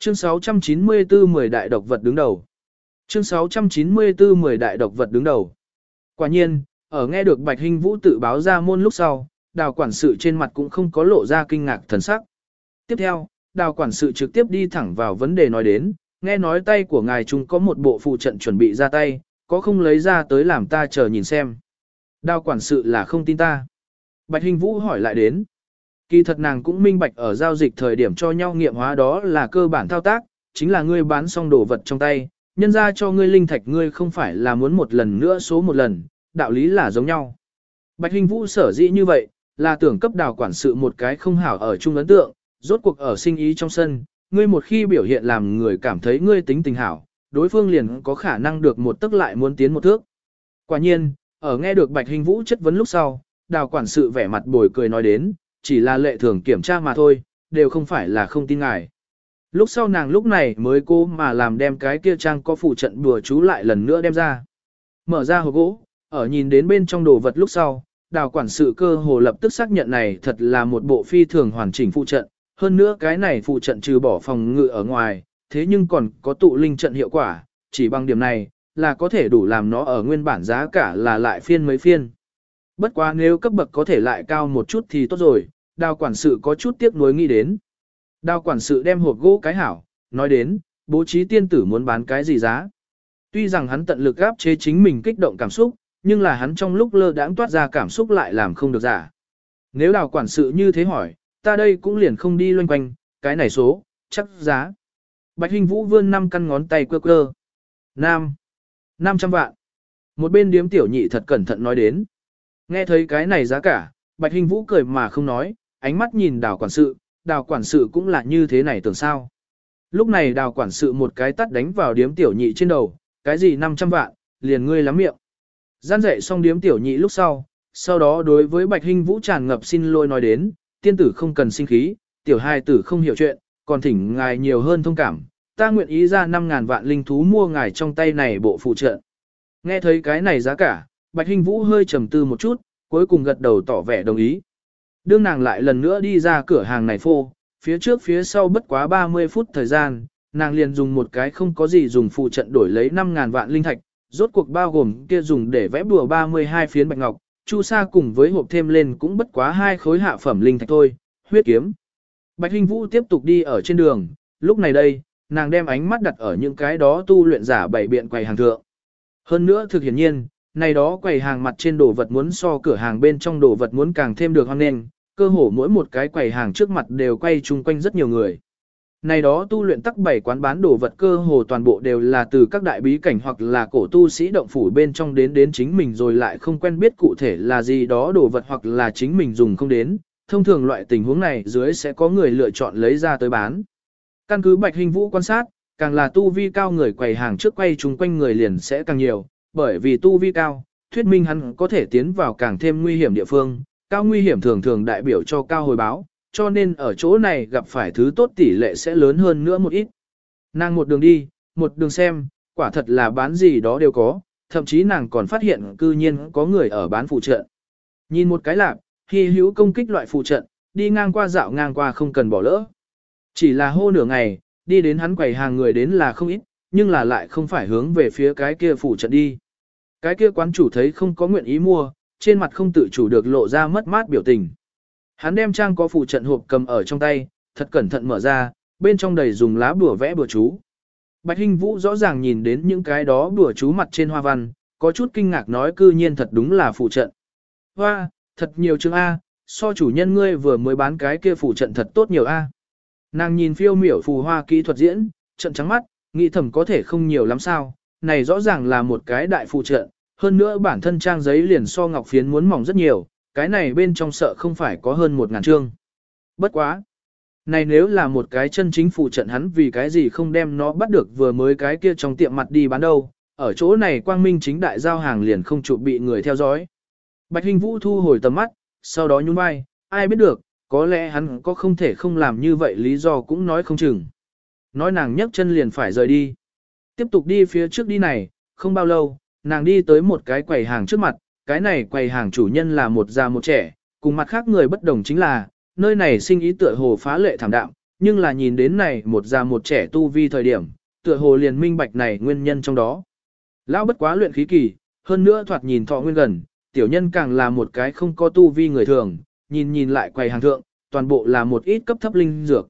Chương 694 10 đại độc vật đứng đầu. Chương 694 10 đại độc vật đứng đầu. Quả nhiên, ở nghe được Bạch Hinh Vũ tự báo ra môn lúc sau, đào quản sự trên mặt cũng không có lộ ra kinh ngạc thần sắc. Tiếp theo, đào quản sự trực tiếp đi thẳng vào vấn đề nói đến, nghe nói tay của ngài chúng có một bộ phụ trận chuẩn bị ra tay, có không lấy ra tới làm ta chờ nhìn xem. Đào quản sự là không tin ta. Bạch Hình Vũ hỏi lại đến. Kỳ thật nàng cũng minh bạch ở giao dịch thời điểm cho nhau nghiệm hóa đó là cơ bản thao tác, chính là ngươi bán xong đồ vật trong tay, nhân ra cho ngươi linh thạch ngươi không phải là muốn một lần nữa số một lần, đạo lý là giống nhau. Bạch Hình Vũ sở dĩ như vậy, là tưởng cấp đào quản sự một cái không hảo ở chung ấn tượng, rốt cuộc ở sinh ý trong sân, ngươi một khi biểu hiện làm người cảm thấy ngươi tính tình hảo, đối phương liền có khả năng được một tức lại muốn tiến một thước. Quả nhiên, ở nghe được Bạch Hình Vũ chất vấn lúc sau, đào quản sự vẻ mặt bồi cười nói đến, chỉ là lệ thường kiểm tra mà thôi, đều không phải là không tin ngài. Lúc sau nàng lúc này mới cố mà làm đem cái kia trang có phụ trận bùa chú lại lần nữa đem ra. Mở ra hộp gỗ, ở nhìn đến bên trong đồ vật lúc sau, đào quản sự cơ hồ lập tức xác nhận này thật là một bộ phi thường hoàn chỉnh phụ trận. Hơn nữa cái này phụ trận trừ bỏ phòng ngự ở ngoài, thế nhưng còn có tụ linh trận hiệu quả, chỉ bằng điểm này, là có thể đủ làm nó ở nguyên bản giá cả là lại phiên mấy phiên. Bất quá nếu cấp bậc có thể lại cao một chút thì tốt rồi, đào quản sự có chút tiếc nuối nghĩ đến. Đào quản sự đem hộp gỗ cái hảo, nói đến, bố trí tiên tử muốn bán cái gì giá. Tuy rằng hắn tận lực gáp chế chính mình kích động cảm xúc, nhưng là hắn trong lúc lơ đãng toát ra cảm xúc lại làm không được giả. Nếu đào quản sự như thế hỏi, ta đây cũng liền không đi loanh quanh, cái này số, chắc giá. Bạch Hình Vũ vươn năm căn ngón tay quơ quơ. Nam. 500 vạn. Một bên điếm tiểu nhị thật cẩn thận nói đến. Nghe thấy cái này giá cả, Bạch Hình Vũ cười mà không nói, ánh mắt nhìn đào quản sự, đào quản sự cũng là như thế này tưởng sao. Lúc này đào quản sự một cái tắt đánh vào điếm tiểu nhị trên đầu, cái gì 500 vạn, liền ngươi lắm miệng. Gian dạy xong điếm tiểu nhị lúc sau, sau đó đối với Bạch Hinh Vũ tràn ngập xin lỗi nói đến, tiên tử không cần sinh khí, tiểu hai tử không hiểu chuyện, còn thỉnh ngài nhiều hơn thông cảm, ta nguyện ý ra 5.000 vạn linh thú mua ngài trong tay này bộ phụ trợ. Nghe thấy cái này giá cả, Bạch Hinh Vũ hơi trầm tư một chút, cuối cùng gật đầu tỏ vẻ đồng ý. Đương nàng lại lần nữa đi ra cửa hàng này phô, phía trước phía sau bất quá 30 phút thời gian, nàng liền dùng một cái không có gì dùng phụ trận đổi lấy 5.000 vạn linh thạch, rốt cuộc bao gồm kia dùng để vẽ bùa 32 phiến bạch ngọc, chu sa cùng với hộp thêm lên cũng bất quá hai khối hạ phẩm linh thạch thôi, huyết kiếm. Bạch Hình Vũ tiếp tục đi ở trên đường, lúc này đây, nàng đem ánh mắt đặt ở những cái đó tu luyện giả bảy biện quầy hàng thượng. Hơn nữa thực hiển nhiên, này đó quầy hàng mặt trên đồ vật muốn so cửa hàng bên trong đồ vật muốn càng thêm được hoang nghênh, cơ hồ mỗi một cái quầy hàng trước mặt đều quay chung quanh rất nhiều người. Này đó tu luyện tắc bảy quán bán đồ vật cơ hồ toàn bộ đều là từ các đại bí cảnh hoặc là cổ tu sĩ động phủ bên trong đến đến chính mình rồi lại không quen biết cụ thể là gì đó đồ vật hoặc là chính mình dùng không đến. Thông thường loại tình huống này dưới sẽ có người lựa chọn lấy ra tới bán. Căn cứ bạch hình vũ quan sát, càng là tu vi cao người quầy hàng trước quay chung quanh người liền sẽ càng nhiều, bởi vì tu vi cao, thuyết minh hắn có thể tiến vào càng thêm nguy hiểm địa phương, cao nguy hiểm thường thường đại biểu cho cao hồi báo, cho nên ở chỗ này gặp phải thứ tốt tỷ lệ sẽ lớn hơn nữa một ít. Nàng một đường đi, một đường xem, quả thật là bán gì đó đều có, thậm chí nàng còn phát hiện cư nhiên có người ở bán phụ trận. Nhìn một cái lạc, hy hữu công kích loại phụ trận, đi ngang qua dạo ngang qua không cần bỏ lỡ. Chỉ là hô nửa ngày, đi đến hắn quầy hàng người đến là không ít, nhưng là lại không phải hướng về phía cái kia phụ trận đi. Cái kia quán chủ thấy không có nguyện ý mua, trên mặt không tự chủ được lộ ra mất mát biểu tình. Hắn đem trang có phụ trận hộp cầm ở trong tay, thật cẩn thận mở ra, bên trong đầy dùng lá bùa vẽ bùa chú. Bạch Hinh Vũ rõ ràng nhìn đến những cái đó bùa chú mặt trên hoa văn, có chút kinh ngạc nói cư nhiên thật đúng là phụ trận. Hoa, thật nhiều chương A, so chủ nhân ngươi vừa mới bán cái kia phụ trận thật tốt nhiều A. Nàng nhìn phiêu miểu phù hoa kỹ thuật diễn, trận trắng mắt, nghĩ thầm có thể không nhiều lắm sao, này rõ ràng là một cái đại phụ trợ, hơn nữa bản thân trang giấy liền so ngọc phiến muốn mỏng rất nhiều, cái này bên trong sợ không phải có hơn một ngàn chương. Bất quá. Này nếu là một cái chân chính phụ trận hắn vì cái gì không đem nó bắt được vừa mới cái kia trong tiệm mặt đi bán đâu, ở chỗ này quang minh chính đại giao hàng liền không chụp bị người theo dõi. Bạch Hình Vũ thu hồi tầm mắt, sau đó nhún vai, ai biết được, có lẽ hắn có không thể không làm như vậy lý do cũng nói không chừng. Nói nàng nhấc chân liền phải rời đi. Tiếp tục đi phía trước đi này, không bao lâu, nàng đi tới một cái quầy hàng trước mặt, cái này quầy hàng chủ nhân là một già một trẻ, cùng mặt khác người bất đồng chính là, nơi này sinh ý tựa hồ phá lệ thảm đạm, nhưng là nhìn đến này một già một trẻ tu vi thời điểm, tựa hồ liền minh bạch này nguyên nhân trong đó. Lão bất quá luyện khí kỳ, hơn nữa thoạt nhìn thọ nguyên gần, tiểu nhân càng là một cái không có tu vi người thường, nhìn nhìn lại quầy hàng thượng, toàn bộ là một ít cấp thấp linh dược.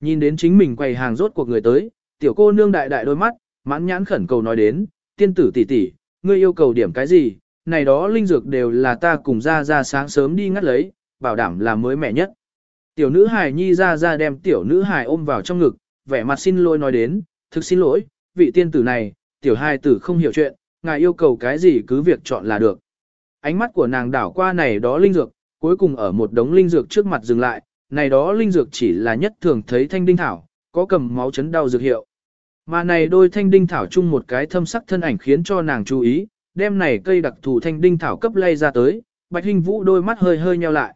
Nhìn đến chính mình quầy hàng rốt cuộc người tới, tiểu cô nương đại đại đôi mắt, mãn nhãn khẩn cầu nói đến, tiên tử tỷ tỷ, ngươi yêu cầu điểm cái gì, này đó linh dược đều là ta cùng ra ra sáng sớm đi ngắt lấy, bảo đảm là mới mẻ nhất. Tiểu nữ hài nhi ra ra đem tiểu nữ hài ôm vào trong ngực, vẻ mặt xin lỗi nói đến, thực xin lỗi, vị tiên tử này, tiểu hài tử không hiểu chuyện, ngài yêu cầu cái gì cứ việc chọn là được. Ánh mắt của nàng đảo qua này đó linh dược, cuối cùng ở một đống linh dược trước mặt dừng lại, này đó linh dược chỉ là nhất thường thấy thanh đinh thảo, có cầm máu chấn đau dược hiệu. Mà này đôi thanh đinh thảo chung một cái thâm sắc thân ảnh khiến cho nàng chú ý, đem này cây đặc thù thanh đinh thảo cấp lay ra tới, Bạch Hình Vũ đôi mắt hơi hơi nheo lại.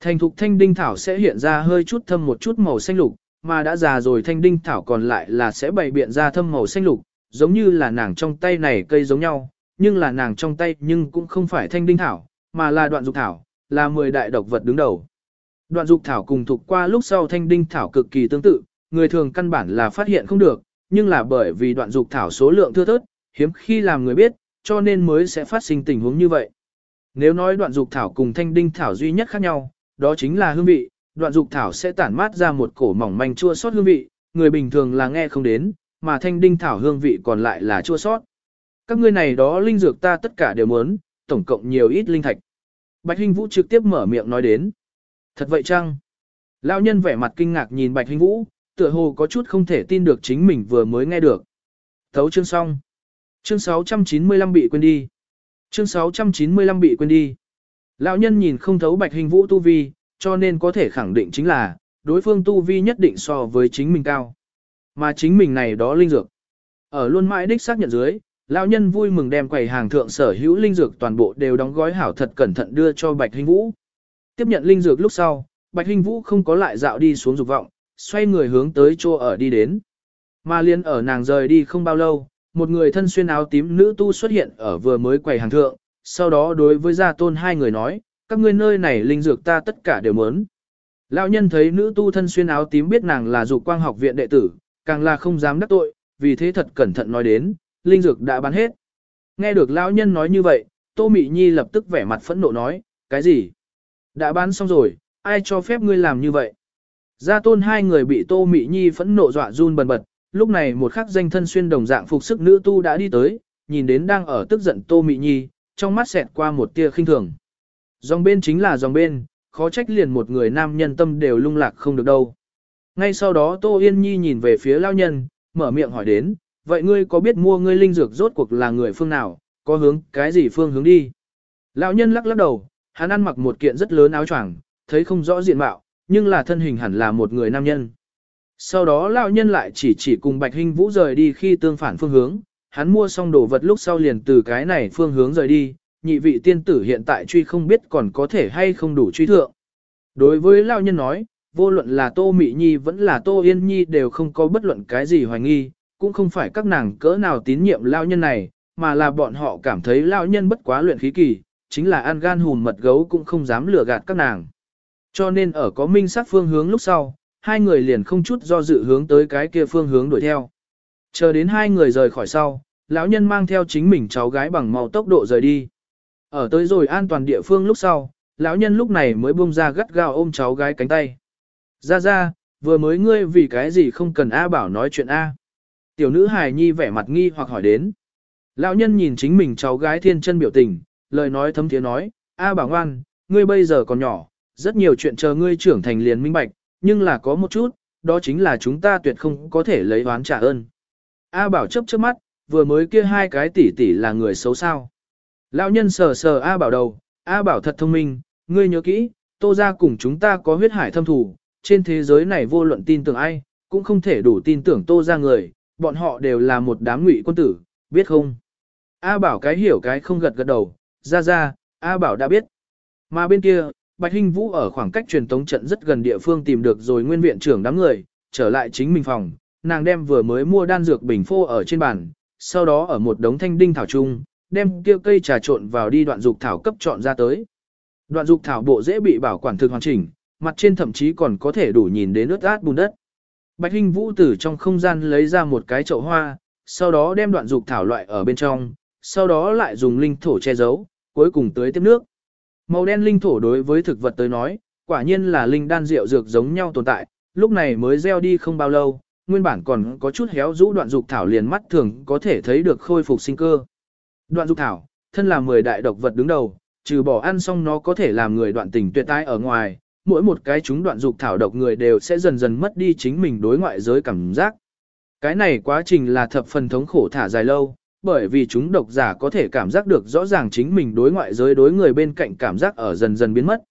Thành thục thanh đinh thảo sẽ hiện ra hơi chút thâm một chút màu xanh lục, mà đã già rồi thanh đinh thảo còn lại là sẽ bày biện ra thâm màu xanh lục, giống như là nàng trong tay này cây giống nhau, nhưng là nàng trong tay nhưng cũng không phải thanh đinh thảo, mà là đoạn dục thảo, là 10 đại độc vật đứng đầu. Đoạn dục thảo cùng thuộc qua lúc sau thanh đinh thảo cực kỳ tương tự, người thường căn bản là phát hiện không được, nhưng là bởi vì đoạn dục thảo số lượng thưa thớt, hiếm khi làm người biết, cho nên mới sẽ phát sinh tình huống như vậy. Nếu nói đoạn dục thảo cùng thanh đinh thảo duy nhất khác nhau, đó chính là hương vị, đoạn dục thảo sẽ tản mát ra một cổ mỏng manh chua sót hương vị, người bình thường là nghe không đến, mà thanh đinh thảo hương vị còn lại là chua sót. Các ngươi này đó linh dược ta tất cả đều muốn, tổng cộng nhiều ít linh thạch. Bạch Hinh Vũ trực tiếp mở miệng nói đến. Thật vậy chăng? Lão nhân vẻ mặt kinh ngạc nhìn Bạch Hinh Vũ, tựa hồ có chút không thể tin được chính mình vừa mới nghe được. Thấu chương xong. Chương 695 bị quên đi. Chương 695 bị quên đi. Lão nhân nhìn không thấu Bạch Hình Vũ tu vi, cho nên có thể khẳng định chính là, đối phương tu vi nhất định so với chính mình cao. Mà chính mình này đó linh dược. Ở luôn mãi đích xác nhận dưới, lão nhân vui mừng đem quầy hàng thượng sở hữu linh dược toàn bộ đều đóng gói hảo thật cẩn thận đưa cho Bạch Hình Vũ. Tiếp nhận linh dược lúc sau, Bạch Hình Vũ không có lại dạo đi xuống dục vọng, xoay người hướng tới chỗ ở đi đến. Mà liên ở nàng rời đi không bao lâu, một người thân xuyên áo tím nữ tu xuất hiện ở vừa mới quầy hàng thượng, sau đó đối với gia tôn hai người nói, các ngươi nơi này linh dược ta tất cả đều muốn. Lão nhân thấy nữ tu thân xuyên áo tím biết nàng là dục quang học viện đệ tử, càng là không dám đắc tội, vì thế thật cẩn thận nói đến, linh dược đã bán hết. Nghe được lão nhân nói như vậy, Tô Mị Nhi lập tức vẻ mặt phẫn nộ nói, cái gì? Đã bán xong rồi, ai cho phép ngươi làm như vậy? Gia tôn hai người bị Tô Mị Nhi phẫn nộ dọa run bần bật, lúc này một khắc danh thân xuyên đồng dạng phục sức nữ tu đã đi tới, nhìn đến đang ở tức giận Tô Mị Nhi, trong mắt xẹt qua một tia khinh thường. Dòng bên chính là dòng bên, khó trách liền một người nam nhân tâm đều lung lạc không được đâu. Ngay sau đó Tô Yên Nhi nhìn về phía lao nhân, mở miệng hỏi đến, vậy ngươi có biết mua ngươi linh dược rốt cuộc là người phương nào, có hướng cái gì phương hướng đi? Lão nhân lắc lắc đầu, hắn ăn mặc một kiện rất lớn áo choàng, thấy không rõ diện mạo, nhưng là thân hình hẳn là một người nam nhân. Sau đó lão nhân lại chỉ chỉ cùng Bạch Hinh Vũ rời đi khi tương phản phương hướng, hắn mua xong đồ vật lúc sau liền từ cái này phương hướng rời đi, nhị vị tiên tử hiện tại truy không biết còn có thể hay không đủ truy thượng. Đối với lão nhân nói, vô luận là Tô Mị Nhi vẫn là Tô Yên Nhi đều không có bất luận cái gì hoài nghi, cũng không phải các nàng cỡ nào tín nhiệm lão nhân này, mà là bọn họ cảm thấy lão nhân bất quá luyện khí kỳ, chính là ăn gan hùn mật gấu cũng không dám lừa gạt các nàng. Cho nên ở có minh sát phương hướng lúc sau, hai người liền không chút do dự hướng tới cái kia phương hướng đuổi theo. Chờ đến hai người rời khỏi sau, lão nhân mang theo chính mình cháu gái bằng màu tốc độ rời đi. Ở tới rồi an toàn địa phương lúc sau, lão nhân lúc này mới buông ra gắt gao ôm cháu gái cánh tay. Ra ra, vừa mới ngươi vì cái gì không cần A bảo nói chuyện A. Tiểu nữ hài nhi vẻ mặt nghi hoặc hỏi đến. Lão nhân nhìn chính mình cháu gái thiên chân biểu tình, lời nói thấm thiế nói, A bảo ngoan, ngươi bây giờ còn nhỏ, rất nhiều chuyện chờ ngươi trưởng thành liền minh bạch, nhưng là có một chút, đó chính là chúng ta tuyệt không có thể lấy oán trả ơn. A Bảo chấp trước mắt, vừa mới kia hai cái tỷ tỷ là người xấu sao. Lão nhân sờ sờ A Bảo đầu, A Bảo thật thông minh, ngươi nhớ kỹ, tô ra cùng chúng ta có huyết hải thâm thủ, trên thế giới này vô luận tin tưởng ai, cũng không thể đủ tin tưởng tô ra người, bọn họ đều là một đám ngụy quân tử, biết không? A Bảo cái hiểu cái không gật gật đầu, ra ra, A Bảo đã biết. Mà bên kia, Bạch Hinh Vũ ở khoảng cách truyền tống trận rất gần địa phương tìm được rồi nguyên viện trưởng đám người, trở lại chính mình phòng, nàng đem vừa mới mua đan dược bình phô ở trên bàn, sau đó ở một đống thanh đinh thảo trung, đem kia cây trà trộn vào đi đoạn dục thảo cấp chọn ra tới. Đoạn dục thảo bộ dễ bị bảo quản thực hoàn chỉnh, mặt trên thậm chí còn có thể đủ nhìn đến ướt át bùn đất. Bạch Hinh Vũ từ trong không gian lấy ra một cái chậu hoa, sau đó đem đoạn dục thảo loại ở bên trong, sau đó lại dùng linh thổ che giấu, cuối cùng tưới tiếp nước. Màu đen linh thổ đối với thực vật tới nói, quả nhiên là linh đan rượu dược giống nhau tồn tại, lúc này mới gieo đi không bao lâu, nguyên bản còn có chút héo rũ đoạn dục thảo liền mắt thường có thể thấy được khôi phục sinh cơ. Đoạn dục thảo, thân là 10 đại độc vật đứng đầu, trừ bỏ ăn xong nó có thể làm người đoạn tình tuyệt tai ở ngoài, mỗi một cái chúng đoạn dục thảo độc người đều sẽ dần dần mất đi chính mình đối ngoại giới cảm giác. Cái này quá trình là thập phần thống khổ thả dài lâu, bởi vì chúng độc giả có thể cảm giác được rõ ràng chính mình đối ngoại giới đối người bên cạnh cảm giác ở dần dần biến mất.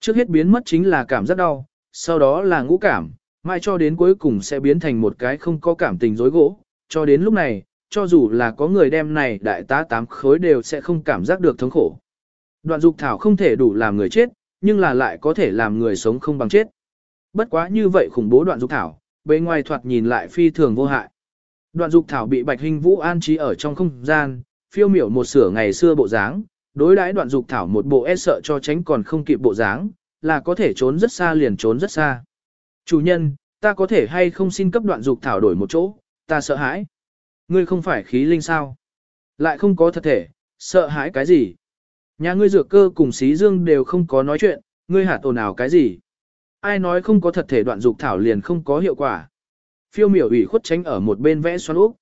Trước hết biến mất chính là cảm giác đau, sau đó là ngũ cảm, mãi cho đến cuối cùng sẽ biến thành một cái không có cảm tình dối gỗ, cho đến lúc này, cho dù là có người đem này đại tá tám khối đều sẽ không cảm giác được thống khổ. Đoạn dục thảo không thể đủ làm người chết, nhưng là lại có thể làm người sống không bằng chết. Bất quá như vậy khủng bố đoạn dục thảo, bề ngoài thoạt nhìn lại phi thường vô hại. Đoạn dục thảo bị Bạch Hình Vũ an trí ở trong không gian, phiêu miểu một sửa ngày xưa bộ dáng, đối đãi đoạn dục thảo một bộ e sợ cho tránh còn không kịp bộ dáng, là có thể trốn rất xa liền trốn rất xa. Chủ nhân, ta có thể hay không xin cấp đoạn dục thảo đổi một chỗ, ta sợ hãi. Ngươi không phải khí linh sao? Lại không có thật thể, sợ hãi cái gì? Nhà ngươi dược cơ cùng xí dương đều không có nói chuyện, ngươi hạt ồn ào cái gì? Ai nói không có thật thể đoạn dục thảo liền không có hiệu quả? Phiêu miểu ủy khuất tránh ở một bên vẽ xoắn úp.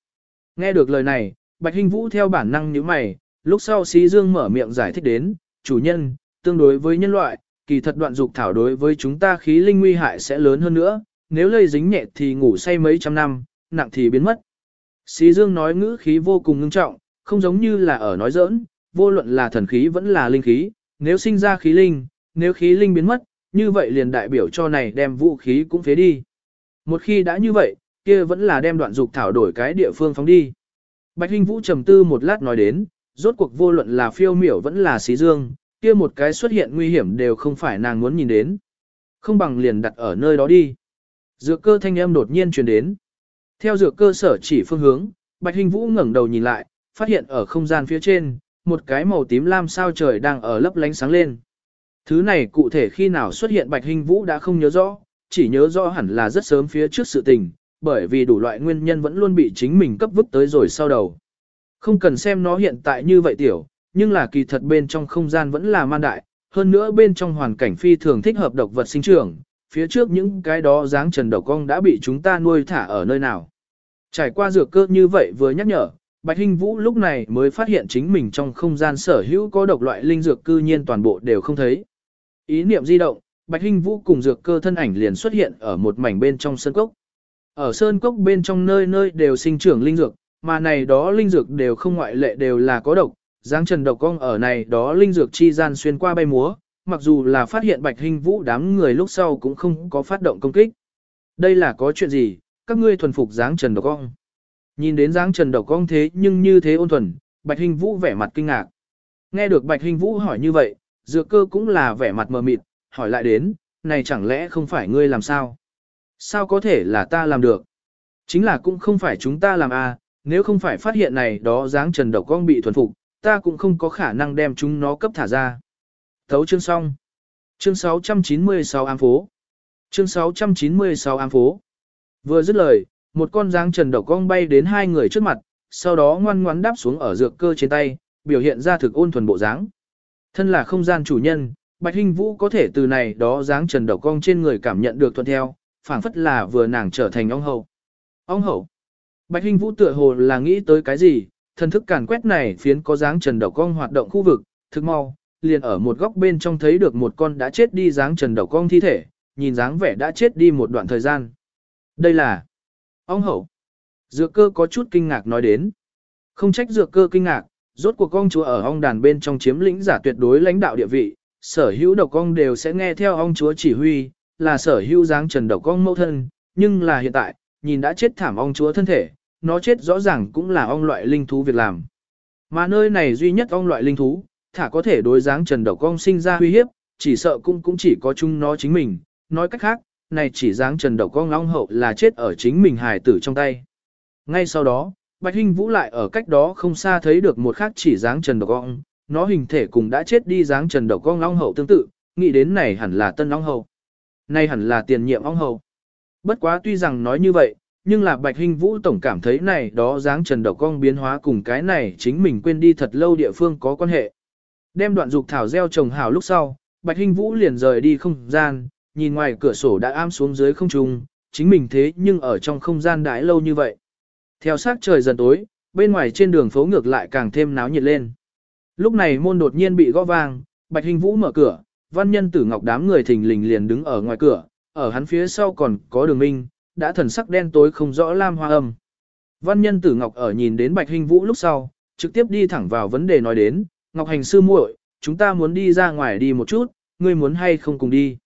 Nghe được lời này, Bạch Hinh Vũ theo bản năng nhíu mày, lúc sau xí dương mở miệng giải thích đến, chủ nhân, tương đối với nhân loại, kỳ thật đoạn dục thảo đối với chúng ta khí linh nguy hại sẽ lớn hơn nữa, nếu lây dính nhẹ thì ngủ say mấy trăm năm, nặng thì biến mất. Xí Dương nói ngữ khí vô cùng ngưng trọng, không giống như là ở nói giỡn, vô luận là thần khí vẫn là linh khí, nếu sinh ra khí linh, nếu khí linh biến mất, như vậy liền đại biểu cho này đem vũ khí cũng phế đi. Một khi đã như vậy, kia vẫn là đem đoạn dục thảo đổi cái địa phương phóng đi. Bạch Hinh Vũ trầm tư một lát nói đến, rốt cuộc vô luận là phiêu miểu vẫn là xí dương, kia một cái xuất hiện nguy hiểm đều không phải nàng muốn nhìn đến. Không bằng liền đặt ở nơi đó đi. Dược cơ thanh âm đột nhiên truyền đến. Theo dược cơ sở chỉ phương hướng, Bạch Hinh Vũ ngẩng đầu nhìn lại, phát hiện ở không gian phía trên, một cái màu tím lam sao trời đang ở lấp lánh sáng lên. Thứ này cụ thể khi nào xuất hiện Bạch Hinh Vũ đã không nhớ rõ, chỉ nhớ rõ hẳn là rất sớm phía trước sự tình, bởi vì đủ loại nguyên nhân vẫn luôn bị chính mình cấp vứt tới rồi sau đầu. Không cần xem nó hiện tại như vậy tiểu, nhưng là kỳ thật bên trong không gian vẫn là man đại, hơn nữa bên trong hoàn cảnh phi thường thích hợp độc vật sinh trưởng, phía trước những cái đó dáng trần đầu cong đã bị chúng ta nuôi thả ở nơi nào. Trải qua dược cơ như vậy vừa nhắc nhở, Bạch Hinh Vũ lúc này mới phát hiện chính mình trong không gian sở hữu có độc loại linh dược cư nhiên toàn bộ đều không thấy. Ý niệm di động, Bạch Hinh Vũ cùng dược cơ thân ảnh liền xuất hiện ở một mảnh bên trong sân cốc. Ở sơn cốc bên trong nơi nơi đều sinh trưởng linh dược, mà này đó linh dược đều không ngoại lệ đều là có độc, dáng trần độc cong ở này đó linh dược chi gian xuyên qua bay múa, mặc dù là phát hiện bạch hình vũ đám người lúc sau cũng không có phát động công kích. Đây là có chuyện gì, các ngươi thuần phục dáng trần độc cong. Nhìn đến dáng trần độc cong thế nhưng như thế ôn thuần, bạch hình vũ vẻ mặt kinh ngạc. Nghe được bạch hình vũ hỏi như vậy, dược cơ cũng là vẻ mặt mờ mịt, hỏi lại đến, này chẳng lẽ không phải ngươi làm sao? Sao có thể là ta làm được? Chính là cũng không phải chúng ta làm à, nếu không phải phát hiện này đó dáng trần độc con bị thuần phục, ta cũng không có khả năng đem chúng nó cấp thả ra. Thấu chương xong. Chương 696 ám phố. Chương 696 ám phố. Vừa dứt lời, một con dáng trần độc con bay đến hai người trước mặt, sau đó ngoan ngoãn đáp xuống ở dược cơ trên tay, biểu hiện ra thực ôn thuần bộ dáng. Thân là không gian chủ nhân, Bạch Hinh Vũ có thể từ này đó dáng trần độc cong trên người cảm nhận được thuận theo, phảng phất là vừa nàng trở thành ong hậu. Ong hậu. Bạch Hinh Vũ tựa hồ là nghĩ tới cái gì, thần thức càn quét này phiến có dáng trần đầu cong hoạt động khu vực, thực mau, liền ở một góc bên trong thấy được một con đã chết đi dáng trần đầu cong thi thể, nhìn dáng vẻ đã chết đi một đoạn thời gian. Đây là ông hậu. Dược cơ có chút kinh ngạc nói đến. Không trách dược cơ kinh ngạc, rốt cuộc con chúa ở ong đàn bên trong chiếm lĩnh giả tuyệt đối lãnh đạo địa vị, sở hữu độc cong đều sẽ nghe theo ong chúa chỉ huy, là sở hữu dáng trần độc cong mẫu thân, nhưng là hiện tại, nhìn đã chết thảm ong chúa thân thể, nó chết rõ ràng cũng là ong loại linh thú việc làm. Mà nơi này duy nhất ong loại linh thú, thả có thể đối dáng trần độc cong sinh ra uy hiếp, chỉ sợ cũng cũng chỉ có chung nó chính mình, nói cách khác, này chỉ dáng trần độc cong long hậu là chết ở chính mình hài tử trong tay. Ngay sau đó, Bạch Hinh Vũ lại ở cách đó không xa thấy được một khác chỉ dáng trần độc cong, nó hình thể cùng đã chết đi dáng trần độc cong long hậu tương tự, nghĩ đến này hẳn là tân long hậu nay hẳn là tiền nhiệm ông hầu. Bất quá tuy rằng nói như vậy, nhưng là Bạch hinh Vũ tổng cảm thấy này đó dáng trần độc cong biến hóa cùng cái này chính mình quên đi thật lâu địa phương có quan hệ. Đem đoạn dục thảo gieo trồng hảo lúc sau, Bạch hinh Vũ liền rời đi không gian, nhìn ngoài cửa sổ đã am xuống dưới không trung, chính mình thế nhưng ở trong không gian đãi lâu như vậy. Theo sát trời dần tối, bên ngoài trên đường phố ngược lại càng thêm náo nhiệt lên. Lúc này môn đột nhiên bị gõ vang, Bạch hinh Vũ mở cửa, văn nhân tử ngọc đám người thình lình liền đứng ở ngoài cửa, ở hắn phía sau còn có đường minh, đã thần sắc đen tối không rõ lam hoa âm. Văn nhân tử ngọc ở nhìn đến Bạch Hình Vũ lúc sau, trực tiếp đi thẳng vào vấn đề nói đến, Ngọc Hành sư muội, chúng ta muốn đi ra ngoài đi một chút, ngươi muốn hay không cùng đi.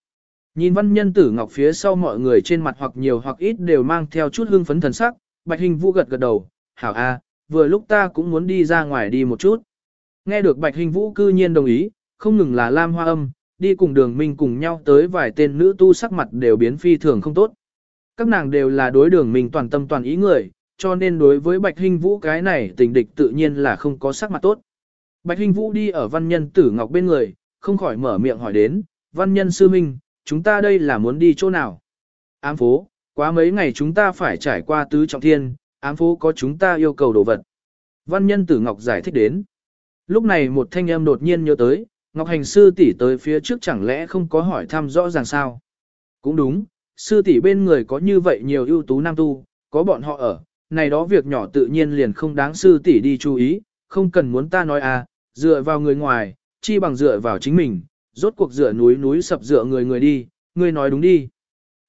Nhìn văn nhân tử ngọc phía sau mọi người trên mặt hoặc nhiều hoặc ít đều mang theo chút hương phấn thần sắc, Bạch Hình Vũ gật gật đầu, hảo a, vừa lúc ta cũng muốn đi ra ngoài đi một chút. Nghe được Bạch Hình Vũ cư nhiên đồng ý, không ngừng là Lam Hoa Âm, đi cùng đường minh cùng nhau tới vài tên nữ tu sắc mặt đều biến phi thường không tốt. Các nàng đều là đối đường mình toàn tâm toàn ý người, cho nên đối với Bạch Hinh Vũ cái này tình địch tự nhiên là không có sắc mặt tốt. Bạch Hinh Vũ đi ở văn nhân tử ngọc bên người, không khỏi mở miệng hỏi đến, văn nhân sư minh, chúng ta đây là muốn đi chỗ nào? Ám phố, quá mấy ngày chúng ta phải trải qua tứ trọng thiên, ám phố có chúng ta yêu cầu đồ vật. Văn nhân tử ngọc giải thích đến. Lúc này một thanh âm đột nhiên nhớ tới, Ngọc Hành sư tỷ tới phía trước chẳng lẽ không có hỏi thăm rõ ràng sao? Cũng đúng, sư tỷ bên người có như vậy nhiều ưu tú nam tu, có bọn họ ở, này đó việc nhỏ tự nhiên liền không đáng sư tỷ đi chú ý, không cần muốn ta nói à, dựa vào người ngoài, chi bằng dựa vào chính mình, rốt cuộc dựa núi núi sập dựa người người đi, Ngươi nói đúng đi.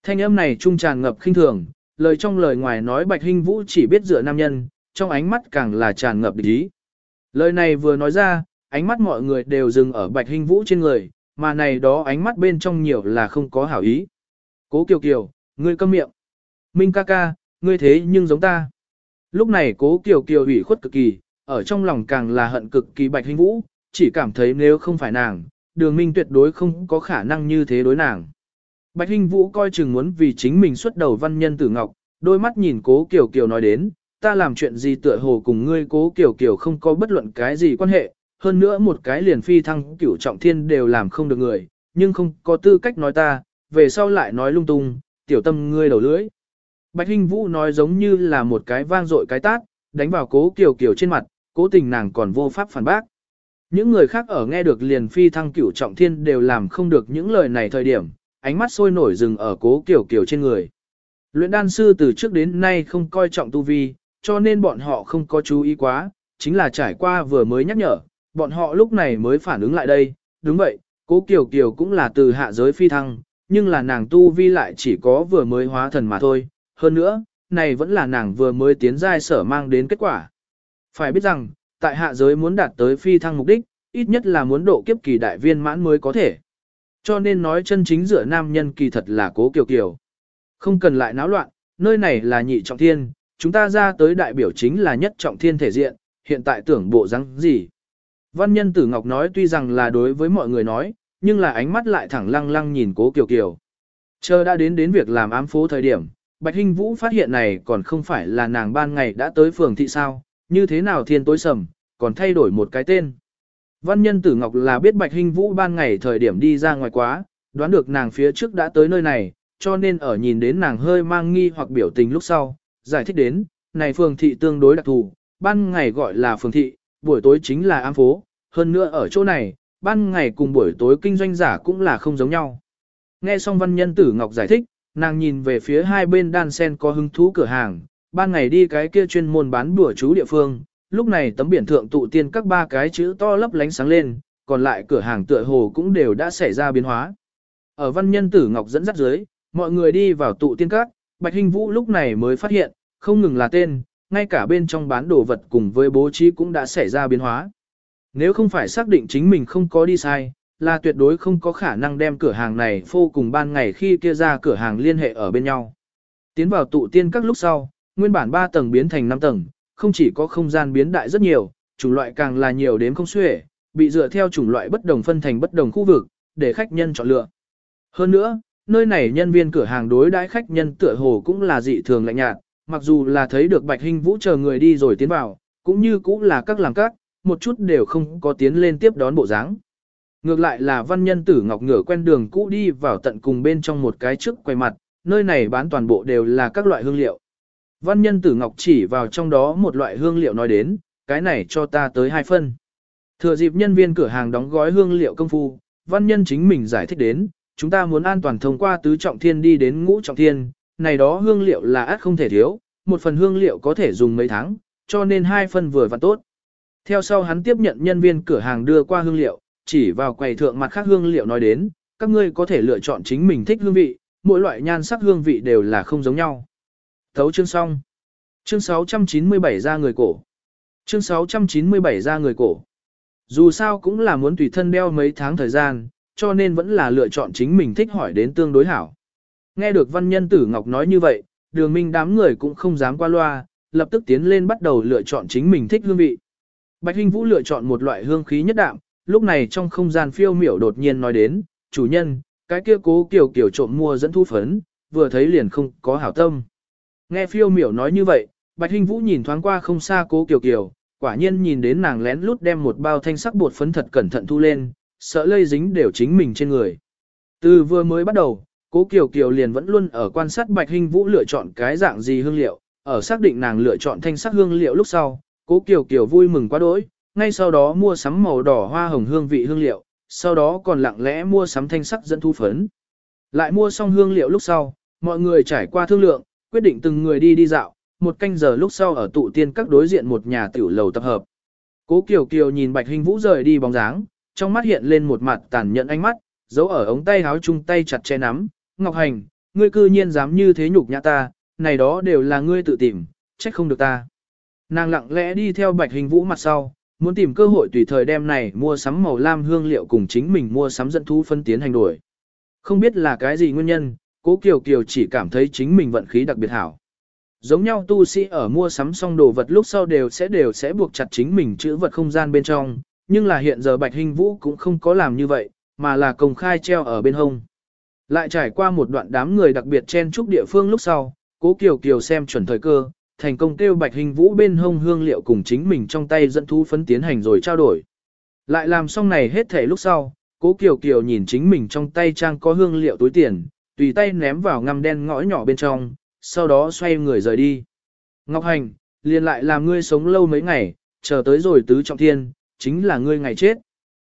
Thanh âm này trung tràn ngập khinh thường, lời trong lời ngoài nói Bạch Hinh Vũ chỉ biết dựa nam nhân, trong ánh mắt càng là tràn ngập địch ý. Lời này vừa nói ra, ánh mắt mọi người đều dừng ở Bạch Hinh Vũ trên người, mà này đó ánh mắt bên trong nhiều là không có hảo ý. Cố Kiều Kiều, ngươi câm miệng. Minh ca ca, ngươi thế nhưng giống ta. Lúc này Cố Kiều Kiều ủy khuất cực kỳ, ở trong lòng càng là hận cực kỳ Bạch Hinh Vũ, chỉ cảm thấy nếu không phải nàng, đường minh tuyệt đối không có khả năng như thế đối nàng. Bạch Hinh Vũ coi chừng muốn vì chính mình xuất đầu văn nhân tử ngọc, đôi mắt nhìn Cố Kiều Kiều nói đến, ta làm chuyện gì tựa hồ cùng ngươi Cố Kiều Kiều không có bất luận cái gì quan hệ, hơn nữa một cái liền phi thăng cửu trọng thiên đều làm không được người, nhưng không có tư cách nói ta, về sau lại nói lung tung, tiểu tâm ngươi đầu lưỡi. Bạch Hinh Vũ nói giống như là một cái vang dội cái tát, đánh vào cố kiều kiều trên mặt, cố tình nàng còn vô pháp phản bác. Những người khác ở nghe được liền phi thăng cửu trọng thiên đều làm không được những lời này thời điểm, ánh mắt sôi nổi dừng ở cố kiều kiều trên người. Luyện đan sư từ trước đến nay không coi trọng tu vi, cho nên bọn họ không có chú ý quá, chính là trải qua vừa mới nhắc nhở, bọn họ lúc này mới phản ứng lại đây, đúng vậy, cố Kiều Kiều cũng là từ hạ giới phi thăng, nhưng là nàng tu vi lại chỉ có vừa mới hóa thần mà thôi, hơn nữa, này vẫn là nàng vừa mới tiến giai sở mang đến kết quả. Phải biết rằng, tại hạ giới muốn đạt tới phi thăng mục đích, ít nhất là muốn độ kiếp kỳ đại viên mãn mới có thể. Cho nên nói chân chính giữa nam nhân kỳ thật là cố Kiều Kiều. Không cần lại náo loạn, nơi này là nhị trọng thiên, chúng ta ra tới đại biểu chính là nhất trọng thiên thể diện, hiện tại tưởng bộ răng gì. Văn nhân tử ngọc nói tuy rằng là đối với mọi người nói, nhưng là ánh mắt lại thẳng lăng lăng nhìn cố kiều kiều. Chờ đã đến đến việc làm ám phố thời điểm, Bạch Hinh Vũ phát hiện này còn không phải là nàng ban ngày đã tới phường thị sao, như thế nào thiên tối sầm, còn thay đổi một cái tên. Văn nhân tử ngọc là biết Bạch Hinh Vũ ban ngày thời điểm đi ra ngoài quá, đoán được nàng phía trước đã tới nơi này, cho nên ở nhìn đến nàng hơi mang nghi hoặc biểu tình lúc sau, giải thích đến, này phường thị tương đối đặc thù, ban ngày gọi là phường thị, buổi tối chính là am phố, hơn nữa ở chỗ này, ban ngày cùng buổi tối kinh doanh giả cũng là không giống nhau. Nghe xong văn nhân tử Ngọc giải thích, nàng nhìn về phía hai bên đan sen có hứng thú cửa hàng, ban ngày đi cái kia chuyên môn bán bùa chú địa phương, lúc này tấm biển thượng tụ tiên các ba cái chữ to lấp lánh sáng lên, còn lại cửa hàng tựa hồ cũng đều đã xảy ra biến hóa. Ở văn nhân tử Ngọc dẫn dắt dưới, mọi người đi vào tụ tiên các, Bạch Hình Vũ lúc này mới phát hiện, không ngừng là tên, ngay cả bên trong bán đồ vật cùng với bố trí cũng đã xảy ra biến hóa. Nếu không phải xác định chính mình không có đi sai, là tuyệt đối không có khả năng đem cửa hàng này phô cùng ban ngày khi kia ra cửa hàng liên hệ ở bên nhau. Tiến vào tụ tiên các lúc sau, nguyên bản 3 tầng biến thành 5 tầng, không chỉ có không gian biến đại rất nhiều, chủng loại càng là nhiều đến không xuể, bị dựa theo chủng loại bất đồng phân thành bất đồng khu vực, để khách nhân chọn lựa. Hơn nữa, nơi này nhân viên cửa hàng đối đãi khách nhân tựa hồ cũng là dị thường lạnh nhạt, mặc dù là thấy được Bạch Hinh Vũ chờ người đi rồi tiến vào, cũng như cũng là các làm các, một chút đều không có tiến lên tiếp đón bộ dáng. Ngược lại là văn nhân tử ngọc ngửa quen đường cũ đi vào tận cùng bên trong một cái trước quay mặt, nơi này bán toàn bộ đều là các loại hương liệu. Văn nhân tử ngọc chỉ vào trong đó một loại hương liệu nói đến, cái này cho ta tới hai phân. Thừa dịp nhân viên cửa hàng đóng gói hương liệu công phu, văn nhân chính mình giải thích đến, chúng ta muốn an toàn thông qua tứ trọng thiên đi đến ngũ trọng thiên, này đó hương liệu là át không thể thiếu, một phần hương liệu có thể dùng mấy tháng, cho nên hai phần vừa và tốt. Theo sau hắn tiếp nhận nhân viên cửa hàng đưa qua hương liệu, chỉ vào quầy thượng mặt khác hương liệu nói đến, các ngươi có thể lựa chọn chính mình thích hương vị, mỗi loại nhan sắc hương vị đều là không giống nhau. Thấu chương xong. Chương 697 ra người cổ. Chương 697 ra người cổ. Dù sao cũng là muốn tùy thân đeo mấy tháng thời gian, cho nên vẫn là lựa chọn chính mình thích hỏi đến tương đối hảo. Nghe được văn nhân tử Ngọc nói như vậy, đường minh đám người cũng không dám qua loa, lập tức tiến lên bắt đầu lựa chọn chính mình thích hương vị. Bạch Hinh Vũ lựa chọn một loại hương khí nhất đạm, lúc này trong không gian phiêu miểu đột nhiên nói đến, chủ nhân, cái kia cố kiểu kiểu trộm mua dẫn thu phấn, vừa thấy liền không có hảo tâm. Nghe phiêu miểu nói như vậy, Bạch Hinh Vũ nhìn thoáng qua không xa cố kiểu kiểu, quả nhiên nhìn đến nàng lén lút đem một bao thanh sắc bột phấn thật cẩn thận thu lên, sợ lây dính đều chính mình trên người. Từ vừa mới bắt đầu, cố Kiều Kiều liền vẫn luôn ở quan sát Bạch Hinh Vũ lựa chọn cái dạng gì hương liệu, ở xác định nàng lựa chọn thanh sắc hương liệu lúc sau, cố Kiều Kiều vui mừng quá đỗi, ngay sau đó mua sắm màu đỏ hoa hồng hương vị hương liệu, sau đó còn lặng lẽ mua sắm thanh sắc dẫn thu phấn. Lại mua xong hương liệu lúc sau, mọi người trải qua thương lượng, quyết định từng người đi đi dạo, một canh giờ lúc sau ở tụ tiên các đối diện một nhà tiểu lầu tập hợp. Cố Kiều Kiều nhìn Bạch Hình Vũ rời đi bóng dáng, trong mắt hiện lên một mặt tàn nhẫn ánh mắt, giấu ở ống tay áo chung tay chặt che nắm. Ngọc Hành, ngươi cư nhiên dám như thế nhục nhã ta, này đó đều là ngươi tự tìm, trách không được ta. Nàng lặng lẽ đi theo Bạch Hình Vũ mặt sau, muốn tìm cơ hội tùy thời đem này mua sắm màu lam hương liệu cùng chính mình mua sắm dẫn thú phân tiến hành đổi. Không biết là cái gì nguyên nhân, Cố Kiều Kiều chỉ cảm thấy chính mình vận khí đặc biệt hảo. Giống nhau tu sĩ ở mua sắm xong đồ vật lúc sau đều sẽ đều sẽ buộc chặt chính mình chữ vật không gian bên trong, nhưng là hiện giờ Bạch Hình Vũ cũng không có làm như vậy, mà là công khai treo ở bên hông. Lại trải qua một đoạn đám người đặc biệt chen chúc địa phương lúc sau, Cố Kiều Kiều xem chuẩn thời cơ, thành công kêu Bạch Hình Vũ bên hông hương liệu cùng chính mình trong tay dẫn thú phấn tiến hành rồi trao đổi. Lại làm xong này hết thể lúc sau, Cố Kiều Kiều nhìn chính mình trong tay trang có hương liệu túi tiền, tùy tay ném vào ngăm đen ngõ nhỏ bên trong, sau đó xoay người rời đi. Ngọc Hành, liền lại làm ngươi sống lâu mấy ngày, chờ tới rồi tứ trọng thiên, chính là ngươi ngày chết.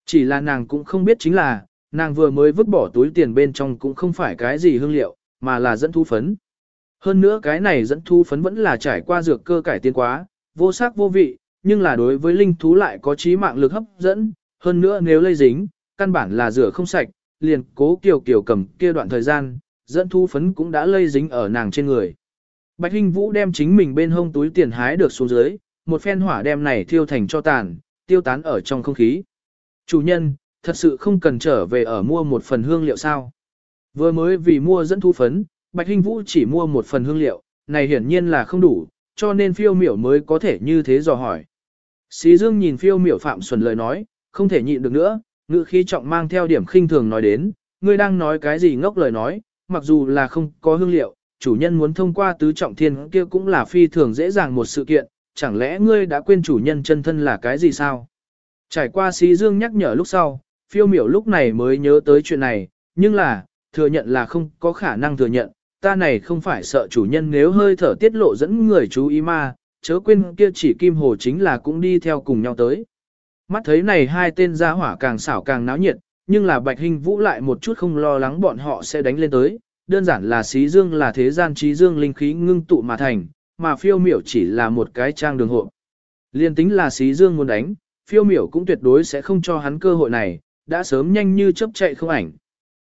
Chỉ là nàng cũng không biết chính là, nàng vừa mới vứt bỏ túi tiền bên trong cũng không phải cái gì hương liệu, mà là dẫn thu phấn. Hơn nữa cái này dẫn thu phấn vẫn là trải qua dược cơ cải tiến quá, vô sắc vô vị, nhưng là đối với linh thú lại có trí mạng lực hấp dẫn, hơn nữa nếu lây dính, căn bản là rửa không sạch, liền cố kiều kiều cầm kia đoạn thời gian, dẫn thu phấn cũng đã lây dính ở nàng trên người. Bạch Hinh Vũ đem chính mình bên hông túi tiền hái được xuống dưới, một phen hỏa đem này thiêu thành cho tàn, tiêu tán ở trong không khí. Chủ nhân, thật sự không cần trở về ở mua một phần hương liệu sao. Vừa mới vì mua dẫn thu phấn, Bạch Hinh Vũ chỉ mua một phần hương liệu, này hiển nhiên là không đủ, cho nên phiêu miểu mới có thể như thế dò hỏi. Xí Dương nhìn phiêu miểu Phạm Xuân lời nói, không thể nhịn được nữa, ngữ khí trọng mang theo điểm khinh thường nói đến, ngươi đang nói cái gì ngốc lời nói, mặc dù là không có hương liệu, chủ nhân muốn thông qua tứ trọng thiên kia cũng là phi thường dễ dàng một sự kiện, chẳng lẽ ngươi đã quên chủ nhân chân thân là cái gì sao? Trải qua xí dương nhắc nhở lúc sau, phiêu miểu lúc này mới nhớ tới chuyện này, nhưng là, thừa nhận là không có khả năng thừa nhận, ta này không phải sợ chủ nhân nếu hơi thở tiết lộ dẫn người chú ý mà, chớ quên kia chỉ kim hồ chính là cũng đi theo cùng nhau tới. Mắt thấy này hai tên gia hỏa càng xảo càng náo nhiệt, nhưng là Bạch Hình Vũ lại một chút không lo lắng bọn họ sẽ đánh lên tới, đơn giản là xí dương là thế gian trí dương linh khí ngưng tụ mà thành, mà phiêu miểu chỉ là một cái trang đường hộ. Liên tính là xí dương muốn đánh, phiêu miểu cũng tuyệt đối sẽ không cho hắn cơ hội này, đã sớm nhanh như chớp chạy không ảnh.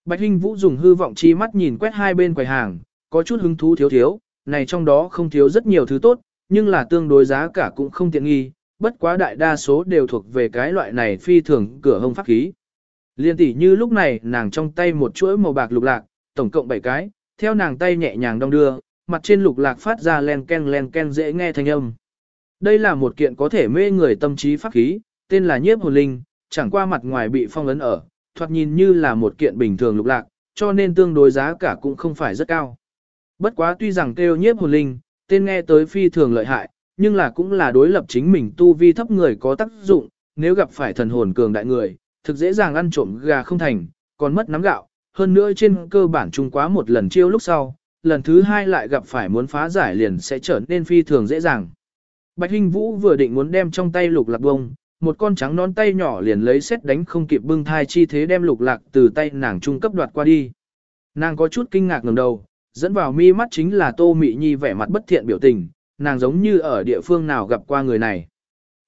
Bạch Hinh Vũ dùng hư vọng chi mắt nhìn quét hai bên quầy hàng, có chút hứng thú thiếu thiếu, này trong đó không thiếu rất nhiều thứ tốt, nhưng là tương đối giá cả cũng không tiện nghi, bất quá đại đa số đều thuộc về cái loại này phi thường cửa hông pháp khí. Liên tỷ như lúc này nàng trong tay một chuỗi màu bạc lục lạc, tổng cộng 7 cái, theo nàng tay nhẹ nhàng đong đưa, mặt trên lục lạc phát ra len ken len ken dễ nghe thanh âm. Đây là một kiện có thể mê người tâm trí pháp khí, tên là nhiếp hồn linh, chẳng qua mặt ngoài bị phong ấn ở, thoạt nhìn như là một kiện bình thường lục lạc, cho nên tương đối giá cả cũng không phải rất cao. Bất quá tuy rằng kêu nhiếp hồn linh, tên nghe tới phi thường lợi hại, nhưng là cũng là đối lập chính mình tu vi thấp người có tác dụng, nếu gặp phải thần hồn cường đại người, thực dễ dàng ăn trộm gà không thành, còn mất nắm gạo, hơn nữa trên cơ bản chung quá một lần chiêu lúc sau, lần thứ hai lại gặp phải muốn phá giải liền sẽ trở nên phi thường dễ dàng. Bạch Hinh Vũ vừa định muốn đem trong tay lục lạc bông, một con trắng non tay nhỏ liền lấy xét đánh không kịp bưng thai chi thế đem lục lạc từ tay nàng trung cấp đoạt qua đi. Nàng có chút kinh ngạc ngẩng đầu, dẫn vào mi mắt chính là Tô Mị Nhi vẻ mặt bất thiện biểu tình, nàng giống như ở địa phương nào gặp qua người này.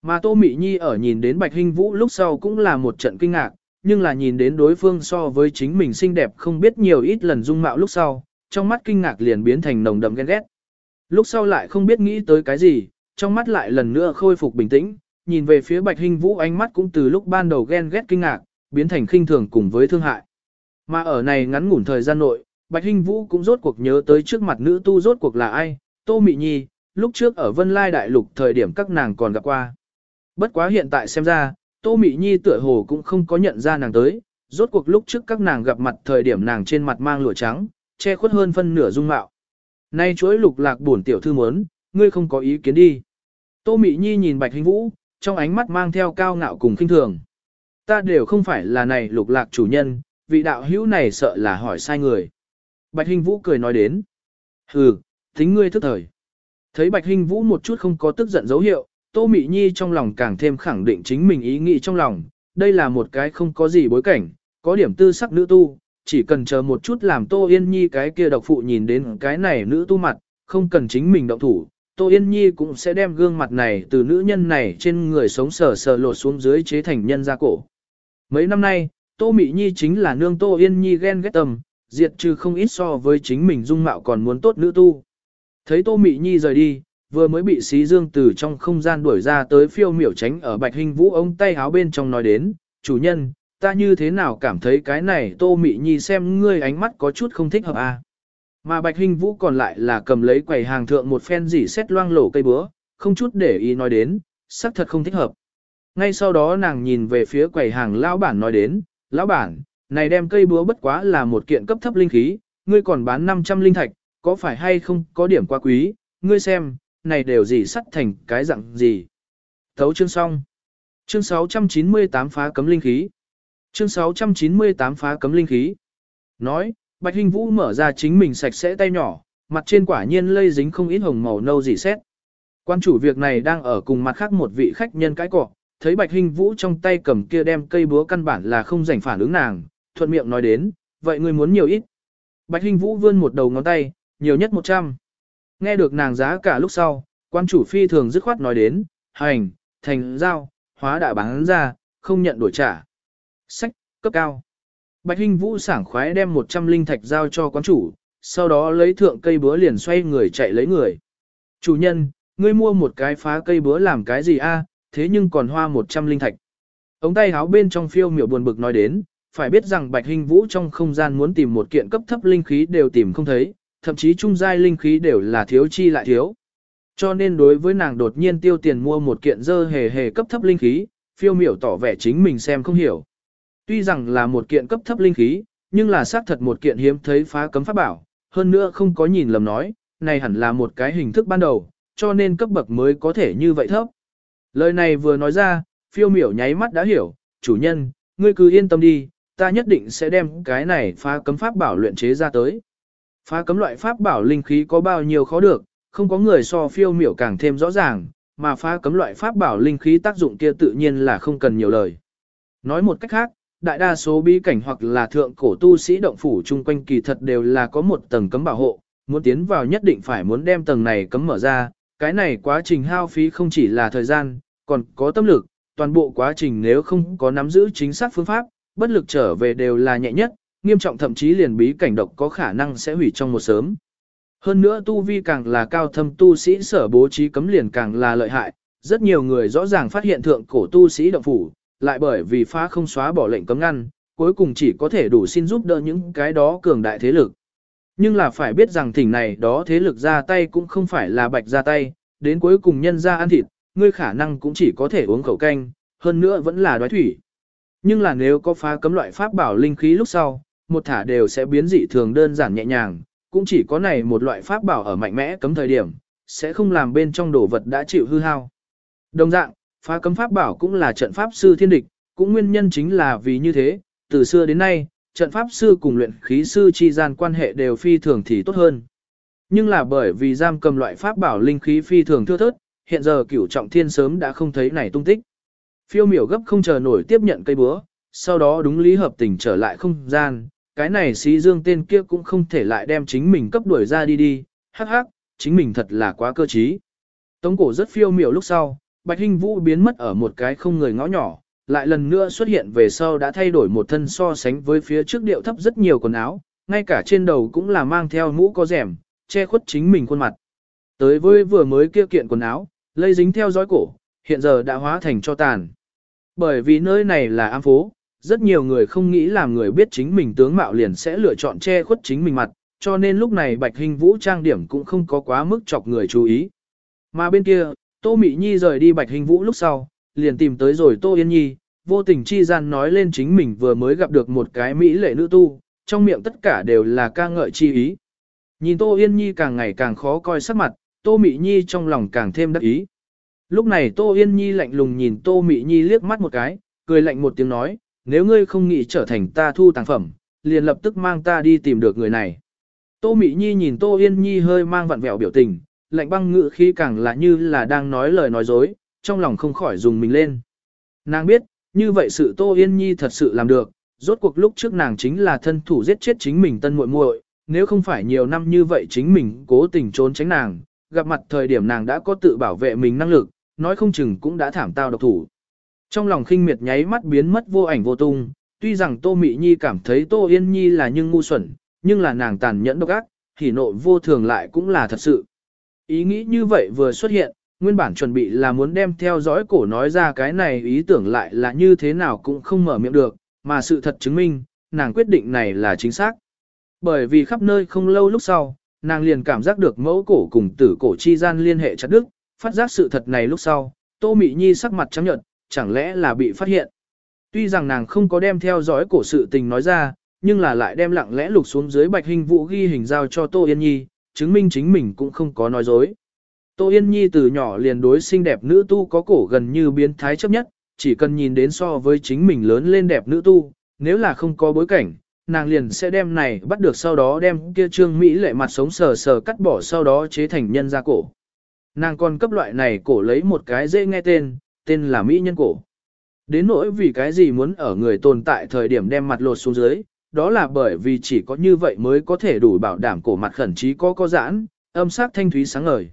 Mà Tô Mị Nhi ở nhìn đến Bạch Hinh Vũ lúc sau cũng là một trận kinh ngạc, nhưng là nhìn đến đối phương so với chính mình xinh đẹp không biết nhiều ít lần dung mạo lúc sau, trong mắt kinh ngạc liền biến thành nồng đậm ghen ghét. Lúc sau lại không biết nghĩ tới cái gì, trong mắt lại lần nữa khôi phục bình tĩnh, nhìn về phía Bạch Hinh Vũ ánh mắt cũng từ lúc ban đầu ghen ghét kinh ngạc, biến thành khinh thường cùng với thương hại. Mà ở này ngắn ngủn thời gian nội, Bạch Hinh Vũ cũng rốt cuộc nhớ tới trước mặt nữ tu rốt cuộc là ai, Tô Mị Nhi, lúc trước ở Vân Lai Đại Lục thời điểm các nàng còn gặp qua. Bất quá hiện tại xem ra, Tô Mị Nhi tựa hồ cũng không có nhận ra nàng tới, rốt cuộc lúc trước các nàng gặp mặt thời điểm nàng trên mặt mang lụa trắng, che khuất hơn phân nửa dung mạo. Nay chuỗi lục lạc buồn tiểu thư muốn, ngươi không có ý kiến đi. Tô Mị Nhi nhìn Bạch Hinh Vũ, trong ánh mắt mang theo cao ngạo cùng khinh thường. Ta đều không phải là này lục lạc chủ nhân, vị đạo hữu này sợ là hỏi sai người. Bạch Hinh Vũ cười nói đến. Hừ, tính ngươi thức thời. Thấy Bạch Hinh Vũ một chút không có tức giận dấu hiệu, Tô Mị Nhi trong lòng càng thêm khẳng định chính mình ý nghĩ trong lòng. Đây là một cái không có gì bối cảnh, có điểm tư sắc nữ tu, chỉ cần chờ một chút làm Tô Yên Nhi cái kia độc phụ nhìn đến cái này nữ tu mặt, không cần chính mình động thủ. Tô Yên Nhi cũng sẽ đem gương mặt này từ nữ nhân này trên người sống sờ sờ lột xuống dưới chế thành nhân ra cổ. Mấy năm nay, Tô Mị Nhi chính là nương Tô Yên Nhi ghen ghét tầm, diệt trừ không ít so với chính mình dung mạo còn muốn tốt nữ tu. Thấy Tô Mị Nhi rời đi, vừa mới bị xí dương từ trong không gian đuổi ra tới phiêu miểu tránh ở bạch hình vũ ông tay háo bên trong nói đến, chủ nhân, ta như thế nào cảm thấy cái này Tô Mị Nhi xem ngươi ánh mắt có chút không thích hợp à. Mà bạch hình vũ còn lại là cầm lấy quầy hàng thượng một phen dỉ xét loang lổ cây búa, không chút để ý nói đến, sắc thật không thích hợp. Ngay sau đó nàng nhìn về phía quầy hàng lão bản nói đến, lão bản, này đem cây búa bất quá là một kiện cấp thấp linh khí, ngươi còn bán 500 linh thạch, có phải hay không có điểm quá quý, ngươi xem, này đều gì sắt thành cái dạng gì. Thấu chương xong. Chương 698 phá cấm linh khí. Chương 698 phá cấm linh khí. Nói, Bạch Hinh Vũ mở ra chính mình sạch sẽ tay nhỏ, mặt trên quả nhiên lây dính không ít hồng màu nâu gì xét. Quan chủ việc này đang ở cùng mặt khác một vị khách nhân cái cọ, thấy Bạch Hinh Vũ trong tay cầm kia đem cây búa căn bản là không rảnh phản ứng nàng, thuận miệng nói đến, vậy ngươi muốn nhiều ít. Bạch Hinh Vũ vươn một đầu ngón tay, nhiều nhất 100. Nghe được nàng giá cả lúc sau, quan chủ phi thường dứt khoát nói đến, hành, thành giao, hóa đã bán ra, không nhận đổi trả. Sách, cấp cao. Bạch Hinh Vũ sảng khoái đem 100 linh thạch giao cho quán chủ, sau đó lấy thượng cây búa liền xoay người chạy lấy người. Chủ nhân, ngươi mua một cái phá cây búa làm cái gì a? thế nhưng còn hoa 100 linh thạch. Ống tay háo bên trong phiêu miểu buồn bực nói đến, phải biết rằng Bạch Hinh Vũ trong không gian muốn tìm một kiện cấp thấp linh khí đều tìm không thấy, thậm chí trung giai linh khí đều là thiếu chi lại thiếu. Cho nên đối với nàng đột nhiên tiêu tiền mua một kiện dơ hề hề cấp thấp linh khí, phiêu miểu tỏ vẻ chính mình xem không hiểu. Tuy rằng là một kiện cấp thấp linh khí, nhưng là xác thật một kiện hiếm thấy phá cấm pháp bảo, hơn nữa không có nhìn lầm nói, này hẳn là một cái hình thức ban đầu, cho nên cấp bậc mới có thể như vậy thấp. Lời này vừa nói ra, phiêu miểu nháy mắt đã hiểu, chủ nhân, ngươi cứ yên tâm đi, ta nhất định sẽ đem cái này phá cấm pháp bảo luyện chế ra tới. Phá cấm loại pháp bảo linh khí có bao nhiêu khó được, không có người so phiêu miểu càng thêm rõ ràng, mà phá cấm loại pháp bảo linh khí tác dụng kia tự nhiên là không cần nhiều lời. Nói một cách khác, đại đa số bí cảnh hoặc là thượng cổ tu sĩ động phủ chung quanh kỳ thật đều là có một tầng cấm bảo hộ, muốn tiến vào nhất định phải muốn đem tầng này cấm mở ra, cái này quá trình hao phí không chỉ là thời gian, còn có tâm lực, toàn bộ quá trình nếu không có nắm giữ chính xác phương pháp, bất lực trở về đều là nhẹ nhất, nghiêm trọng thậm chí liền bí cảnh độc có khả năng sẽ hủy trong một sớm. Hơn nữa tu vi càng là cao thâm tu sĩ sở bố trí cấm liền càng là lợi hại, rất nhiều người rõ ràng phát hiện thượng cổ tu sĩ động phủ, lại bởi vì phá không xóa bỏ lệnh cấm ngăn, cuối cùng chỉ có thể đủ xin giúp đỡ những cái đó cường đại thế lực. Nhưng là phải biết rằng thỉnh này đó thế lực ra tay cũng không phải là bạch ra tay, đến cuối cùng nhân ra ăn thịt, ngươi khả năng cũng chỉ có thể uống khẩu canh, hơn nữa vẫn là đoái thủy. Nhưng là nếu có phá cấm loại pháp bảo linh khí lúc sau, một thả đều sẽ biến dị thường đơn giản nhẹ nhàng, cũng chỉ có này một loại pháp bảo ở mạnh mẽ cấm thời điểm, sẽ không làm bên trong đồ vật đã chịu hư hao. Đồng dạng, phá cấm pháp bảo cũng là trận pháp sư thiên địch, cũng nguyên nhân chính là vì như thế, từ xưa đến nay, trận pháp sư cùng luyện khí sư chi gian quan hệ đều phi thường thì tốt hơn. Nhưng là bởi vì giam cầm loại pháp bảo linh khí phi thường thưa thớt, hiện giờ cửu trọng thiên sớm đã không thấy này tung tích. Phiêu miểu gấp không chờ nổi tiếp nhận cây búa, sau đó đúng lý hợp tình trở lại không gian, cái này xí dương tên kia cũng không thể lại đem chính mình cấp đuổi ra đi đi, hắc hắc, chính mình thật là quá cơ trí. Tống cổ rất phiêu miểu lúc sau, Bạch Hinh Vũ biến mất ở một cái không người ngõ nhỏ, lại lần nữa xuất hiện về sau đã thay đổi một thân so sánh với phía trước điệu thấp rất nhiều quần áo, ngay cả trên đầu cũng là mang theo mũ có rèm, che khuất chính mình khuôn mặt. Tới với vừa mới kia kiện quần áo, lây dính theo dõi cổ, hiện giờ đã hóa thành cho tàn. Bởi vì nơi này là am phố, rất nhiều người không nghĩ làm người biết chính mình tướng mạo liền sẽ lựa chọn che khuất chính mình mặt, cho nên lúc này Bạch Hình Vũ trang điểm cũng không có quá mức chọc người chú ý. Mà bên kia, Tô Mị Nhi rời đi Bạch Hình Vũ lúc sau, liền tìm tới rồi Tô Yên Nhi, vô tình chi gian nói lên chính mình vừa mới gặp được một cái Mỹ lệ nữ tu, trong miệng tất cả đều là ca ngợi chi ý. Nhìn Tô Yên Nhi càng ngày càng khó coi sắc mặt, Tô Mị Nhi trong lòng càng thêm đắc ý. Lúc này Tô Yên Nhi lạnh lùng nhìn Tô Mị Nhi liếc mắt một cái, cười lạnh một tiếng nói, nếu ngươi không nghĩ trở thành ta thu tàng phẩm, liền lập tức mang ta đi tìm được người này. Tô Mị Nhi nhìn Tô Yên Nhi hơi mang vặn vẹo biểu tình, lạnh băng ngự khi càng là như là đang nói lời nói dối, trong lòng không khỏi dùng mình lên. Nàng biết, như vậy sự Tô Yên Nhi thật sự làm được, rốt cuộc lúc trước nàng chính là thân thủ giết chết chính mình tân muội muội, nếu không phải nhiều năm như vậy chính mình cố tình trốn tránh nàng, gặp mặt thời điểm nàng đã có tự bảo vệ mình năng lực, nói không chừng cũng đã thảm tao độc thủ. Trong lòng khinh miệt nháy mắt biến mất vô ảnh vô tung, tuy rằng Tô Mị Nhi cảm thấy Tô Yên Nhi là nhưng ngu xuẩn, nhưng là nàng tàn nhẫn độc ác, thì nộ vô thường lại cũng là thật sự. Ý nghĩ như vậy vừa xuất hiện, nguyên bản chuẩn bị là muốn đem theo dõi cổ nói ra cái này ý tưởng lại là như thế nào cũng không mở miệng được, mà sự thật chứng minh, nàng quyết định này là chính xác. Bởi vì khắp nơi không lâu lúc sau, nàng liền cảm giác được mẫu cổ cùng tử cổ chi gian liên hệ chặt đức, phát giác sự thật này lúc sau, Tô Mị Nhi sắc mặt trắng nhợt, chẳng lẽ là bị phát hiện. Tuy rằng nàng không có đem theo dõi cổ sự tình nói ra, nhưng là lại đem lặng lẽ lục xuống dưới bạch hình vũ ghi hình giao cho Tô Yên Nhi, chứng minh chính mình cũng không có nói dối. Tô Yên Nhi từ nhỏ liền đối xinh đẹp nữ tu có cổ gần như biến thái chấp nhất, chỉ cần nhìn đến so với chính mình lớn lên đẹp nữ tu, nếu là không có bối cảnh, nàng liền sẽ đem này bắt được sau đó đem kia trương Mỹ lệ mặt sống sờ sờ cắt bỏ sau đó chế thành nhân ra cổ. Nàng còn cấp loại này cổ lấy một cái dễ nghe tên, tên là Mỹ nhân cổ. Đến nỗi vì cái gì muốn ở người tồn tại thời điểm đem mặt lột xuống dưới, đó là bởi vì chỉ có như vậy mới có thể đủ bảo đảm cổ mặt khẩn trí có có giãn, âm sắc thanh thúy sáng ngời.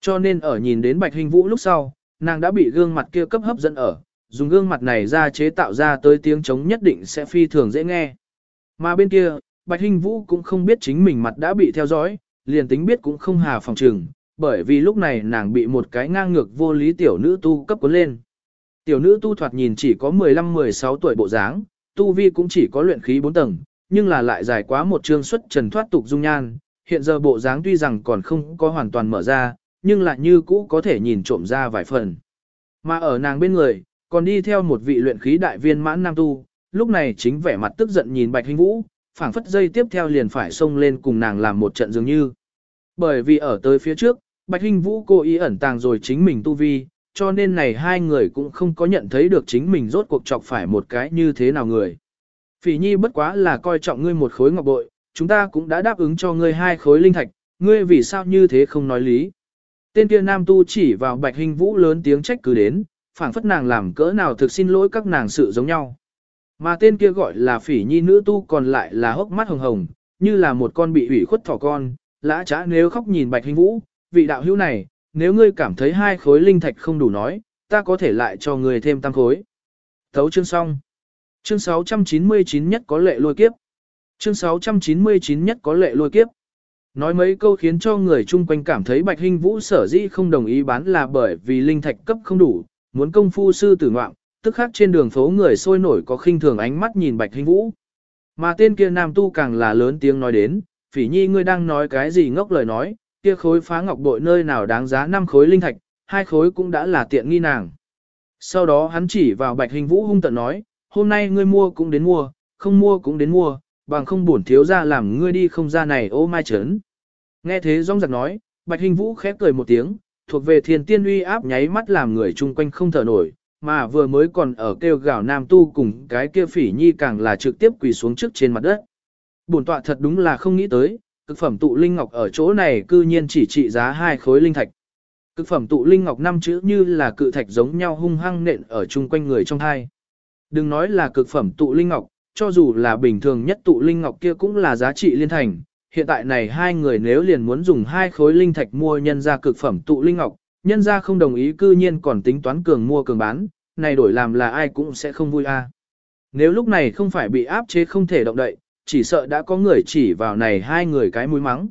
Cho nên ở nhìn đến Bạch Hình Vũ lúc sau, nàng đã bị gương mặt kia cấp hấp dẫn ở, dùng gương mặt này ra chế tạo ra tới tiếng trống nhất định sẽ phi thường dễ nghe. Mà bên kia, Bạch Hình Vũ cũng không biết chính mình mặt đã bị theo dõi, liền tính biết cũng không hà phòng trừng, bởi vì lúc này nàng bị một cái ngang ngược vô lý tiểu nữ tu cấp cuốn lên. Tiểu nữ tu thoạt nhìn chỉ có 15-16 tuổi bộ dáng, tu vi cũng chỉ có luyện khí 4 tầng, nhưng là lại dài quá một chương xuất trần thoát tục dung nhan, hiện giờ bộ dáng tuy rằng còn không có hoàn toàn mở ra, nhưng lại như cũ có thể nhìn trộm ra vài phần. Mà ở nàng bên người, còn đi theo một vị luyện khí đại viên mãn nam tu, lúc này chính vẻ mặt tức giận nhìn Bạch Hinh Vũ, phảng phất dây tiếp theo liền phải xông lên cùng nàng làm một trận dường như. Bởi vì ở tới phía trước, Bạch Hinh Vũ cố ý ẩn tàng rồi chính mình tu vi, cho nên này hai người cũng không có nhận thấy được chính mình rốt cuộc chọc phải một cái như thế nào người. Phỉ nhi bất quá là coi trọng ngươi một khối ngọc bội, chúng ta cũng đã đáp ứng cho ngươi hai khối linh thạch, ngươi vì sao như thế không nói lý. Tên kia nam tu chỉ vào bạch hình vũ lớn tiếng trách cứ đến, phảng phất nàng làm cỡ nào thực xin lỗi các nàng sự giống nhau. Mà tên kia gọi là phỉ nhi nữ tu còn lại là hốc mắt hồng hồng, như là một con bị ủy khuất thỏ con, lã trá nếu khóc nhìn bạch hình vũ, vị đạo hữu này, nếu ngươi cảm thấy hai khối linh thạch không đủ nói, ta có thể lại cho ngươi thêm tăng khối. Thấu chương xong. Chương 699 nhất có lệ lôi kiếp. Chương 699 nhất có lệ lôi kiếp. Nói mấy câu khiến cho người chung quanh cảm thấy Bạch Hinh Vũ sở dĩ không đồng ý bán là bởi vì linh thạch cấp không đủ, muốn công phu sư tử ngoạm, tức khác trên đường phố người sôi nổi có khinh thường ánh mắt nhìn Bạch Hinh Vũ. Mà tên kia nam tu càng là lớn tiếng nói đến, phỉ nhi ngươi đang nói cái gì ngốc lời nói, kia khối phá ngọc bội nơi nào đáng giá 5 khối linh thạch, hai khối cũng đã là tiện nghi nàng. Sau đó hắn chỉ vào Bạch Hình Vũ hung tận nói, hôm nay ngươi mua cũng đến mua, không mua cũng đến mua, bằng không bổn thiếu ra làm ngươi đi không ra này ô mai trấn. Nghe thế rong giặc nói, Bạch Hình Vũ khép cười một tiếng, thuộc về thiền tiên uy áp nháy mắt làm người chung quanh không thở nổi, mà vừa mới còn ở kêu gào nam tu cùng cái kia phỉ nhi càng là trực tiếp quỳ xuống trước trên mặt đất. Bổn tọa thật đúng là không nghĩ tới, cực phẩm tụ linh ngọc ở chỗ này cư nhiên chỉ trị giá hai khối linh thạch. Cực phẩm tụ linh ngọc năm chữ như là cự thạch giống nhau hung hăng nện ở chung quanh người trong hai. Đừng nói là cực phẩm tụ linh ngọc, cho dù là bình thường nhất tụ linh ngọc kia cũng là giá trị liên thành. Hiện tại này hai người nếu liền muốn dùng hai khối linh thạch mua nhân ra cực phẩm tụ linh ngọc, nhân ra không đồng ý cư nhiên còn tính toán cường mua cường bán, này đổi làm là ai cũng sẽ không vui a. Nếu lúc này không phải bị áp chế không thể động đậy, chỉ sợ đã có người chỉ vào này hai người cái mũi mắng.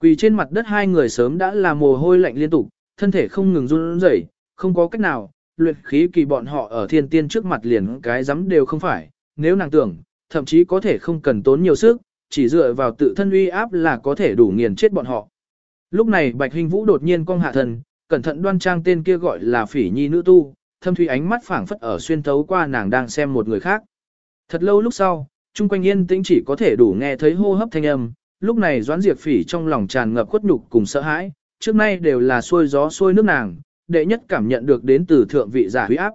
Quỳ trên mặt đất hai người sớm đã là mồ hôi lạnh liên tục, thân thể không ngừng run rẩy, không có cách nào, luyện khí kỳ bọn họ ở thiên tiên trước mặt liền cái dám đều không phải, nếu nàng tưởng, thậm chí có thể không cần tốn nhiều sức, chỉ dựa vào tự thân uy áp là có thể đủ nghiền chết bọn họ. Lúc này Bạch Hình Vũ đột nhiên cong hạ thần, cẩn thận đoan trang tên kia gọi là phỉ nhi nữ tu, thâm thủy ánh mắt phảng phất ở xuyên thấu qua nàng đang xem một người khác. Thật lâu lúc sau, chung quanh yên tĩnh chỉ có thể đủ nghe thấy hô hấp thanh âm, lúc này Doãn Diệp Phỉ trong lòng tràn ngập khuất nhục cùng sợ hãi, trước nay đều là xuôi gió xuôi nước nàng, đệ nhất cảm nhận được đến từ thượng vị giả huy áp.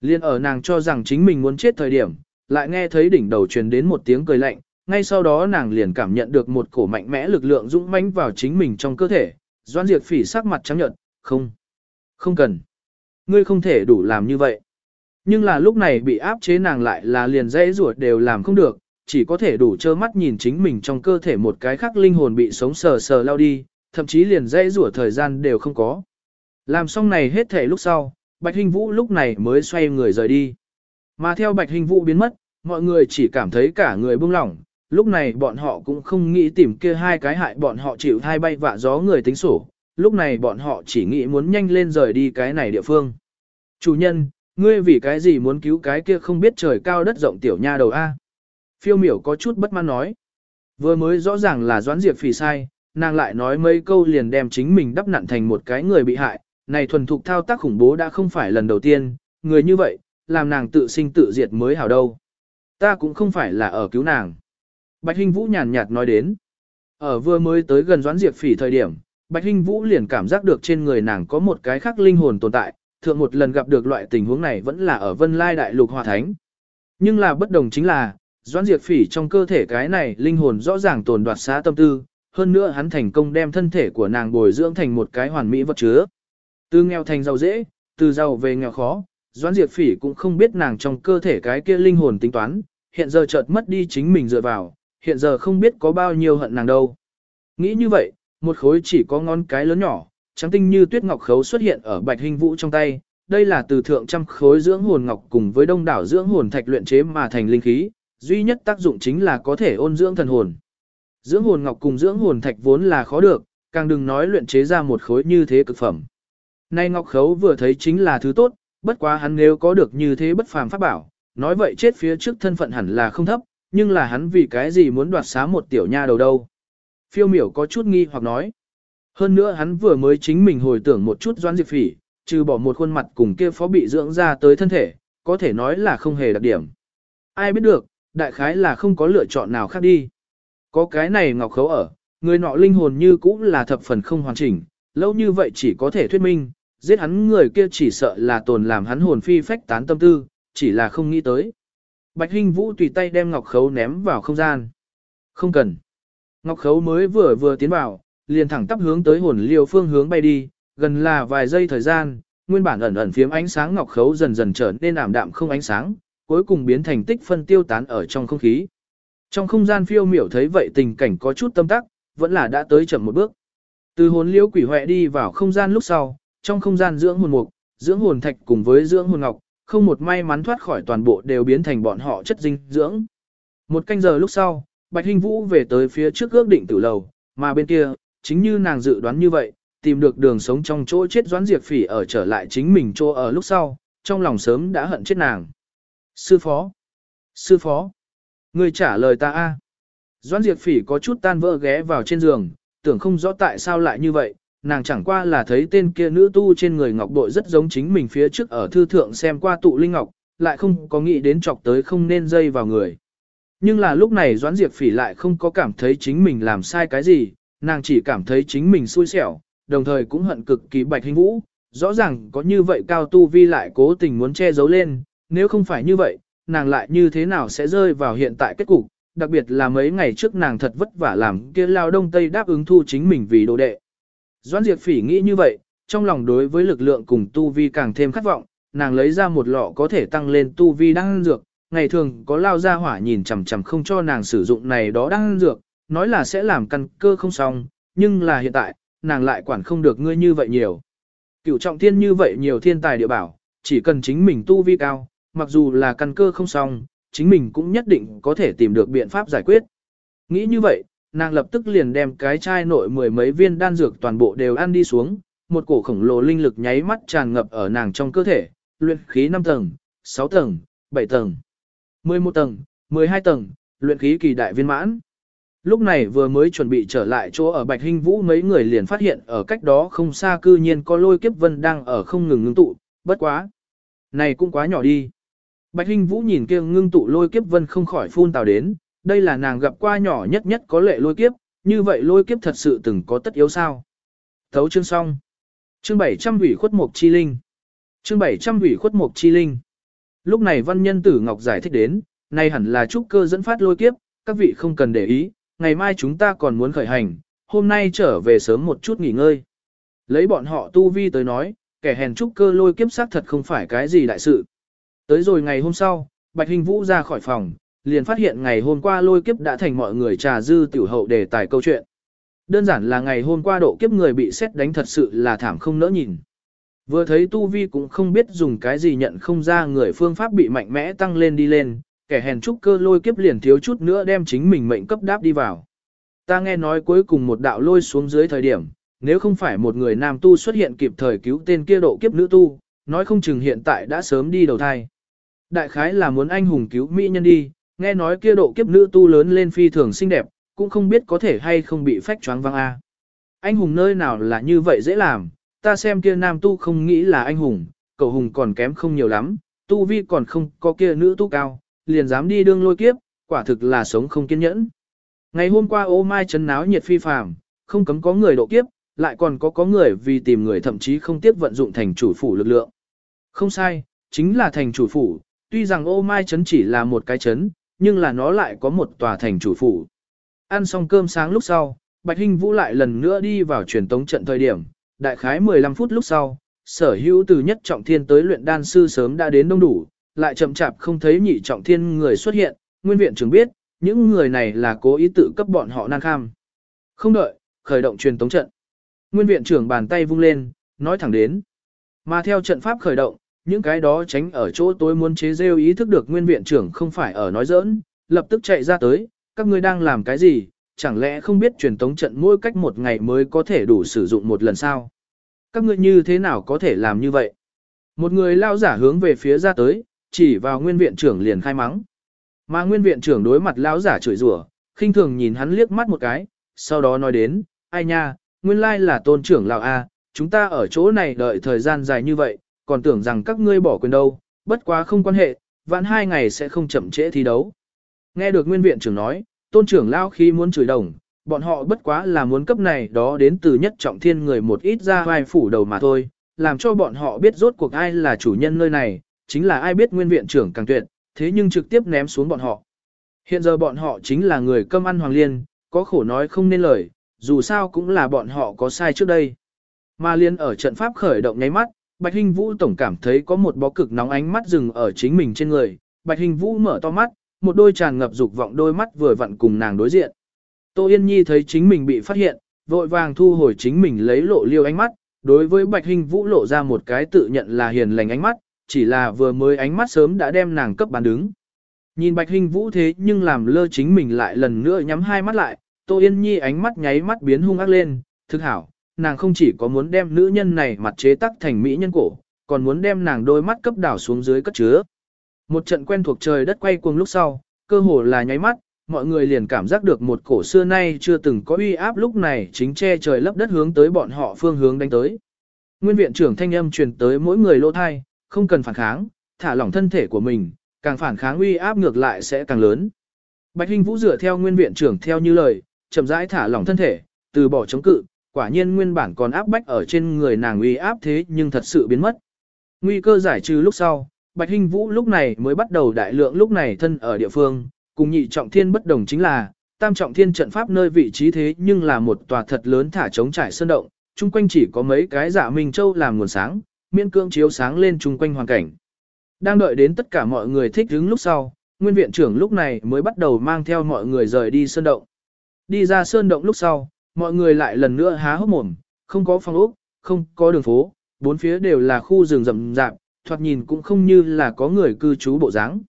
Liên ở nàng cho rằng chính mình muốn chết thời điểm, lại nghe thấy đỉnh đầu truyền đến một tiếng cười lạnh, ngay sau đó nàng liền cảm nhận được một cổ mạnh mẽ lực lượng dũng mãnh vào chính mình trong cơ thể. Doãn Diệp Phỉ sắc mặt trắng nhợt, "Không, không cần. Ngươi không thể đủ làm như vậy." Nhưng là lúc này bị áp chế nàng lại là liền dễ ruột đều làm không được, chỉ có thể đủ trơ mắt nhìn chính mình trong cơ thể một cái khác linh hồn bị sống sờ sờ lao đi, thậm chí liền dễ rủa thời gian đều không có. Làm xong này hết thể lúc sau, Bạch Hình Vũ lúc này mới xoay người rời đi. Mà theo Bạch Hình Vũ biến mất, mọi người chỉ cảm thấy cả người buông lỏng, lúc này bọn họ cũng không nghĩ tìm kia hai cái hại bọn họ chịu hai bay vạ gió người tính sổ, lúc này bọn họ chỉ nghĩ muốn nhanh lên rời đi cái này địa phương. Chủ nhân, ngươi vì cái gì muốn cứu cái kia không biết trời cao đất rộng tiểu nha đầu A? Phiêu miểu có chút bất mãn nói. Vừa mới rõ ràng là doãn diệp phì sai, nàng lại nói mấy câu liền đem chính mình đắp nặn thành một cái người bị hại, này thuần thục thao tác khủng bố đã không phải lần đầu tiên, người như vậy, làm nàng tự sinh tự diệt mới hảo đâu. Ta cũng không phải là ở cứu nàng. Bạch Hinh Vũ nhàn nhạt nói đến. Ở vừa mới tới gần Doãn Diệp Phỉ thời điểm, Bạch Hinh Vũ liền cảm giác được trên người nàng có một cái khác linh hồn tồn tại, thượng một lần gặp được loại tình huống này vẫn là ở Vân Lai Đại Lục Hòa Thánh. Nhưng là bất đồng chính là, Doãn Diệp Phỉ trong cơ thể cái này linh hồn rõ ràng tồn đoạt xá tâm tư, hơn nữa hắn thành công đem thân thể của nàng bồi dưỡng thành một cái hoàn mỹ vật chứa. Từ nghèo thành giàu dễ, từ giàu về nghèo khó, Doãn Diệp Phỉ cũng không biết nàng trong cơ thể cái kia linh hồn tính toán, hiện giờ chợt mất đi chính mình dựa vào, hiện giờ không biết có bao nhiêu hận nàng đâu. Nghĩ như vậy, một khối chỉ có ngón cái lớn nhỏ, trắng tinh như tuyết ngọc khấu xuất hiện ở bạch hình vũ trong tay. Đây là từ thượng trăm khối dưỡng hồn ngọc cùng với đông đảo dưỡng hồn thạch luyện chế mà thành linh khí, duy nhất tác dụng chính là có thể ôn dưỡng thần hồn. Dưỡng hồn ngọc cùng dưỡng hồn thạch vốn là khó được, càng đừng nói luyện chế ra một khối như thế cực phẩm. Nay ngọc khấu vừa thấy chính là thứ tốt, bất quá hắn nếu có được như thế bất phàm pháp bảo, nói vậy chết phía trước thân phận hẳn là không thấp, nhưng là hắn vì cái gì muốn đoạt xá một tiểu nha đầu đâu. Phiêu miểu có chút nghi hoặc nói. Hơn nữa hắn vừa mới chính mình hồi tưởng một chút doãn diệp phỉ, trừ bỏ một khuôn mặt cùng kia phó bị dưỡng ra tới thân thể, có thể nói là không hề đặc điểm. Ai biết được, đại khái là không có lựa chọn nào khác đi. Có cái này ngọc khấu ở, người nọ linh hồn như cũng là thập phần không hoàn chỉnh, lâu như vậy chỉ có thể thuyết minh, giết hắn người kia chỉ sợ là tồn làm hắn hồn phi phách tán tâm tư, chỉ là không nghĩ tới. Bạch Hinh Vũ tùy tay đem ngọc khấu ném vào không gian. Không cần. Ngọc khấu mới vừa vừa tiến vào, liền thẳng tắp hướng tới hồn liêu phương hướng bay đi, gần là vài giây thời gian, nguyên bản ẩn ẩn phiếm ánh sáng ngọc khấu dần dần trở nên ảm đạm không ánh sáng, cuối cùng biến thành tích phân tiêu tán ở trong không khí. Trong không gian phiêu miểu thấy vậy tình cảnh có chút tâm tắc, vẫn là đã tới chậm một bước. Từ hồn liễu quỷ hoẹ đi vào không gian lúc sau, trong không gian dưỡng hồn mục, dưỡng hồn thạch cùng với dưỡng hồn ngọc, không một may mắn thoát khỏi toàn bộ đều biến thành bọn họ chất dinh dưỡng. Một canh giờ lúc sau, Bạch Hinh Vũ về tới phía trước ước định tử lầu, mà bên kia, chính như nàng dự đoán như vậy, tìm được đường sống trong chỗ chết doãn diệt phỉ ở trở lại chính mình chỗ ở lúc sau, trong lòng sớm đã hận chết nàng. Sư phó! Sư phó! Người trả lời ta a. Doãn diệt phỉ có chút tan vỡ ghé vào trên giường, tưởng không rõ tại sao lại như vậy, nàng chẳng qua là thấy tên kia nữ tu trên người ngọc bội rất giống chính mình phía trước ở thư thượng xem qua tụ linh ngọc, lại không có nghĩ đến chọc tới không nên dây vào người. Nhưng là lúc này Doãn Diệp Phỉ lại không có cảm thấy chính mình làm sai cái gì, nàng chỉ cảm thấy chính mình xui xẻo, đồng thời cũng hận cực kỳ bạch hình vũ, rõ ràng có như vậy cao tu vi lại cố tình muốn che giấu lên, nếu không phải như vậy, nàng lại như thế nào sẽ rơi vào hiện tại kết cục, đặc biệt là mấy ngày trước nàng thật vất vả làm kia lao đông tây đáp ứng thu chính mình vì đồ đệ. Doãn Diệp Phỉ nghĩ như vậy, trong lòng đối với lực lượng cùng tu vi càng thêm khát vọng, nàng lấy ra một lọ có thể tăng lên tu vi đang dược, ngày thường có lao ra hỏa nhìn chằm chằm không cho nàng sử dụng này đó đang dược, nói là sẽ làm căn cơ không xong, nhưng là hiện tại, nàng lại quản không được ngươi như vậy nhiều. Cựu trọng thiên như vậy nhiều thiên tài địa bảo, chỉ cần chính mình tu vi cao, mặc dù là căn cơ không xong, chính mình cũng nhất định có thể tìm được biện pháp giải quyết. Nghĩ như vậy, nàng lập tức liền đem cái chai nội mười mấy viên đan dược toàn bộ đều ăn đi xuống, một cổ khổng lồ linh lực nháy mắt tràn ngập ở nàng trong cơ thể, luyện khí 5 tầng, 6 tầng, 7 tầng, 11 tầng, 12 tầng, luyện khí kỳ đại viên mãn. Lúc này vừa mới chuẩn bị trở lại chỗ ở Bạch Hinh Vũ mấy người liền phát hiện ở cách đó không xa cư nhiên có lôi kiếp vân đang ở không ngừng ngưng tụ, bất quá. Này cũng quá nhỏ đi. Bạch Hinh Vũ nhìn kia ngưng tụ lôi kiếp vân không khỏi phun tào đến, đây là nàng gặp qua nhỏ nhất nhất có lệ lôi kiếp, như vậy lôi kiếp thật sự từng có tất yếu sao. Thấu chương xong. Chương 700 hủy khuất mục chi linh. Chương 700 hủy khuất mục chi linh. Lúc này văn nhân tử Ngọc giải thích đến, này hẳn là trúc cơ dẫn phát lôi kiếp, các vị không cần để ý, ngày mai chúng ta còn muốn khởi hành, hôm nay trở về sớm một chút nghỉ ngơi. Lấy bọn họ tu vi tới nói, kẻ hèn trúc cơ lôi kiếp xác thật không phải cái gì đại sự. Tới rồi ngày hôm sau, Bạch Hình Vũ ra khỏi phòng, liền phát hiện ngày hôm qua lôi kiếp đã thành mọi người trà dư tiểu hậu đề tài câu chuyện. Đơn giản là ngày hôm qua độ kiếp người bị xét đánh thật sự là thảm không nỡ nhìn. Vừa thấy Tu Vi cũng không biết dùng cái gì nhận không ra người phương pháp bị mạnh mẽ tăng lên đi lên, kẻ hèn trúc cơ lôi kiếp liền thiếu chút nữa đem chính mình mệnh cấp đáp đi vào. Ta nghe nói cuối cùng một đạo lôi xuống dưới thời điểm, nếu không phải một người nam tu xuất hiện kịp thời cứu tên kia độ kiếp nữ tu, nói không chừng hiện tại đã sớm đi đầu thai. Đại khái là muốn anh hùng cứu mỹ nhân đi, nghe nói kia độ kiếp nữ tu lớn lên phi thường xinh đẹp, cũng không biết có thể hay không bị phách choáng văng a. Anh hùng nơi nào là như vậy dễ làm, ta xem kia nam tu không nghĩ là anh hùng, cậu hùng còn kém không nhiều lắm, tu vi còn không có kia nữ tu cao, liền dám đi đương lôi kiếp, quả thực là sống không kiên nhẫn. Ngày hôm qua ô mai chấn náo nhiệt phi phàm, không cấm có người độ kiếp, lại còn có có người vì tìm người thậm chí không tiếc vận dụng thành chủ phủ lực lượng. Không sai, chính là thành chủ phủ, tuy rằng ô mai chấn chỉ là một cái chấn, nhưng là nó lại có một tòa thành chủ phủ. Ăn xong cơm sáng lúc sau, Bạch Hinh Vũ lại lần nữa đi vào truyền tống trận thời điểm, đại khái 15 phút lúc sau, sở hữu từ nhất trọng thiên tới luyện đan sư sớm đã đến đông đủ, lại chậm chạp không thấy nhị trọng thiên người xuất hiện, nguyên viện trưởng biết, những người này là cố ý tự cấp bọn họ nan kham. Không đợi, khởi động truyền tống trận. Nguyên viện trưởng bàn tay vung lên, nói thẳng đến. Mà theo trận pháp khởi động, những cái đó tránh ở chỗ tối muốn chế rêu ý thức được nguyên viện trưởng không phải ở nói giỡn, lập tức chạy ra tới, các ngươi đang làm cái gì, chẳng lẽ không biết truyền tống trận mỗi cách một ngày mới có thể đủ sử dụng một lần sao? Các ngươi như thế nào có thể làm như vậy? Một người lao giả hướng về phía ra tới, chỉ vào nguyên viện trưởng liền khai mắng. Mà nguyên viện trưởng đối mặt lão giả chửi rủa, khinh thường nhìn hắn liếc mắt một cái, sau đó nói đến, ai nha, nguyên lai là tôn trưởng lão A, chúng ta ở chỗ này đợi thời gian dài như vậy, còn tưởng rằng các ngươi bỏ quyền đâu, bất quá không quan hệ, vãn hai ngày sẽ không chậm trễ thi đấu. Nghe được nguyên viện trưởng nói, tôn trưởng lão khi muốn chửi đồng, bọn họ bất quá là muốn cấp này đó đến từ nhất trọng thiên người một ít ra vai phủ đầu mà thôi, làm cho bọn họ biết rốt cuộc ai là chủ nhân nơi này, chính là ai biết nguyên viện trưởng càng tuyệt, thế nhưng trực tiếp ném xuống bọn họ. Hiện giờ bọn họ chính là người cơm ăn hoàng liên, có khổ nói không nên lời, dù sao cũng là bọn họ có sai trước đây. Mà liên ở trận pháp khởi động nháy mắt, Bạch Hình Vũ tổng cảm thấy có một bó cực nóng ánh mắt dừng ở chính mình trên người. Bạch Hình Vũ mở to mắt, một đôi tràn ngập dục vọng đôi mắt vừa vặn cùng nàng đối diện. Tô Yên Nhi thấy chính mình bị phát hiện, vội vàng thu hồi chính mình lấy lộ liêu ánh mắt, đối với Bạch Hình Vũ lộ ra một cái tự nhận là hiền lành ánh mắt, chỉ là vừa mới ánh mắt sớm đã đem nàng cấp bán đứng. Nhìn Bạch Hình Vũ thế nhưng làm lơ chính mình lại lần nữa nhắm hai mắt lại, Tô Yên Nhi ánh mắt nháy mắt biến hung ác lên, thực hảo, nàng không chỉ có muốn đem nữ nhân này mặt chế tắc thành mỹ nhân cổ, còn muốn đem nàng đôi mắt cấp đảo xuống dưới cất chứa. Một trận quen thuộc trời đất quay cuồng lúc sau, cơ hồ là nháy mắt, mọi người liền cảm giác được một cổ xưa nay chưa từng có uy áp lúc này chính che trời lấp đất hướng tới bọn họ phương hướng đánh tới. Nguyên viện trưởng thanh âm truyền tới mỗi người lỗ thai, không cần phản kháng, thả lỏng thân thể của mình, càng phản kháng uy áp ngược lại sẽ càng lớn. Bạch Hinh Vũ dựa theo nguyên viện trưởng theo như lời, chậm rãi thả lỏng thân thể, từ bỏ chống cự, quả nhiên nguyên bản còn áp bách ở trên người nàng uy áp thế nhưng thật sự biến mất. Nguy cơ giải trừ lúc sau, Bạch Hinh Vũ lúc này mới bắt đầu đại lượng lúc này thân ở địa phương, cùng nhị trọng thiên bất đồng chính là, tam trọng thiên trận pháp nơi vị trí thế nhưng là một tòa thật lớn thả trống trải sơn động, chung quanh chỉ có mấy cái dạ minh châu làm nguồn sáng, miễn cương chiếu sáng lên chung quanh hoàn cảnh. Đang đợi đến tất cả mọi người thích đứng lúc sau, nguyên viện trưởng lúc này mới bắt đầu mang theo mọi người rời đi sơn động. Đi ra sơn động lúc sau, mọi người lại lần nữa há hốc mồm, không có phòng ốc, không có đường phố, bốn phía đều là khu rừng rậm rạp, thoạt nhìn cũng không như là có người cư trú bộ dáng.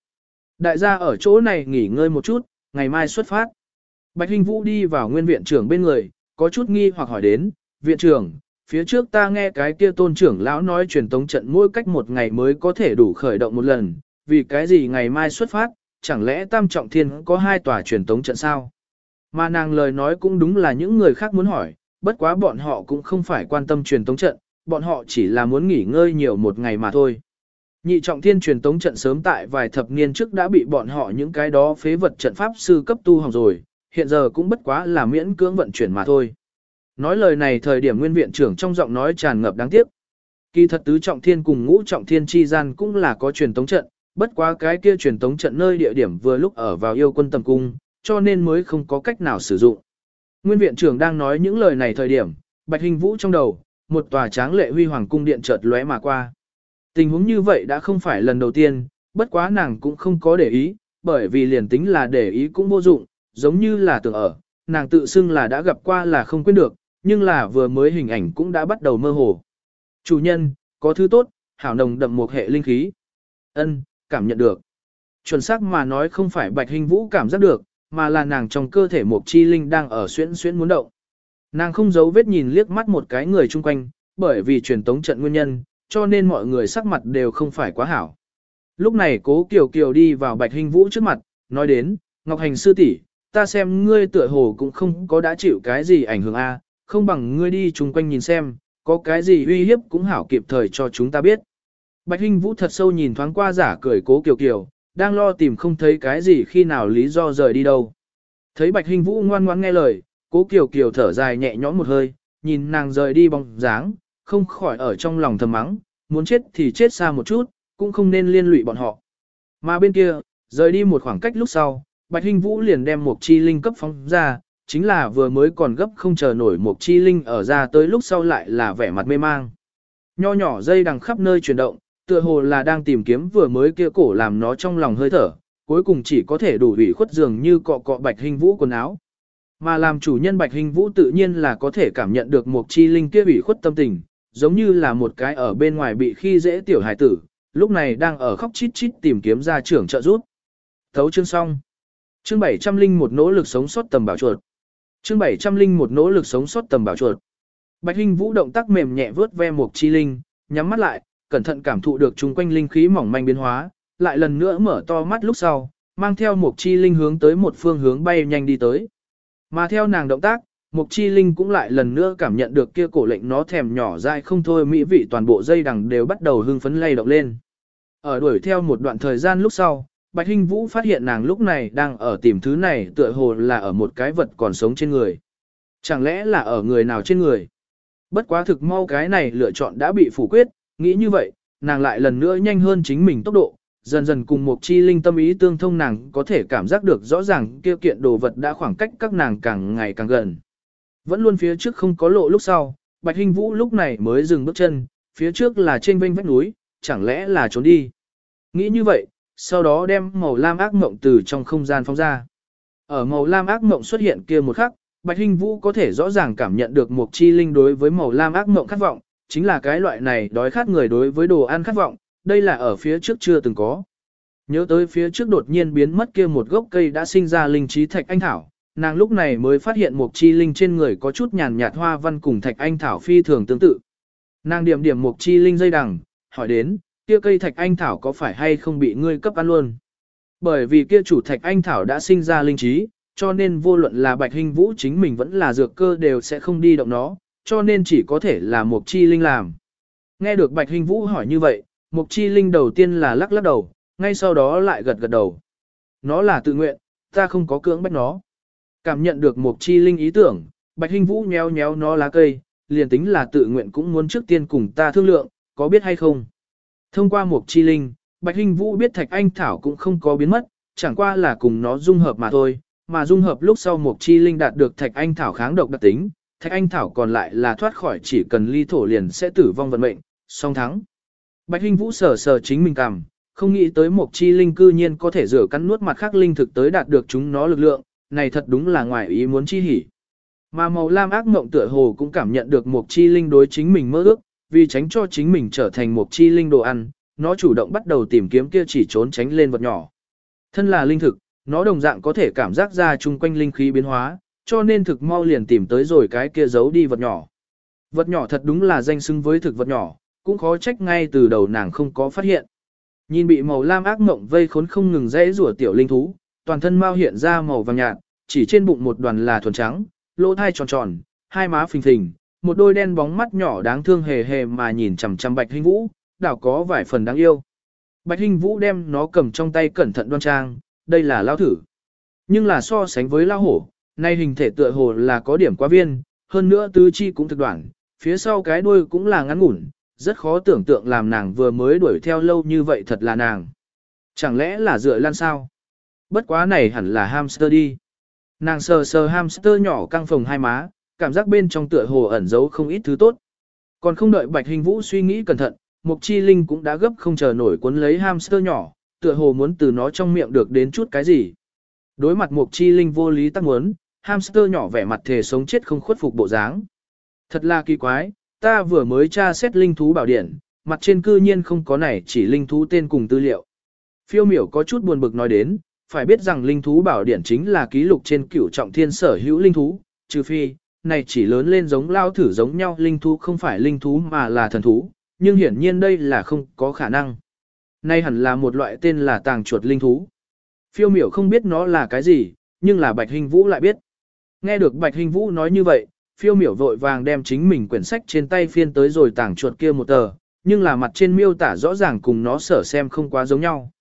Đại gia ở chỗ này nghỉ ngơi một chút, ngày mai xuất phát. Bạch Hinh Vũ đi vào nguyên viện trưởng bên người, có chút nghi hoặc hỏi đến, viện trưởng, phía trước ta nghe cái kia tôn trưởng lão nói truyền tống trận mỗi cách một ngày mới có thể đủ khởi động một lần, vì cái gì ngày mai xuất phát, chẳng lẽ tam trọng thiên có hai tòa truyền tống trận sao? Mà nàng lời nói cũng đúng là những người khác muốn hỏi, bất quá bọn họ cũng không phải quan tâm truyền tống trận, bọn họ chỉ là muốn nghỉ ngơi nhiều một ngày mà thôi. Nhị trọng thiên truyền tống trận sớm tại vài thập niên trước đã bị bọn họ những cái đó phế vật trận pháp sư cấp tu hỏng rồi, hiện giờ cũng bất quá là miễn cưỡng vận chuyển mà thôi. Nói lời này thời điểm nguyên viện trưởng trong giọng nói tràn ngập đáng tiếc. Kỳ thật tứ trọng thiên cùng ngũ trọng thiên chi gian cũng là có truyền tống trận, bất quá cái kia truyền tống trận nơi địa điểm vừa lúc ở vào yêu quân tầm cung, cho nên mới không có cách nào sử dụng. Nguyên viện trưởng đang nói những lời này thời điểm, Bạch Hình Vũ trong đầu, một tòa tráng lệ huy hoàng cung điện chợt lóe mà qua. Tình huống như vậy đã không phải lần đầu tiên, bất quá nàng cũng không có để ý, bởi vì liền tính là để ý cũng vô dụng, giống như là tưởng ở, nàng tự xưng là đã gặp qua là không quên được, nhưng là vừa mới hình ảnh cũng đã bắt đầu mơ hồ. Chủ nhân, có thứ tốt, hảo nồng đậm một hệ linh khí. Ân, cảm nhận được. Chuẩn xác mà nói không phải Bạch Hình Vũ cảm giác được, mà là nàng trong cơ thể một chi linh đang ở xuyễn xuyễn muốn động. Nàng không giấu vết nhìn liếc mắt một cái người chung quanh, bởi vì truyền tống trận nguyên nhân, cho nên mọi người sắc mặt đều không phải quá hảo. Lúc này cố Kiều Kiều đi vào Bạch Hình Vũ trước mặt, nói đến, Ngọc Hành sư tỷ, ta xem ngươi tựa hồ cũng không có đã chịu cái gì ảnh hưởng a, không bằng ngươi đi chung quanh nhìn xem, có cái gì uy hiếp cũng hảo kịp thời cho chúng ta biết. Bạch Hinh Vũ thật sâu nhìn thoáng qua giả cười cố Kiều Kiều, đang lo tìm không thấy cái gì khi nào lý do rời đi đâu. Thấy Bạch Hinh Vũ ngoan ngoãn nghe lời, cố Kiều Kiều thở dài nhẹ nhõm một hơi, nhìn nàng rời đi bóng dáng, không khỏi ở trong lòng thầm mắng, muốn chết thì chết xa một chút, cũng không nên liên lụy bọn họ. Mà bên kia, rời đi một khoảng cách lúc sau, Bạch Hinh Vũ liền đem một chi linh cấp phóng ra, chính là vừa mới còn gấp không chờ nổi một chi linh ở ra tới lúc sau lại là vẻ mặt mê mang. Nho nhỏ dây đằng khắp nơi chuyển động, tựa hồ là đang tìm kiếm vừa mới kia cổ làm nó trong lòng hơi thở, cuối cùng chỉ có thể đủ ủy khuất dường như cọ cọ Bạch hình Vũ quần áo. Mà làm chủ nhân Bạch Hình Vũ tự nhiên là có thể cảm nhận được một chi linh kia ủy khuất tâm tình, giống như là một cái ở bên ngoài bị khi dễ tiểu hài tử, lúc này đang ở khóc chít chít tìm kiếm ra trưởng trợ giúp. Thấu chương xong. Chương 700 linh một nỗ lực sống sót tầm bảo chuột. Chương 700 linh một nỗ lực sống sót tầm bảo chuột. Bạch Hinh Vũ động tác mềm nhẹ vớt ve một chi linh, nhắm mắt lại, cẩn thận cảm thụ được chung quanh linh khí mỏng manh biến hóa, lại lần nữa mở to mắt lúc sau, mang theo một chi linh hướng tới một phương hướng bay nhanh đi tới. Mà theo nàng động tác, một Chi Linh cũng lại lần nữa cảm nhận được kia cổ lệnh nó thèm nhỏ dai không thôi mỹ vị toàn bộ dây đằng đều bắt đầu hưng phấn lay động lên. Ở đuổi theo một đoạn thời gian lúc sau, Bạch Hinh Vũ phát hiện nàng lúc này đang ở tìm thứ này tựa hồ là ở một cái vật còn sống trên người. Chẳng lẽ là ở người nào trên người? Bất quá thực mau cái này lựa chọn đã bị phủ quyết, nghĩ như vậy, nàng lại lần nữa nhanh hơn chính mình tốc độ, dần dần cùng một chi linh tâm ý tương thông nàng có thể cảm giác được rõ ràng kia kiện đồ vật đã khoảng cách các nàng càng ngày càng gần. Vẫn luôn phía trước không có lộ lúc sau, Bạch Hinh Vũ lúc này mới dừng bước chân, phía trước là trên vênh vách núi, chẳng lẽ là trốn đi. Nghĩ như vậy, sau đó đem màu lam ác mộng từ trong không gian phóng ra. Ở màu lam ác mộng xuất hiện kia một khắc, Bạch Hinh Vũ có thể rõ ràng cảm nhận được một chi linh đối với màu lam ác mộng khát vọng, chính là cái loại này đói khát người đối với đồ ăn khát vọng, đây là ở phía trước chưa từng có. Nhớ tới phía trước đột nhiên biến mất kia một gốc cây đã sinh ra linh trí thạch anh thảo, nàng lúc này mới phát hiện một chi linh trên người có chút nhàn nhạt hoa văn cùng thạch anh thảo phi thường tương tự. Nàng điểm điểm một chi linh dây đằng, hỏi đến, kia cây thạch anh thảo có phải hay không bị ngươi cấp ăn luôn? Bởi vì kia chủ thạch anh thảo đã sinh ra linh trí, cho nên vô luận là bạch hình vũ chính mình vẫn là dược cơ đều sẽ không đi động nó, cho nên chỉ có thể là một chi linh làm. Nghe được bạch hình vũ hỏi như vậy, Mục chi linh đầu tiên là lắc lắc đầu, ngay sau đó lại gật gật đầu. Nó là tự nguyện, ta không có cưỡng bách nó. Cảm nhận được mục chi linh ý tưởng, bạch hình vũ nhéo nhéo nó lá cây, liền tính là tự nguyện cũng muốn trước tiên cùng ta thương lượng, có biết hay không. Thông qua một chi linh, bạch Hinh vũ biết thạch anh thảo cũng không có biến mất, chẳng qua là cùng nó dung hợp mà thôi, mà dung hợp lúc sau một Chi Linh đạt được Thạch Anh Thảo kháng độc đặc tính, Thạch Anh Thảo còn lại là thoát khỏi chỉ cần ly thổ liền sẽ tử vong vận mệnh, song thắng. Bạch Hinh Vũ sờ sờ chính mình cảm, không nghĩ tới một Chi Linh cư nhiên có thể rửa cắn nuốt mặt khác linh thực tới đạt được chúng nó lực lượng, này thật đúng là ngoài ý muốn chi hỉ. Mà màu lam ác mộng tựa hồ cũng cảm nhận được một Chi Linh đối chính mình mơ ước, vì tránh cho chính mình trở thành một Chi Linh đồ ăn, nó chủ động bắt đầu tìm kiếm kia chỉ trốn tránh lên vật nhỏ. Thân là linh thực, nó đồng dạng có thể cảm giác ra chung quanh linh khí biến hóa, cho nên thực mau liền tìm tới rồi cái kia giấu đi vật nhỏ. Vật nhỏ thật đúng là danh xưng với thực vật nhỏ, cũng khó trách ngay từ đầu nàng không có phát hiện. Nhìn bị màu lam ác mộng vây khốn không ngừng dãy rủa tiểu linh thú, toàn thân mau hiện ra màu vàng nhạt, chỉ trên bụng một đoàn là thuần trắng, lỗ thai tròn tròn, hai má phình phình, một đôi đen bóng mắt nhỏ đáng thương hề hề mà nhìn chằm chằm Bạch Hinh Vũ, đảo có vài phần đáng yêu. Bạch Hinh Vũ đem nó cầm trong tay cẩn thận đoan trang, đây là lao thử. Nhưng là so sánh với lao hổ, nay hình thể tựa hồ là có điểm quá viên, hơn nữa tứ chi cũng thực đoạn, phía sau cái đuôi cũng là ngắn ngủn, rất khó tưởng tượng làm nàng vừa mới đuổi theo lâu như vậy thật là nàng. Chẳng lẽ là dựa lan sao? Bất quá này hẳn là hamster đi. Nàng sờ sờ hamster nhỏ căng phồng hai má, cảm giác bên trong tựa hồ ẩn giấu không ít thứ tốt. Còn không đợi Bạch Hình Vũ suy nghĩ cẩn thận, Mục Chi Linh cũng đã gấp không chờ nổi cuốn lấy hamster nhỏ, tựa hồ muốn từ nó trong miệng được đến chút cái gì. Đối mặt Mục Chi Linh vô lý tắc muốn, hamster nhỏ vẻ mặt thề sống chết không khuất phục bộ dáng. Thật là kỳ quái, ta vừa mới tra xét linh thú bảo điển, mặt trên cư nhiên không có này chỉ linh thú tên cùng tư liệu. Phiêu miểu có chút buồn bực nói đến, phải biết rằng linh thú bảo điển chính là ký lục trên cửu trọng thiên sở hữu linh thú, trừ phi, này chỉ lớn lên giống lao thử giống nhau linh thú không phải linh thú mà là thần thú, nhưng hiển nhiên đây là không có khả năng. Nay hẳn là một loại tên là tàng chuột linh thú. Phiêu miểu không biết nó là cái gì, nhưng là Bạch Hình Vũ lại biết. Nghe được Bạch Hình Vũ nói như vậy, phiêu miểu vội vàng đem chính mình quyển sách trên tay phiên tới rồi tàng chuột kia một tờ, nhưng là mặt trên miêu tả rõ ràng cùng nó sở xem không quá giống nhau.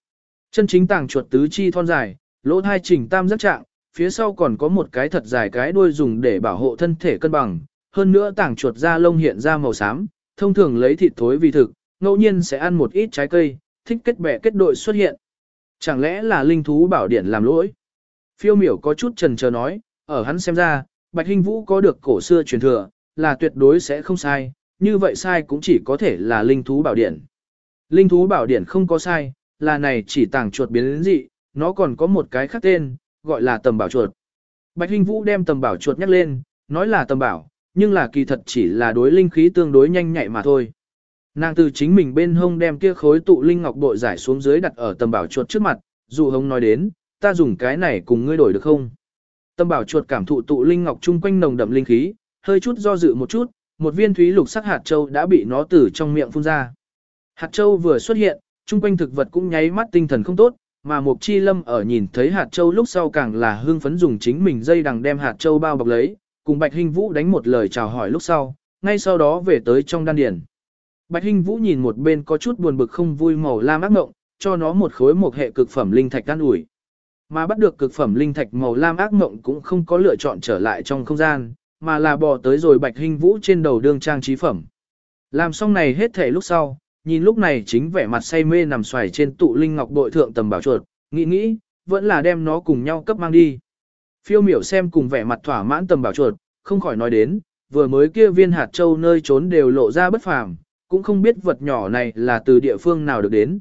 Chân chính tàng chuột tứ chi thon dài, lỗ thai chỉnh tam rất trạng, phía sau còn có một cái thật dài cái đuôi dùng để bảo hộ thân thể cân bằng, hơn nữa tảng chuột da lông hiện ra màu xám, thông thường lấy thịt thối vì thực, ngẫu nhiên sẽ ăn một ít trái cây, thích kết bè kết đội xuất hiện. Chẳng lẽ là linh thú bảo điện làm lỗi? Phiêu miểu có chút trần chờ nói, ở hắn xem ra, Bạch Hinh Vũ có được cổ xưa truyền thừa, là tuyệt đối sẽ không sai, như vậy sai cũng chỉ có thể là linh thú bảo điện. Linh thú bảo điện không có sai, là này chỉ tàng chuột biến đến dị, nó còn có một cái khác tên, gọi là tầm bảo chuột. Bạch Hinh Vũ đem tầm bảo chuột nhắc lên, nói là tầm bảo, nhưng là kỳ thật chỉ là đối linh khí tương đối nhanh nhạy mà thôi. Nàng từ chính mình bên hông đem kia khối tụ linh ngọc bội giải xuống dưới đặt ở tầm bảo chuột trước mặt, dụ hông nói đến, ta dùng cái này cùng ngươi đổi được không? Tầm bảo chuột cảm thụ tụ linh ngọc chung quanh nồng đậm linh khí, hơi chút do dự một chút, một viên thúy lục sắc hạt châu đã bị nó từ trong miệng phun ra. Hạt châu vừa xuất hiện, chung quanh thực vật cũng nháy mắt tinh thần không tốt, mà Mục Chi Lâm ở nhìn thấy hạt châu lúc sau càng là hưng phấn dùng chính mình dây đằng đem hạt châu bao bọc lấy, cùng Bạch Hinh Vũ đánh một lời chào hỏi lúc sau, ngay sau đó về tới trong đan điền. Bạch Hinh Vũ nhìn một bên có chút buồn bực không vui màu lam ác ngộng, cho nó một khối một hệ cực phẩm linh thạch đan ủi. Mà bắt được cực phẩm linh thạch màu lam ác ngộng cũng không có lựa chọn trở lại trong không gian, mà là bò tới rồi Bạch Hinh Vũ trên đầu đương trang trí phẩm. Làm xong này hết thể lúc sau, nhìn lúc này chính vẻ mặt say mê nằm xoài trên tụ linh ngọc bội thượng tầm bảo chuột, nghĩ nghĩ, vẫn là đem nó cùng nhau cấp mang đi. Phiêu miểu xem cùng vẻ mặt thỏa mãn tầm bảo chuột, không khỏi nói đến, vừa mới kia viên hạt châu nơi trốn đều lộ ra bất phàm, cũng không biết vật nhỏ này là từ địa phương nào được đến.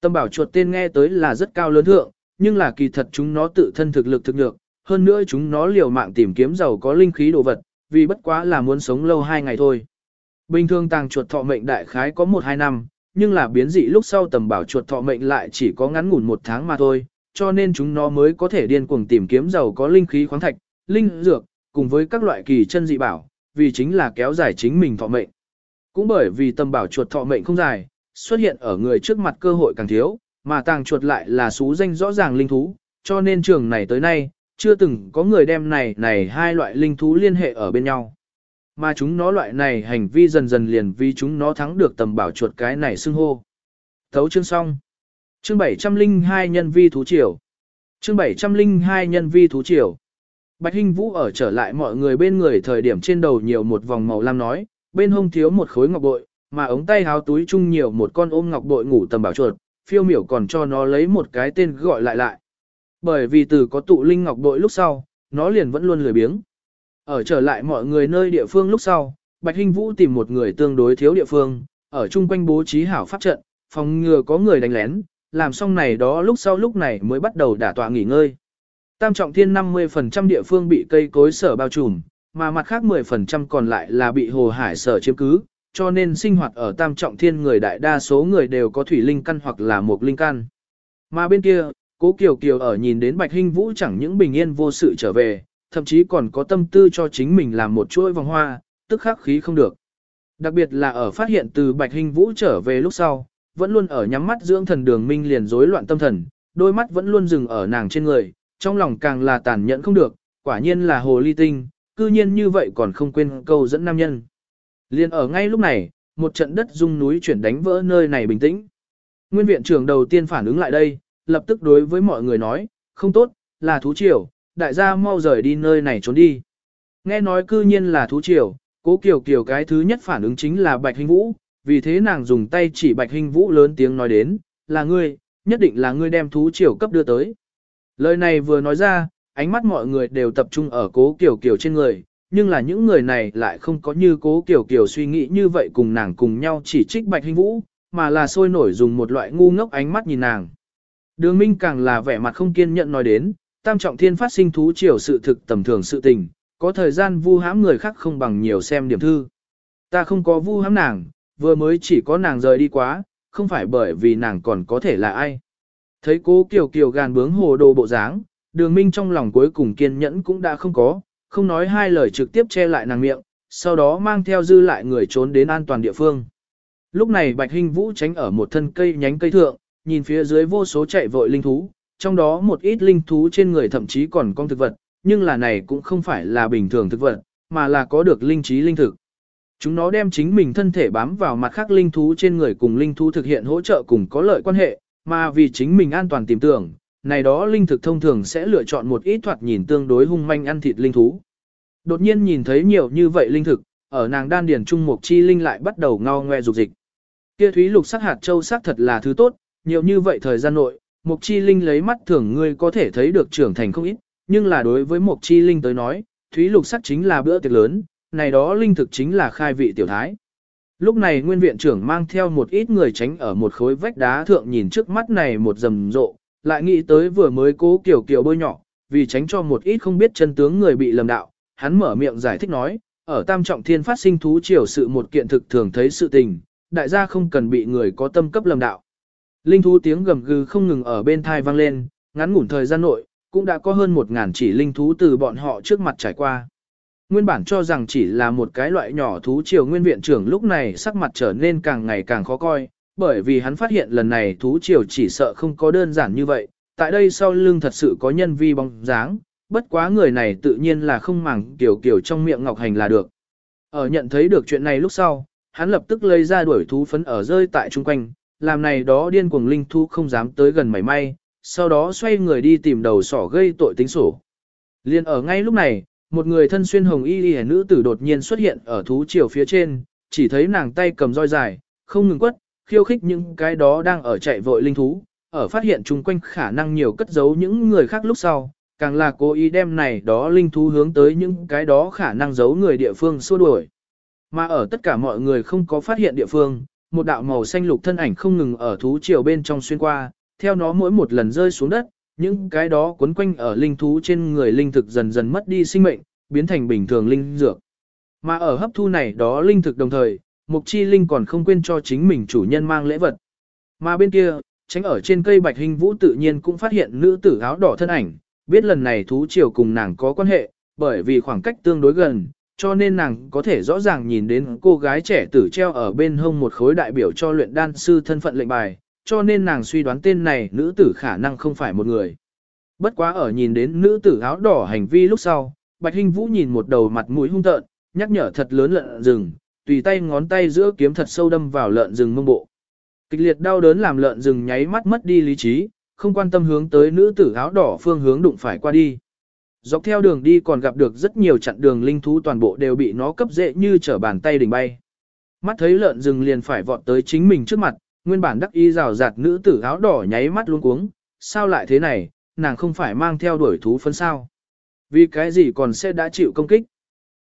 Tầm bảo chuột tên nghe tới là rất cao lớn thượng, nhưng là kỳ thật chúng nó tự thân thực lực thực được hơn nữa chúng nó liều mạng tìm kiếm giàu có linh khí đồ vật, vì bất quá là muốn sống lâu hai ngày thôi. Bình thường tàng chuột thọ mệnh đại khái có 1-2 năm, nhưng là biến dị lúc sau tầm bảo chuột thọ mệnh lại chỉ có ngắn ngủn một tháng mà thôi, cho nên chúng nó mới có thể điên cuồng tìm kiếm giàu có linh khí khoáng thạch, linh dược, cùng với các loại kỳ chân dị bảo, vì chính là kéo dài chính mình thọ mệnh. Cũng bởi vì tầm bảo chuột thọ mệnh không dài, xuất hiện ở người trước mặt cơ hội càng thiếu, mà tàng chuột lại là số danh rõ ràng linh thú, cho nên trường này tới nay, chưa từng có người đem này này hai loại linh thú liên hệ ở bên nhau. Mà chúng nó loại này hành vi dần dần liền vì chúng nó thắng được tầm bảo chuột cái này xưng hô. Thấu chương xong. Chương 702 nhân vi thú triều. Chương 702 nhân vi thú triều. Bạch Hinh Vũ ở trở lại mọi người bên người thời điểm trên đầu nhiều một vòng màu lam nói, bên hông thiếu một khối ngọc bội, mà ống tay háo túi chung nhiều một con ôm ngọc bội ngủ tầm bảo chuột, phiêu miểu còn cho nó lấy một cái tên gọi lại lại. Bởi vì từ có tụ linh ngọc bội lúc sau, nó liền vẫn luôn lười biếng. Ở trở lại mọi người nơi địa phương lúc sau, Bạch Hinh Vũ tìm một người tương đối thiếu địa phương, ở chung quanh bố trí hảo pháp trận, phòng ngừa có người đánh lén, làm xong này đó lúc sau lúc này mới bắt đầu đả tọa nghỉ ngơi. Tam trọng thiên 50% địa phương bị cây cối sở bao trùm, mà mặt khác 10% còn lại là bị hồ hải sở chiếm cứ, cho nên sinh hoạt ở tam trọng thiên người đại đa số người đều có thủy linh căn hoặc là một linh căn. Mà bên kia, cố Kiều Kiều ở nhìn đến Bạch Hinh Vũ chẳng những bình yên vô sự trở về, thậm chí còn có tâm tư cho chính mình làm một chuỗi vòng hoa, tức khắc khí không được. Đặc biệt là ở phát hiện từ Bạch hình Vũ trở về lúc sau, vẫn luôn ở nhắm mắt dưỡng thần đường minh liền rối loạn tâm thần, đôi mắt vẫn luôn dừng ở nàng trên người, trong lòng càng là tàn nhẫn không được, quả nhiên là hồ ly tinh, cư nhiên như vậy còn không quên câu dẫn nam nhân. Liên ở ngay lúc này, một trận đất rung núi chuyển đánh vỡ nơi này bình tĩnh. Nguyên viện trưởng đầu tiên phản ứng lại đây, lập tức đối với mọi người nói, không tốt, là thú triều, đại gia mau rời đi nơi này trốn đi. Nghe nói cư nhiên là thú triều, cố kiều kiều cái thứ nhất phản ứng chính là bạch hình vũ, vì thế nàng dùng tay chỉ bạch hình vũ lớn tiếng nói đến, là ngươi, nhất định là ngươi đem thú triều cấp đưa tới. Lời này vừa nói ra, ánh mắt mọi người đều tập trung ở cố kiều kiều trên người, nhưng là những người này lại không có như cố kiều kiều suy nghĩ như vậy cùng nàng cùng nhau chỉ trích bạch hình vũ, mà là sôi nổi dùng một loại ngu ngốc ánh mắt nhìn nàng. Đường Minh càng là vẻ mặt không kiên nhẫn nói đến, tam trọng thiên phát sinh thú triều sự thực tầm thường sự tình, có thời gian vu hãm người khác không bằng nhiều xem điểm thư. Ta không có vu hãm nàng, vừa mới chỉ có nàng rời đi quá, không phải bởi vì nàng còn có thể là ai. Thấy cố kiều kiều gàn bướng hồ đồ bộ dáng, đường minh trong lòng cuối cùng kiên nhẫn cũng đã không có, không nói hai lời trực tiếp che lại nàng miệng, sau đó mang theo dư lại người trốn đến an toàn địa phương. Lúc này Bạch Hinh Vũ tránh ở một thân cây nhánh cây thượng, nhìn phía dưới vô số chạy vội linh thú, trong đó một ít linh thú trên người thậm chí còn con thực vật, nhưng là này cũng không phải là bình thường thực vật, mà là có được linh trí linh thực. Chúng nó đem chính mình thân thể bám vào mặt khác linh thú trên người cùng linh thú thực hiện hỗ trợ cùng có lợi quan hệ, mà vì chính mình an toàn tìm tưởng, này đó linh thực thông thường sẽ lựa chọn một ít thoạt nhìn tương đối hung manh ăn thịt linh thú. Đột nhiên nhìn thấy nhiều như vậy linh thực, ở nàng đan điền trung mục chi linh lại bắt đầu ngao ngoe dục dịch. Kia thúy lục sắc hạt châu sắc thật là thứ tốt, nhiều như vậy thời gian nội, mục chi linh lấy mắt thường ngươi có thể thấy được trưởng thành không ít, nhưng là đối với mục chi linh tới nói, thúy lục sắc chính là bữa tiệc lớn, này đó linh thực chính là khai vị tiểu thái. Lúc này nguyên viện trưởng mang theo một ít người tránh ở một khối vách đá thượng nhìn trước mắt này một rầm rộ, lại nghĩ tới vừa mới cố kiểu kiểu bơi nhỏ, vì tránh cho một ít không biết chân tướng người bị lầm đạo, hắn mở miệng giải thích nói, ở tam trọng thiên phát sinh thú triều sự một kiện thực thường thấy sự tình, đại gia không cần bị người có tâm cấp lầm đạo. Linh thú tiếng gầm gừ không ngừng ở bên thai vang lên, ngắn ngủn thời gian nội, cũng đã có hơn một ngàn chỉ linh thú từ bọn họ trước mặt trải qua. Nguyên bản cho rằng chỉ là một cái loại nhỏ thú triều nguyên viện trưởng lúc này sắc mặt trở nên càng ngày càng khó coi, bởi vì hắn phát hiện lần này thú triều chỉ sợ không có đơn giản như vậy, tại đây sau lưng thật sự có nhân vi bóng dáng, bất quá người này tự nhiên là không màng kiểu kiểu trong miệng ngọc hành là được. Ở nhận thấy được chuyện này lúc sau, hắn lập tức lấy ra đuổi thú phấn ở rơi tại chung quanh, làm này đó điên cuồng linh thú không dám tới gần mảy may, sau đó xoay người đi tìm đầu sỏ gây tội tính sổ. Liên ở ngay lúc này, một người thân xuyên hồng y y nữ tử đột nhiên xuất hiện ở thú triều phía trên, chỉ thấy nàng tay cầm roi dài, không ngừng quất, khiêu khích những cái đó đang ở chạy vội linh thú, ở phát hiện chung quanh khả năng nhiều cất giấu những người khác lúc sau, càng là cố ý đem này đó linh thú hướng tới những cái đó khả năng giấu người địa phương xua đuổi. Mà ở tất cả mọi người không có phát hiện địa phương, một đạo màu xanh lục thân ảnh không ngừng ở thú triều bên trong xuyên qua, theo nó mỗi một lần rơi xuống đất, những cái đó quấn quanh ở linh thú trên người linh thực dần dần mất đi sinh mệnh, biến thành bình thường linh dược. Mà ở hấp thu này đó linh thực đồng thời, Mục Chi Linh còn không quên cho chính mình chủ nhân mang lễ vật. Mà bên kia, tránh ở trên cây bạch hình vũ tự nhiên cũng phát hiện nữ tử áo đỏ thân ảnh, biết lần này thú triều cùng nàng có quan hệ, bởi vì khoảng cách tương đối gần, cho nên nàng có thể rõ ràng nhìn đến cô gái trẻ tử treo ở bên hông một khối đại biểu cho luyện đan sư thân phận lệnh bài, cho nên nàng suy đoán tên này nữ tử khả năng không phải một người. Bất quá ở nhìn đến nữ tử áo đỏ hành vi lúc sau, Bạch Hinh Vũ nhìn một đầu mặt mũi hung tợn, nhắc nhở thật lớn lợn rừng, tùy tay ngón tay giữa kiếm thật sâu đâm vào lợn rừng mông bộ. Kịch liệt đau đớn làm lợn rừng nháy mắt mất đi lý trí, không quan tâm hướng tới nữ tử áo đỏ phương hướng đụng phải qua đi. Dọc theo đường đi còn gặp được rất nhiều chặn đường linh thú toàn bộ đều bị nó cấp dễ như trở bàn tay đỉnh bay. Mắt thấy lợn rừng liền phải vọt tới chính mình trước mặt, nguyên bản đắc y rào rạt nữ tử áo đỏ nháy mắt luống cuống, sao lại thế này, nàng không phải mang theo đuổi thú phấn sao. Vì cái gì còn sẽ đã chịu công kích.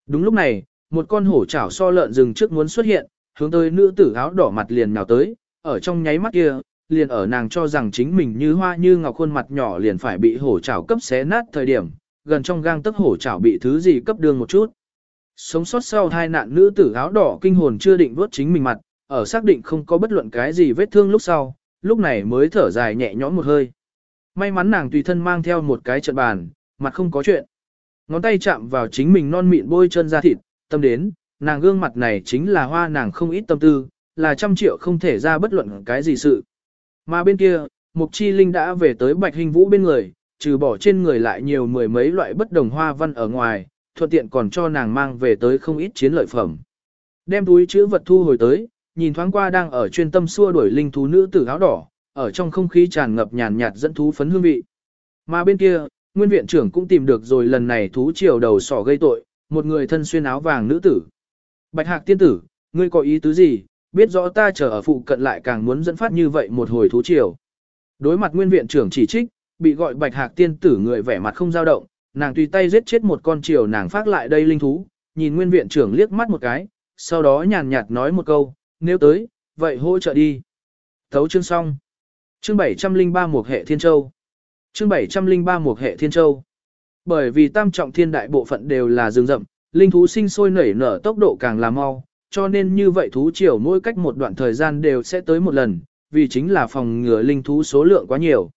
Đúng lúc này, một con hổ chảo so lợn rừng trước muốn xuất hiện, hướng tới nữ tử áo đỏ mặt liền nào tới, ở trong nháy mắt kia, liền ở nàng cho rằng chính mình như hoa như ngọc khuôn mặt nhỏ liền phải bị hổ chảo cấp xé nát thời điểm, gần trong gang tấc hổ chảo bị thứ gì cấp đường một chút. Sống sót sau hai nạn nữ tử áo đỏ kinh hồn chưa định vớt chính mình mặt, ở xác định không có bất luận cái gì vết thương lúc sau, lúc này mới thở dài nhẹ nhõm một hơi. May mắn nàng tùy thân mang theo một cái trận bàn, mặt không có chuyện. Ngón tay chạm vào chính mình non mịn bôi chân ra thịt, tâm đến, nàng gương mặt này chính là hoa nàng không ít tâm tư, là trăm triệu không thể ra bất luận cái gì sự. Mà bên kia, Mục Chi Linh đã về tới Bạch Hình Vũ bên người, trừ bỏ trên người lại nhiều mười mấy loại bất đồng hoa văn ở ngoài, thuận tiện còn cho nàng mang về tới không ít chiến lợi phẩm. Đem túi chữ vật thu hồi tới, nhìn thoáng qua đang ở chuyên tâm xua đuổi linh thú nữ tử áo đỏ, ở trong không khí tràn ngập nhàn nhạt dẫn thú phấn hương vị. Mà bên kia, nguyên viện trưởng cũng tìm được rồi lần này thú triều đầu sỏ gây tội, một người thân xuyên áo vàng nữ tử. Bạch Hạc tiên tử, ngươi có ý tứ gì, biết rõ ta chờ ở phụ cận lại càng muốn dẫn phát như vậy một hồi thú triều. Đối mặt nguyên viện trưởng chỉ trích, bị gọi Bạch Hạc tiên tử người vẻ mặt không dao động, nàng tùy tay giết chết một con triều nàng phát lại đây linh thú, nhìn nguyên viện trưởng liếc mắt một cái, sau đó nhàn nhạt nói một câu, nếu tới, vậy hỗ trợ đi. Thấu chương xong. Chương 703 một hệ thiên châu. Chương 703 một hệ thiên châu. Bởi vì tam trọng thiên đại bộ phận đều là rừng rậm, linh thú sinh sôi nảy nở tốc độ càng là mau, cho nên như vậy thú triều mỗi cách một đoạn thời gian đều sẽ tới một lần, vì chính là phòng ngừa linh thú số lượng quá nhiều.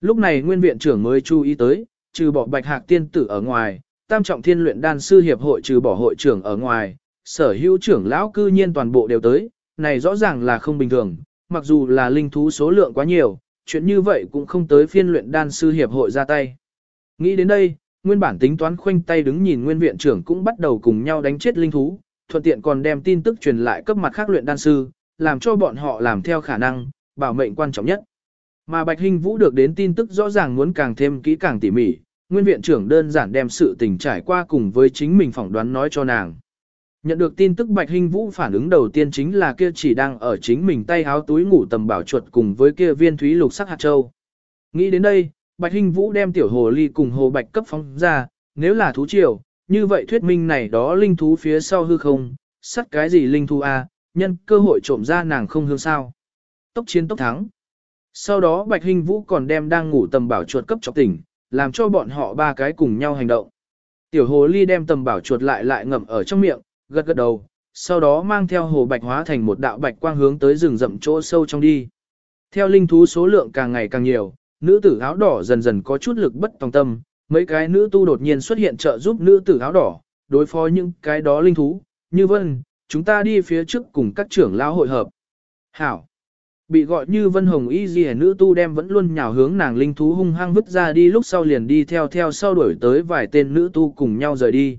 Lúc này nguyên viện trưởng mới chú ý tới, trừ bỏ bạch hạc tiên tử ở ngoài, tam trọng thiên luyện đan sư hiệp hội trừ bỏ hội trưởng ở ngoài, sở hữu trưởng lão cư nhiên toàn bộ đều tới, này rõ ràng là không bình thường, mặc dù là linh thú số lượng quá nhiều, chuyện như vậy cũng không tới phiên luyện đan sư hiệp hội ra tay. Nghĩ đến đây, nguyên bản tính toán khoanh tay đứng nhìn nguyên viện trưởng cũng bắt đầu cùng nhau đánh chết linh thú, thuận tiện còn đem tin tức truyền lại cấp mặt khác luyện đan sư, làm cho bọn họ làm theo khả năng, bảo mệnh quan trọng nhất. Mà Bạch Hinh Vũ được đến tin tức rõ ràng muốn càng thêm kỹ càng tỉ mỉ, nguyên viện trưởng đơn giản đem sự tình trải qua cùng với chính mình phỏng đoán nói cho nàng. Nhận được tin tức Bạch Hinh Vũ phản ứng đầu tiên chính là kia chỉ đang ở chính mình tay háo túi ngủ tầm bảo chuột cùng với kia viên thúy lục sắc hạt châu. Nghĩ đến đây, Bạch Hinh Vũ đem tiểu hồ ly cùng hồ bạch cấp phóng ra, nếu là thú triều, như vậy thuyết minh này đó linh thú phía sau hư không, sắt cái gì linh thú a, à, nhân cơ hội trộm ra nàng không hương sao. Tốc chiến tốc thắng. Sau đó Bạch Hinh Vũ còn đem đang ngủ tầm bảo chuột cấp chọc tỉnh, làm cho bọn họ ba cái cùng nhau hành động. Tiểu hồ ly đem tầm bảo chuột lại lại ngậm ở trong miệng, gật gật đầu, sau đó mang theo hồ bạch hóa thành một đạo bạch quang hướng tới rừng rậm chỗ sâu trong đi. Theo linh thú số lượng càng ngày càng nhiều, nữ tử áo đỏ dần dần có chút lực bất tòng tâm, mấy cái nữ tu đột nhiên xuất hiện trợ giúp nữ tử áo đỏ, đối phó những cái đó linh thú, như vân, chúng ta đi phía trước cùng các trưởng lão hội hợp. Hảo! Bị gọi như vân hồng y gì nữ tu đem vẫn luôn nhào hướng nàng linh thú hung hăng vứt ra đi lúc sau liền đi theo theo sau đuổi tới vài tên nữ tu cùng nhau rời đi.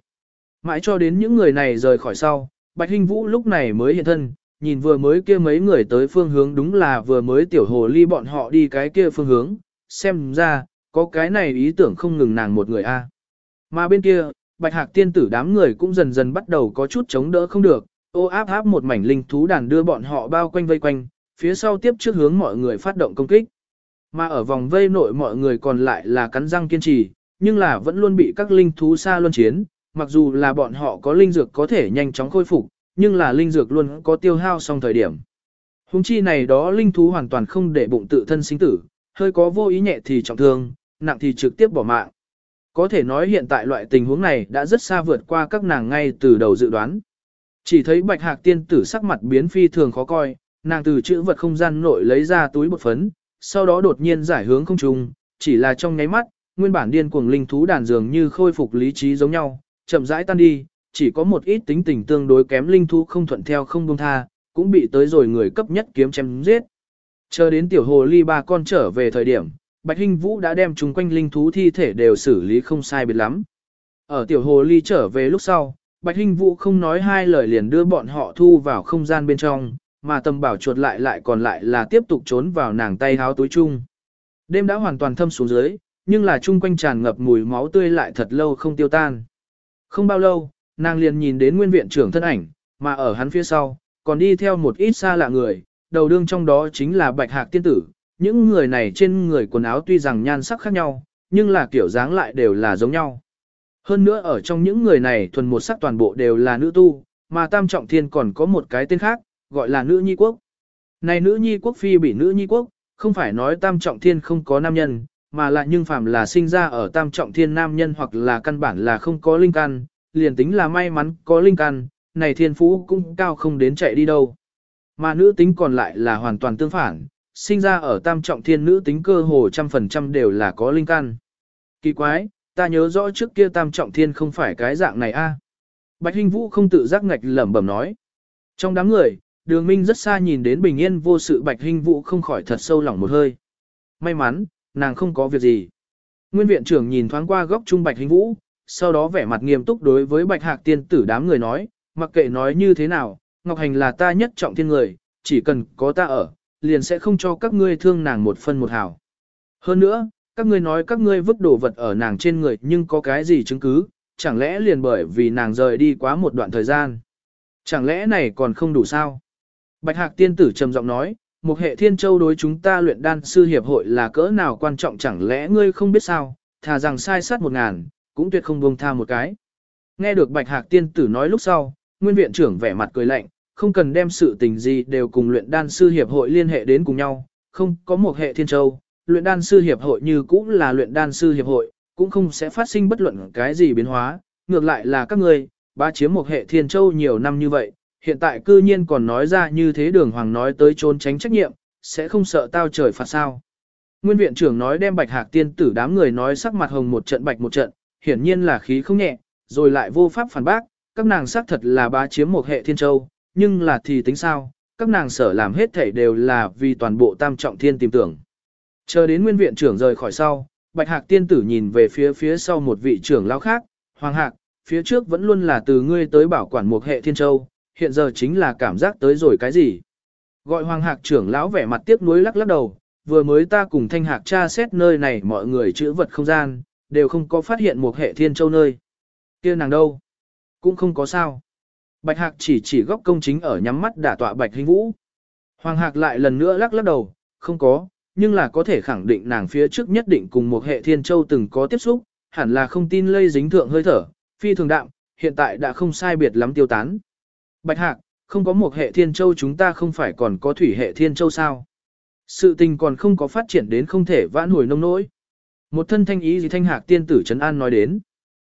Mãi cho đến những người này rời khỏi sau, Bạch Hinh Vũ lúc này mới hiện thân, nhìn vừa mới kia mấy người tới phương hướng đúng là vừa mới tiểu hồ ly bọn họ đi cái kia phương hướng, xem ra, có cái này ý tưởng không ngừng nàng một người a. Mà bên kia, Bạch Hạc tiên tử đám người cũng dần dần bắt đầu có chút chống đỡ không được, ô áp áp một mảnh linh thú đàn đưa bọn họ bao quanh vây quanh, phía sau tiếp trước hướng mọi người phát động công kích. Mà ở vòng vây nội mọi người còn lại là cắn răng kiên trì, nhưng là vẫn luôn bị các linh thú xa luân chiến, mặc dù là bọn họ có linh dược có thể nhanh chóng khôi phục, nhưng là linh dược luôn có tiêu hao xong thời điểm. Hùng chi này đó linh thú hoàn toàn không để bụng tự thân sinh tử, hơi có vô ý nhẹ thì trọng thương, nặng thì trực tiếp bỏ mạng. Có thể nói hiện tại loại tình huống này đã rất xa vượt qua các nàng ngay từ đầu dự đoán. Chỉ thấy bạch hạc tiên tử sắc mặt biến phi thường khó coi, nàng từ chữ vật không gian nội lấy ra túi bột phấn, sau đó đột nhiên giải hướng không trùng, chỉ là trong nháy mắt, nguyên bản điên cuồng linh thú đàn dường như khôi phục lý trí giống nhau, chậm rãi tan đi, chỉ có một ít tính tình tương đối kém linh thú không thuận theo không buông tha, cũng bị tới rồi người cấp nhất kiếm chém giết. Chờ đến tiểu hồ ly ba con trở về thời điểm, Bạch Hinh Vũ đã đem chúng quanh linh thú thi thể đều xử lý không sai biệt lắm. Ở tiểu hồ ly trở về lúc sau, Bạch Hinh Vũ không nói hai lời liền đưa bọn họ thu vào không gian bên trong, mà tầm bảo chuột lại lại còn lại là tiếp tục trốn vào nàng tay háo túi chung. Đêm đã hoàn toàn thâm xuống dưới, nhưng là chung quanh tràn ngập mùi máu tươi lại thật lâu không tiêu tan. Không bao lâu, nàng liền nhìn đến nguyên viện trưởng thân ảnh, mà ở hắn phía sau, còn đi theo một ít xa lạ người, đầu đương trong đó chính là bạch hạc tiên tử. Những người này trên người quần áo tuy rằng nhan sắc khác nhau, nhưng là kiểu dáng lại đều là giống nhau. Hơn nữa ở trong những người này thuần một sắc toàn bộ đều là nữ tu, mà Tam Trọng Thiên còn có một cái tên khác, gọi là nữ nhi quốc. Này nữ nhi quốc phi bị nữ nhi quốc, không phải nói Tam Trọng Thiên không có nam nhân, mà là nhưng phàm là sinh ra ở Tam Trọng Thiên nam nhân hoặc là căn bản là không có linh căn, liền tính là may mắn có linh căn, này thiên phú cũng cao không đến chạy đi đâu. Mà nữ tính còn lại là hoàn toàn tương phản, sinh ra ở tam trọng thiên nữ tính cơ hồ trăm phần trăm đều là có linh căn. Kỳ quái, ta nhớ rõ trước kia tam trọng thiên không phải cái dạng này a. Bạch Hinh Vũ không tự giác ngạch lẩm bẩm nói. Trong đám người, đường minh rất xa nhìn đến bình yên vô sự Bạch Hinh Vũ không khỏi thật sâu lỏng một hơi. May mắn, nàng không có việc gì. Nguyên viện trưởng nhìn thoáng qua góc trung Bạch Hinh Vũ, sau đó vẻ mặt nghiêm túc đối với Bạch Hạc tiên tử đám người nói, mặc kệ nói như thế nào, Ngọc Hành là ta nhất trọng thiên người, chỉ cần có ta ở, liền sẽ không cho các ngươi thương nàng một phân một hào. Hơn nữa, các ngươi nói các ngươi vứt đồ vật ở nàng trên người nhưng có cái gì chứng cứ, chẳng lẽ liền bởi vì nàng rời đi quá một đoạn thời gian. Chẳng lẽ này còn không đủ sao? Bạch Hạc tiên tử trầm giọng nói, một hệ thiên châu đối chúng ta luyện đan sư hiệp hội là cỡ nào quan trọng chẳng lẽ ngươi không biết sao, thà rằng sai sát một ngàn, cũng tuyệt không buông tha một cái. Nghe được Bạch Hạc tiên tử nói lúc sau, nguyên viện trưởng vẻ mặt cười lạnh, không cần đem sự tình gì đều cùng luyện đan sư hiệp hội liên hệ đến cùng nhau, không có một hệ thiên châu, luyện đan sư hiệp hội như cũng là luyện đan sư hiệp hội, cũng không sẽ phát sinh bất luận cái gì biến hóa, ngược lại là các ngươi, ba chiếm một hệ thiên châu nhiều năm như vậy, hiện tại cư nhiên còn nói ra như thế đường hoàng nói tới trốn tránh trách nhiệm, sẽ không sợ tao trời phạt sao. Nguyên viện trưởng nói đem bạch hạc tiên tử đám người nói sắc mặt hồng một trận bạch một trận, hiển nhiên là khí không nhẹ, rồi lại vô pháp phản bác, các nàng xác thật là bá chiếm một hệ thiên châu, nhưng là thì tính sao, các nàng sở làm hết thảy đều là vì toàn bộ tam trọng thiên tìm tưởng. Chờ đến nguyên viện trưởng rời khỏi sau, Bạch Hạc tiên tử nhìn về phía phía sau một vị trưởng lão khác, Hoàng Hạc, phía trước vẫn luôn là từ ngươi tới bảo quản một hệ thiên châu, hiện giờ chính là cảm giác tới rồi cái gì. Gọi Hoàng Hạc trưởng lão vẻ mặt tiếc nuối lắc lắc đầu, vừa mới ta cùng Thanh Hạc tra xét nơi này mọi người chữ vật không gian, đều không có phát hiện một hệ thiên châu nơi. kia nàng đâu? Cũng không có sao. Bạch Hạc chỉ chỉ góc công chính ở nhắm mắt đả tọa Bạch Hình Vũ. Hoàng Hạc lại lần nữa lắc lắc đầu, không có, nhưng là có thể khẳng định nàng phía trước nhất định cùng một hệ thiên châu từng có tiếp xúc, hẳn là không tin lây dính thượng hơi thở, phi thường đạm, hiện tại đã không sai biệt lắm tiêu tán. Bạch Hạc, không có một hệ thiên châu chúng ta không phải còn có thủy hệ thiên châu sao? Sự tình còn không có phát triển đến không thể vãn hồi nông nỗi. Một thân thanh ý gì thanh hạc tiên tử Trấn An nói đến.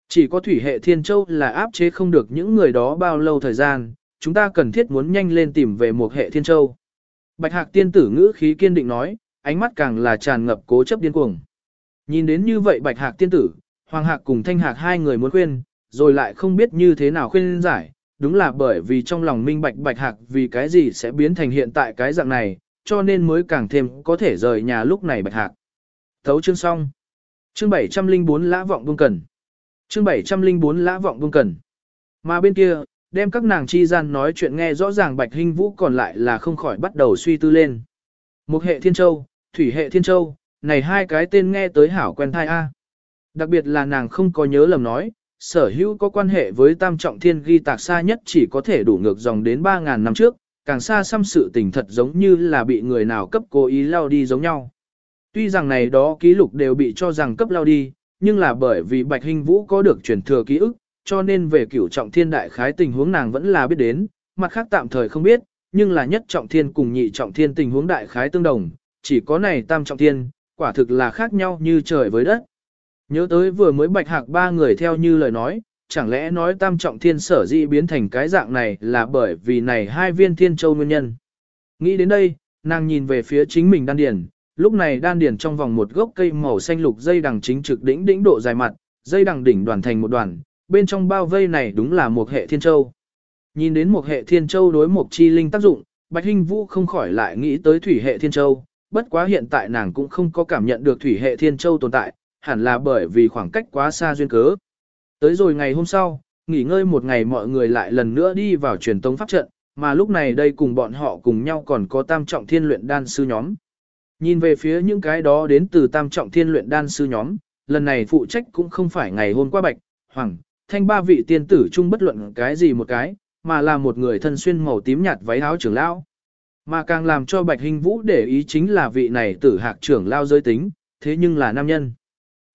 Chỉ có thủy hệ thiên châu là áp chế không được những người đó bao lâu thời gian, chúng ta cần thiết muốn nhanh lên tìm về một hệ thiên châu. Bạch hạc tiên tử ngữ khí kiên định nói, ánh mắt càng là tràn ngập cố chấp điên cuồng. Nhìn đến như vậy bạch hạc tiên tử, hoàng hạc cùng thanh hạc hai người muốn khuyên, rồi lại không biết như thế nào khuyên giải, đúng là bởi vì trong lòng minh bạch bạch hạc vì cái gì sẽ biến thành hiện tại cái dạng này, cho nên mới càng thêm có thể rời nhà lúc này bạch hạc. Thấu chương xong. Chương 704 lã vọng buông cần chương 704 lã vọng vương cần. Mà bên kia, đem các nàng chi gian nói chuyện nghe rõ ràng Bạch Hinh Vũ còn lại là không khỏi bắt đầu suy tư lên. Một hệ Thiên Châu, Thủy hệ Thiên Châu, này hai cái tên nghe tới hảo quen thai A. Đặc biệt là nàng không có nhớ lầm nói, sở hữu có quan hệ với tam trọng thiên ghi tạc xa nhất chỉ có thể đủ ngược dòng đến 3.000 năm trước, càng xa xăm sự tình thật giống như là bị người nào cấp cố ý lao đi giống nhau. Tuy rằng này đó ký lục đều bị cho rằng cấp lao đi, nhưng là bởi vì Bạch Hình Vũ có được truyền thừa ký ức, cho nên về cửu trọng thiên đại khái tình huống nàng vẫn là biết đến, mặt khác tạm thời không biết, nhưng là nhất trọng thiên cùng nhị trọng thiên tình huống đại khái tương đồng, chỉ có này tam trọng thiên, quả thực là khác nhau như trời với đất. Nhớ tới vừa mới bạch hạc ba người theo như lời nói, chẳng lẽ nói tam trọng thiên sở dĩ biến thành cái dạng này là bởi vì này hai viên thiên châu nguyên nhân. Nghĩ đến đây, nàng nhìn về phía chính mình đan điền, Lúc này đan điền trong vòng một gốc cây màu xanh lục dây đằng chính trực đỉnh đỉnh độ dài mặt, dây đằng đỉnh đoàn thành một đoàn, bên trong bao vây này đúng là một hệ thiên châu. Nhìn đến một hệ thiên châu đối một chi linh tác dụng, Bạch Hinh Vũ không khỏi lại nghĩ tới thủy hệ thiên châu, bất quá hiện tại nàng cũng không có cảm nhận được thủy hệ thiên châu tồn tại, hẳn là bởi vì khoảng cách quá xa duyên cớ. Tới rồi ngày hôm sau, nghỉ ngơi một ngày mọi người lại lần nữa đi vào truyền tống pháp trận, mà lúc này đây cùng bọn họ cùng nhau còn có tam trọng thiên luyện đan sư nhóm. Nhìn về phía những cái đó đến từ tam trọng thiên luyện đan sư nhóm, lần này phụ trách cũng không phải ngày hôm qua bạch, hoàng, thanh ba vị tiên tử chung bất luận cái gì một cái, mà là một người thân xuyên màu tím nhạt váy áo trưởng lão. Mà càng làm cho bạch hình vũ để ý chính là vị này tử hạc trưởng lao giới tính, thế nhưng là nam nhân.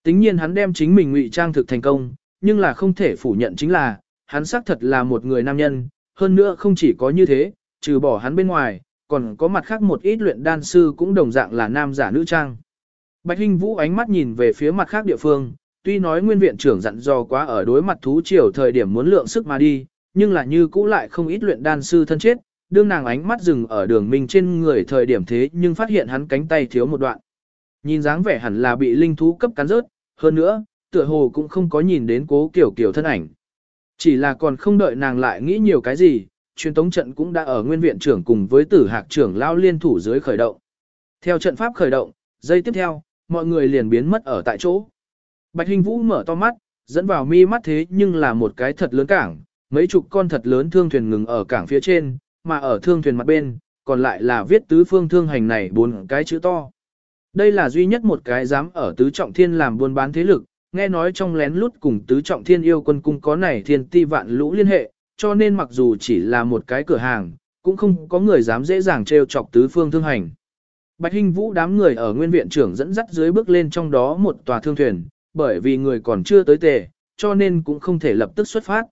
Tính nhiên hắn đem chính mình ngụy trang thực thành công, nhưng là không thể phủ nhận chính là, hắn xác thật là một người nam nhân, hơn nữa không chỉ có như thế, trừ bỏ hắn bên ngoài, còn có mặt khác một ít luyện đan sư cũng đồng dạng là nam giả nữ trang. Bạch Hinh Vũ ánh mắt nhìn về phía mặt khác địa phương, tuy nói nguyên viện trưởng dặn dò quá ở đối mặt thú triều thời điểm muốn lượng sức mà đi, nhưng là như cũ lại không ít luyện đan sư thân chết, đương nàng ánh mắt dừng ở đường minh trên người thời điểm thế nhưng phát hiện hắn cánh tay thiếu một đoạn. Nhìn dáng vẻ hẳn là bị linh thú cấp cắn rớt, hơn nữa, tựa hồ cũng không có nhìn đến cố kiểu kiểu thân ảnh. Chỉ là còn không đợi nàng lại nghĩ nhiều cái gì, truyền tống trận cũng đã ở nguyên viện trưởng cùng với tử hạc trưởng lao liên thủ dưới khởi động. Theo trận pháp khởi động, giây tiếp theo, mọi người liền biến mất ở tại chỗ. Bạch Hình Vũ mở to mắt, dẫn vào mi mắt thế nhưng là một cái thật lớn cảng, mấy chục con thật lớn thương thuyền ngừng ở cảng phía trên, mà ở thương thuyền mặt bên, còn lại là viết tứ phương thương hành này bốn cái chữ to. Đây là duy nhất một cái dám ở tứ trọng thiên làm buôn bán thế lực, nghe nói trong lén lút cùng tứ trọng thiên yêu quân cung có này thiên ti vạn lũ liên hệ, cho nên mặc dù chỉ là một cái cửa hàng, cũng không có người dám dễ dàng trêu chọc tứ phương thương hành. Bạch Hinh Vũ đám người ở nguyên viện trưởng dẫn dắt dưới bước lên trong đó một tòa thương thuyền, bởi vì người còn chưa tới tề, cho nên cũng không thể lập tức xuất phát.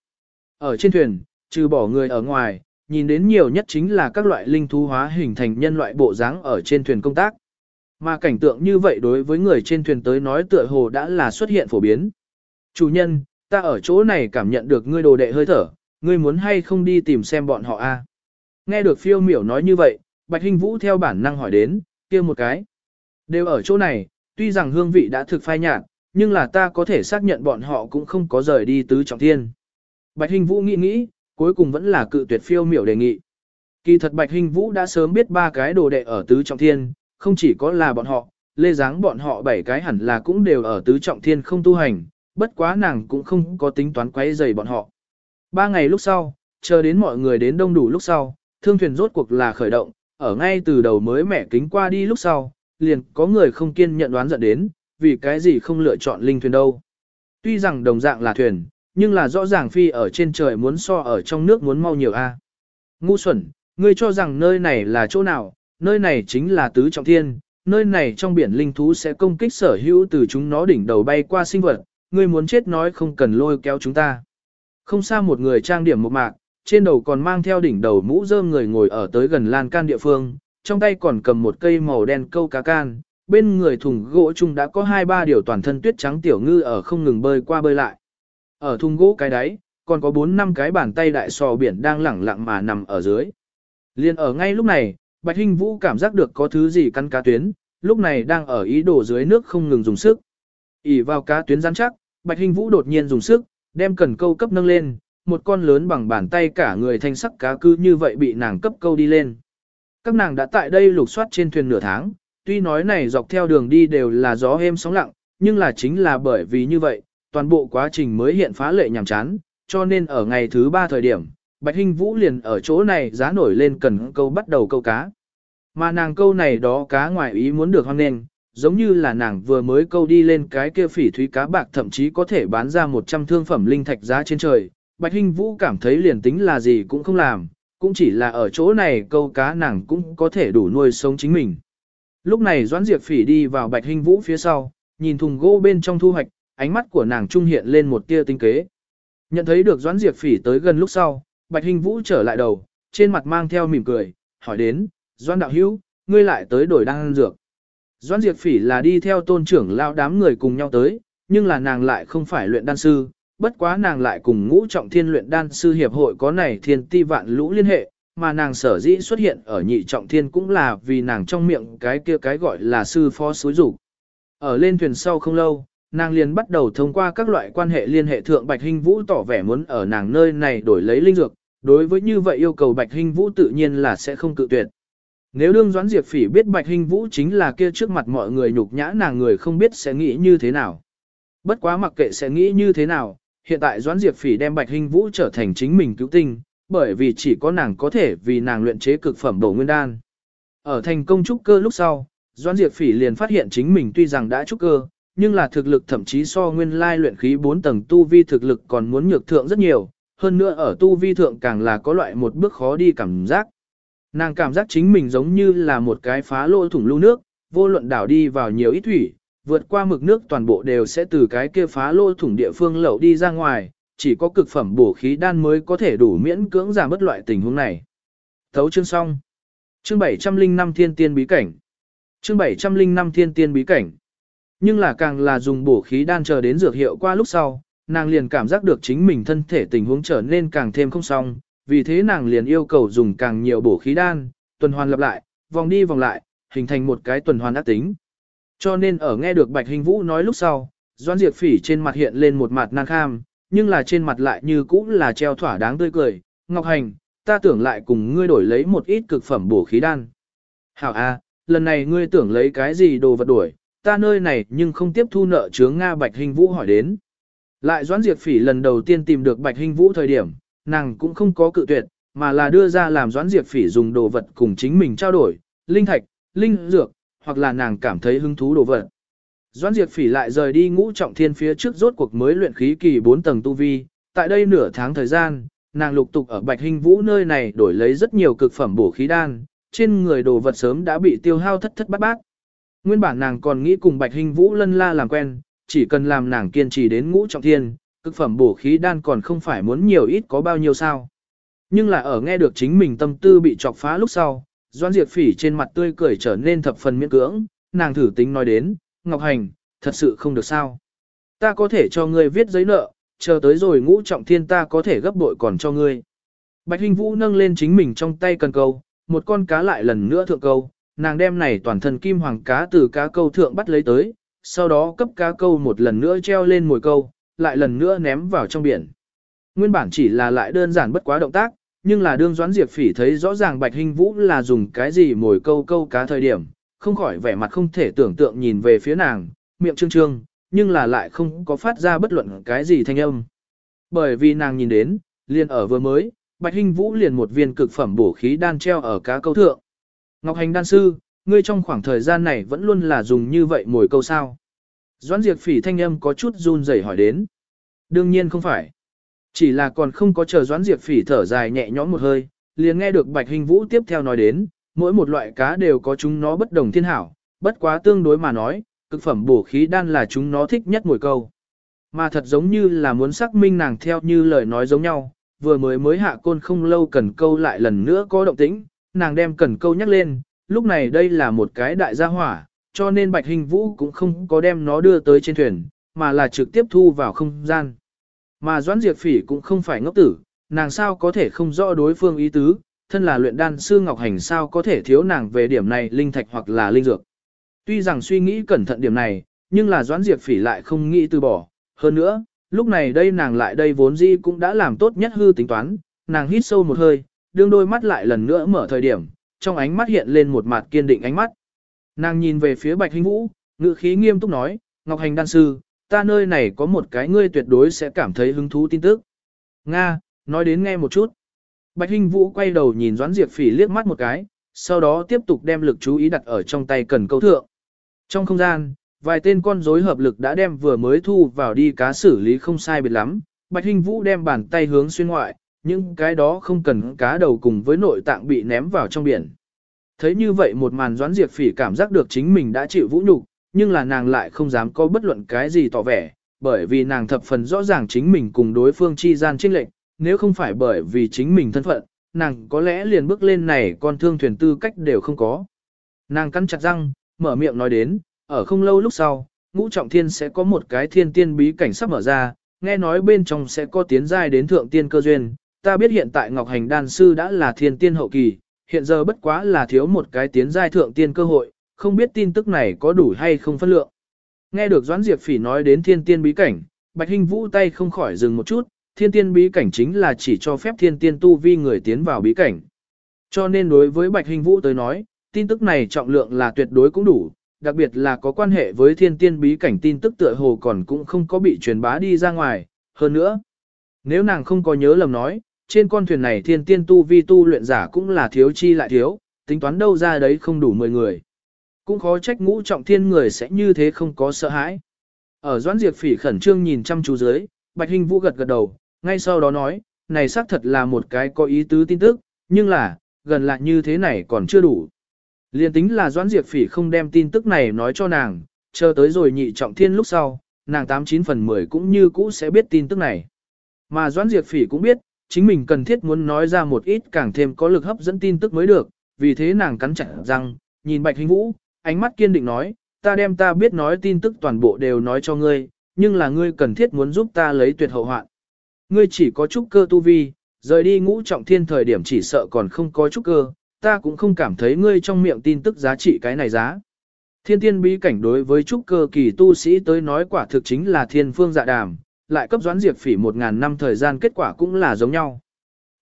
Ở trên thuyền, trừ bỏ người ở ngoài, nhìn đến nhiều nhất chính là các loại linh thú hóa hình thành nhân loại bộ dáng ở trên thuyền công tác. Mà cảnh tượng như vậy đối với người trên thuyền tới nói tựa hồ đã là xuất hiện phổ biến. Chủ nhân, ta ở chỗ này cảm nhận được ngươi đồ đệ hơi thở, ngươi muốn hay không đi tìm xem bọn họ a? Nghe được phiêu miểu nói như vậy, Bạch Hinh Vũ theo bản năng hỏi đến, kia một cái. Đều ở chỗ này, tuy rằng hương vị đã thực phai nhạt, nhưng là ta có thể xác nhận bọn họ cũng không có rời đi tứ trọng thiên. Bạch Hinh Vũ nghĩ nghĩ, cuối cùng vẫn là cự tuyệt phiêu miểu đề nghị. Kỳ thật Bạch Hinh Vũ đã sớm biết ba cái đồ đệ ở tứ trọng thiên, không chỉ có là bọn họ, lê dáng bọn họ bảy cái hẳn là cũng đều ở tứ trọng thiên không tu hành, bất quá nàng cũng không có tính toán quấy rầy bọn họ. Ba ngày lúc sau, chờ đến mọi người đến đông đủ lúc sau, thương thuyền rốt cuộc là khởi động, ở ngay từ đầu mới mẻ kính qua đi lúc sau, liền có người không kiên nhận đoán giận đến, vì cái gì không lựa chọn linh thuyền đâu. Tuy rằng đồng dạng là thuyền, nhưng là rõ ràng phi ở trên trời muốn so ở trong nước muốn mau nhiều a. Ngu xuẩn, ngươi cho rằng nơi này là chỗ nào, nơi này chính là tứ trọng thiên, nơi này trong biển linh thú sẽ công kích sở hữu từ chúng nó đỉnh đầu bay qua sinh vật, ngươi muốn chết nói không cần lôi kéo chúng ta. Không xa một người trang điểm một mạc, trên đầu còn mang theo đỉnh đầu mũ rơm người ngồi ở tới gần lan can địa phương, trong tay còn cầm một cây màu đen câu cá can, bên người thùng gỗ chung đã có hai ba điều toàn thân tuyết trắng tiểu ngư ở không ngừng bơi qua bơi lại. Ở thùng gỗ cái đáy, còn có bốn năm cái bàn tay đại sò biển đang lẳng lặng mà nằm ở dưới. Liên ở ngay lúc này, Bạch Hinh Vũ cảm giác được có thứ gì căn cá tuyến, lúc này đang ở ý đồ dưới nước không ngừng dùng sức. ỉ vào cá tuyến rắn chắc, Bạch Hinh Vũ đột nhiên dùng sức, đem cần câu cấp nâng lên, một con lớn bằng bàn tay cả người thanh sắc cá cứ như vậy bị nàng cấp câu đi lên. Các nàng đã tại đây lục soát trên thuyền nửa tháng, tuy nói này dọc theo đường đi đều là gió êm sóng lặng, nhưng là chính là bởi vì như vậy, toàn bộ quá trình mới hiện phá lệ nhàm chán, cho nên ở ngày thứ ba thời điểm, Bạch Hinh Vũ liền ở chỗ này giá nổi lên cần câu bắt đầu câu cá. Mà nàng câu này đó cá ngoài ý muốn được hoang nên, giống như là nàng vừa mới câu đi lên cái kia phỉ thúy cá bạc thậm chí có thể bán ra 100 thương phẩm linh thạch giá trên trời. Bạch Hinh Vũ cảm thấy liền tính là gì cũng không làm, cũng chỉ là ở chỗ này câu cá nàng cũng có thể đủ nuôi sống chính mình. Lúc này Doãn Diệp Phỉ đi vào Bạch Hinh Vũ phía sau, nhìn thùng gỗ bên trong thu hoạch, ánh mắt của nàng trung hiện lên một tia tinh kế. Nhận thấy được Doãn Diệp Phỉ tới gần lúc sau, Bạch Hinh Vũ trở lại đầu, trên mặt mang theo mỉm cười, hỏi đến, Doãn đạo hữu, ngươi lại tới đổi đan dược. Doãn Diệp Phỉ là đi theo tôn trưởng lao đám người cùng nhau tới, nhưng là nàng lại không phải luyện đan sư, bất quá nàng lại cùng ngũ trọng thiên luyện đan sư hiệp hội có này thiên ti vạn lũ liên hệ, mà nàng sở dĩ xuất hiện ở nhị trọng thiên cũng là vì nàng trong miệng cái kia cái gọi là sư phó suối rủ. Ở lên thuyền sau không lâu, nàng liền bắt đầu thông qua các loại quan hệ liên hệ thượng Bạch Hinh Vũ tỏ vẻ muốn ở nàng nơi này đổi lấy linh dược, đối với như vậy yêu cầu Bạch Hinh Vũ tự nhiên là sẽ không cự tuyệt. Nếu đương Doãn Diệp Phỉ biết Bạch Hinh Vũ chính là kia trước mặt mọi người nhục nhã nàng người không biết sẽ nghĩ như thế nào. Bất quá mặc kệ sẽ nghĩ như thế nào, hiện tại Doãn Diệp Phỉ đem Bạch Hinh Vũ trở thành chính mình cứu tinh, bởi vì chỉ có nàng có thể vì nàng luyện chế cực phẩm bổ nguyên đan. Ở thành công trúc cơ lúc sau, Doãn Diệp Phỉ liền phát hiện chính mình tuy rằng đã trúc cơ, nhưng là thực lực thậm chí so nguyên lai luyện khí 4 tầng tu vi thực lực còn muốn nhược thượng rất nhiều, hơn nữa ở tu vi thượng càng là có loại một bước khó đi cảm giác. Nàng cảm giác chính mình giống như là một cái phá lỗ thủng lưu nước, vô luận đảo đi vào nhiều ít thủy, vượt qua mực nước toàn bộ đều sẽ từ cái kia phá lô thủng địa phương lậu đi ra ngoài, chỉ có cực phẩm bổ khí đan mới có thể đủ miễn cưỡng giảm bất loại tình huống này. Thấu chương xong. Chương 705 Thiên Tiên Bí Cảnh. Chương 705 Thiên Tiên Bí Cảnh. Nhưng là càng là dùng bổ khí đan chờ đến dược hiệu qua lúc sau, nàng liền cảm giác được chính mình thân thể tình huống trở nên càng thêm không xong, vì thế nàng liền yêu cầu dùng càng nhiều bổ khí đan, tuần hoàn lặp lại, vòng đi vòng lại, hình thành một cái tuần hoàn ác tính. Cho nên ở nghe được Bạch Hình Vũ nói lúc sau, Doan Diệp Phỉ trên mặt hiện lên một mặt nan kham, nhưng là trên mặt lại như cũ là treo thỏa đáng tươi cười, Ngọc Hành, ta tưởng lại cùng ngươi đổi lấy một ít cực phẩm bổ khí đan. Hảo A, lần này ngươi tưởng lấy cái gì đồ vật đổi, ta nơi này nhưng không tiếp thu nợ chướng Nga Bạch Hình Vũ hỏi đến. Lại Doãn Diệp Phỉ lần đầu tiên tìm được Bạch Hình Vũ thời điểm, nàng cũng không có cự tuyệt, mà là đưa ra làm Doãn Diệp Phỉ dùng đồ vật cùng chính mình trao đổi, linh thạch, linh dược, hoặc là nàng cảm thấy hứng thú đồ vật. Doãn Diệp Phỉ lại rời đi ngũ trọng thiên phía trước rốt cuộc mới luyện khí kỳ 4 tầng tu vi, tại đây nửa tháng thời gian, nàng lục tục ở Bạch Hình Vũ nơi này đổi lấy rất nhiều cực phẩm bổ khí đan, trên người đồ vật sớm đã bị tiêu hao thất thất bát bát. Nguyên bản nàng còn nghĩ cùng Bạch Hình Vũ lân la làm quen, chỉ cần làm nàng kiên trì đến ngũ trọng thiên, cực phẩm bổ khí đan còn không phải muốn nhiều ít có bao nhiêu sao. Nhưng là ở nghe được chính mình tâm tư bị chọc phá lúc sau, Doan Diệp Phỉ trên mặt tươi cười trở nên thập phần miễn cưỡng, nàng thử tính nói đến, Ngọc Hành, thật sự không được sao. Ta có thể cho ngươi viết giấy nợ, chờ tới rồi ngũ trọng thiên ta có thể gấp bội còn cho ngươi. Bạch Hình Vũ nâng lên chính mình trong tay cần câu, một con cá lại lần nữa thượng câu, nàng đem này toàn thân kim hoàng cá từ cá câu thượng bắt lấy tới, sau đó cấp cá câu một lần nữa treo lên mồi câu, lại lần nữa ném vào trong biển. Nguyên bản chỉ là lại đơn giản bất quá động tác, nhưng là đương doãn diệp phỉ thấy rõ ràng bạch hình vũ là dùng cái gì mồi câu câu cá thời điểm, không khỏi vẻ mặt không thể tưởng tượng nhìn về phía nàng, miệng trương trương, nhưng là lại không có phát ra bất luận cái gì thanh âm. Bởi vì nàng nhìn đến, liền ở vừa mới, bạch hình vũ liền một viên cực phẩm bổ khí đan treo ở cá câu thượng. Ngọc Hành đan sư, ngươi trong khoảng thời gian này vẫn luôn là dùng như vậy mồi câu sao. Doãn diệt phỉ thanh âm có chút run rẩy hỏi đến. Đương nhiên không phải. Chỉ là còn không có chờ doãn diệt phỉ thở dài nhẹ nhõm một hơi, liền nghe được bạch hình vũ tiếp theo nói đến, mỗi một loại cá đều có chúng nó bất đồng thiên hảo, bất quá tương đối mà nói, cực phẩm bổ khí đan là chúng nó thích nhất mồi câu. Mà thật giống như là muốn xác minh nàng theo như lời nói giống nhau, vừa mới mới hạ côn không lâu cần câu lại lần nữa có động tĩnh, nàng đem cần câu nhắc lên, lúc này đây là một cái đại gia hỏa, cho nên Bạch Hình Vũ cũng không có đem nó đưa tới trên thuyền, mà là trực tiếp thu vào không gian. Mà Doãn Diệp Phỉ cũng không phải ngốc tử, nàng sao có thể không rõ đối phương ý tứ, thân là luyện đan sư Ngọc Hành sao có thể thiếu nàng về điểm này linh thạch hoặc là linh dược. Tuy rằng suy nghĩ cẩn thận điểm này, nhưng là Doãn Diệp Phỉ lại không nghĩ từ bỏ. Hơn nữa, lúc này đây nàng lại đây vốn dĩ cũng đã làm tốt nhất hư tính toán, nàng hít sâu một hơi, đương đôi mắt lại lần nữa mở thời điểm, trong ánh mắt hiện lên một mặt kiên định ánh mắt. Nàng nhìn về phía Bạch Hinh Vũ, ngữ khí nghiêm túc nói, Ngọc Hành đan sư, ta nơi này có một cái ngươi tuyệt đối sẽ cảm thấy hứng thú tin tức. Nga, nói đến nghe một chút. Bạch Hinh Vũ quay đầu nhìn Doãn Diệp Phỉ liếc mắt một cái, sau đó tiếp tục đem lực chú ý đặt ở trong tay cần câu thượng. Trong không gian, vài tên con rối hợp lực đã đem vừa mới thu vào đi cá xử lý không sai biệt lắm. Bạch Hinh Vũ đem bàn tay hướng xuyên ngoại, những cái đó không cần cá đầu cùng với nội tạng bị ném vào trong biển. Thấy như vậy một màn doãn diệt phỉ cảm giác được chính mình đã chịu vũ nhục, nhưng là nàng lại không dám có bất luận cái gì tỏ vẻ, bởi vì nàng thập phần rõ ràng chính mình cùng đối phương chi gian trinh lệnh, nếu không phải bởi vì chính mình thân phận, nàng có lẽ liền bước lên này con thương thuyền tư cách đều không có. Nàng cắn chặt răng, mở miệng nói đến, ở không lâu lúc sau, ngũ trọng thiên sẽ có một cái thiên tiên bí cảnh sắp mở ra, nghe nói bên trong sẽ có tiến giai đến thượng tiên cơ duyên, ta biết hiện tại Ngọc Hành Đan Sư đã là thiên tiên hậu kỳ, hiện giờ bất quá là thiếu một cái tiến giai thượng tiên cơ hội, không biết tin tức này có đủ hay không phân lượng. Nghe được Doãn Diệp Phỉ nói đến thiên tiên bí cảnh, Bạch Hinh Vũ tay không khỏi dừng một chút, thiên tiên bí cảnh chính là chỉ cho phép thiên tiên tu vi người tiến vào bí cảnh. Cho nên đối với Bạch Hinh Vũ tới nói, tin tức này trọng lượng là tuyệt đối cũng đủ, đặc biệt là có quan hệ với thiên tiên bí cảnh tin tức tựa hồ còn cũng không có bị truyền bá đi ra ngoài, hơn nữa. Nếu nàng không có nhớ lầm nói, trên con thuyền này thiên tiên tu vi tu luyện giả cũng là thiếu chi lại thiếu, tính toán đâu ra đấy không đủ 10 người. Cũng khó trách ngũ trọng thiên người sẽ như thế không có sợ hãi. Ở Doãn diệt Phỉ khẩn trương nhìn chăm chú dưới, Bạch Hình Vũ gật gật đầu, ngay sau đó nói, này xác thật là một cái có ý tứ tin tức, nhưng là, gần lại như thế này còn chưa đủ. Liên tính là Doãn diệt Phỉ không đem tin tức này nói cho nàng, chờ tới rồi nhị trọng thiên lúc sau, nàng 89 phần 10 cũng như cũ sẽ biết tin tức này. Mà Doãn diệt Phỉ cũng biết, chính mình cần thiết muốn nói ra một ít càng thêm có lực hấp dẫn tin tức mới được, vì thế nàng cắn chặt răng, nhìn Bạch Hình Vũ, ánh mắt kiên định nói, ta đem ta biết nói tin tức toàn bộ đều nói cho ngươi, nhưng là ngươi cần thiết muốn giúp ta lấy tuyệt hậu hoạn. Ngươi chỉ có chút cơ tu vi, rời đi ngũ trọng thiên thời điểm chỉ sợ còn không có chút cơ, ta cũng không cảm thấy ngươi trong miệng tin tức giá trị cái này giá. Thiên tiên bí cảnh đối với trúc cơ kỳ tu sĩ tới nói quả thực chính là thiên phương dạ đàm, lại cấp doãn diệt phỉ một ngàn năm thời gian kết quả cũng là giống nhau.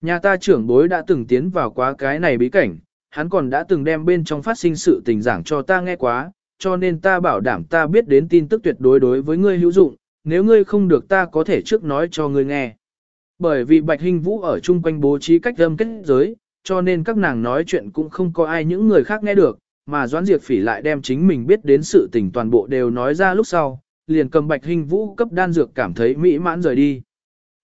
Nhà ta trưởng bối đã từng tiến vào quá cái này bí cảnh, hắn còn đã từng đem bên trong phát sinh sự tình giảng cho ta nghe quá, cho nên ta bảo đảm ta biết đến tin tức tuyệt đối đối với ngươi hữu dụng, nếu ngươi không được ta có thể trước nói cho ngươi nghe. Bởi vì Bạch Hình Vũ ở chung quanh bố trí cách âm kết giới, cho nên các nàng nói chuyện cũng không có ai những người khác nghe được, mà Doãn Diệp Phỉ lại đem chính mình biết đến sự tình toàn bộ đều nói ra lúc sau, liền cầm Bạch Hình Vũ cấp đan dược cảm thấy mỹ mãn rời đi.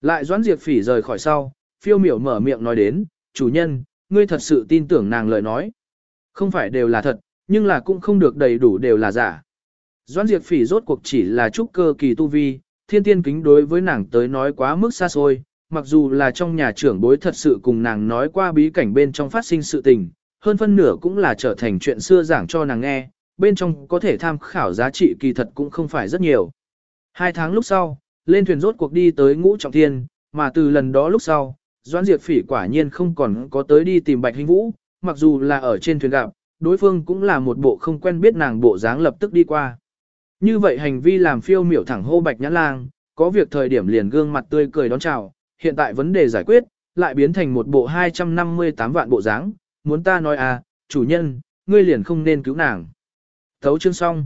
Lại Doãn diệt Phỉ rời khỏi sau, phiêu miểu mở miệng nói đến, chủ nhân, ngươi thật sự tin tưởng nàng lời nói. Không phải đều là thật, nhưng là cũng không được đầy đủ đều là giả. Doãn diệt Phỉ rốt cuộc chỉ là trúc cơ kỳ tu vi, thiên tiên kính đối với nàng tới nói quá mức xa xôi, mặc dù là trong nhà trưởng bối thật sự cùng nàng nói qua bí cảnh bên trong phát sinh sự tình, hơn phân nửa cũng là trở thành chuyện xưa giảng cho nàng nghe, bên trong có thể tham khảo giá trị kỳ thật cũng không phải rất nhiều. Hai tháng lúc sau, lên thuyền rốt cuộc đi tới ngũ trọng thiên, mà từ lần đó lúc sau, Doãn Diệp Phỉ quả nhiên không còn có tới đi tìm Bạch Hình Vũ, mặc dù là ở trên thuyền gặp, đối phương cũng là một bộ không quen biết nàng bộ dáng lập tức đi qua. Như vậy hành vi làm phiêu miểu thẳng hô Bạch Nhãn Lang, có việc thời điểm liền gương mặt tươi cười đón chào, hiện tại vấn đề giải quyết, lại biến thành một bộ 258 vạn bộ dáng, muốn ta nói à, chủ nhân, ngươi liền không nên cứu nàng. Thấu chương xong.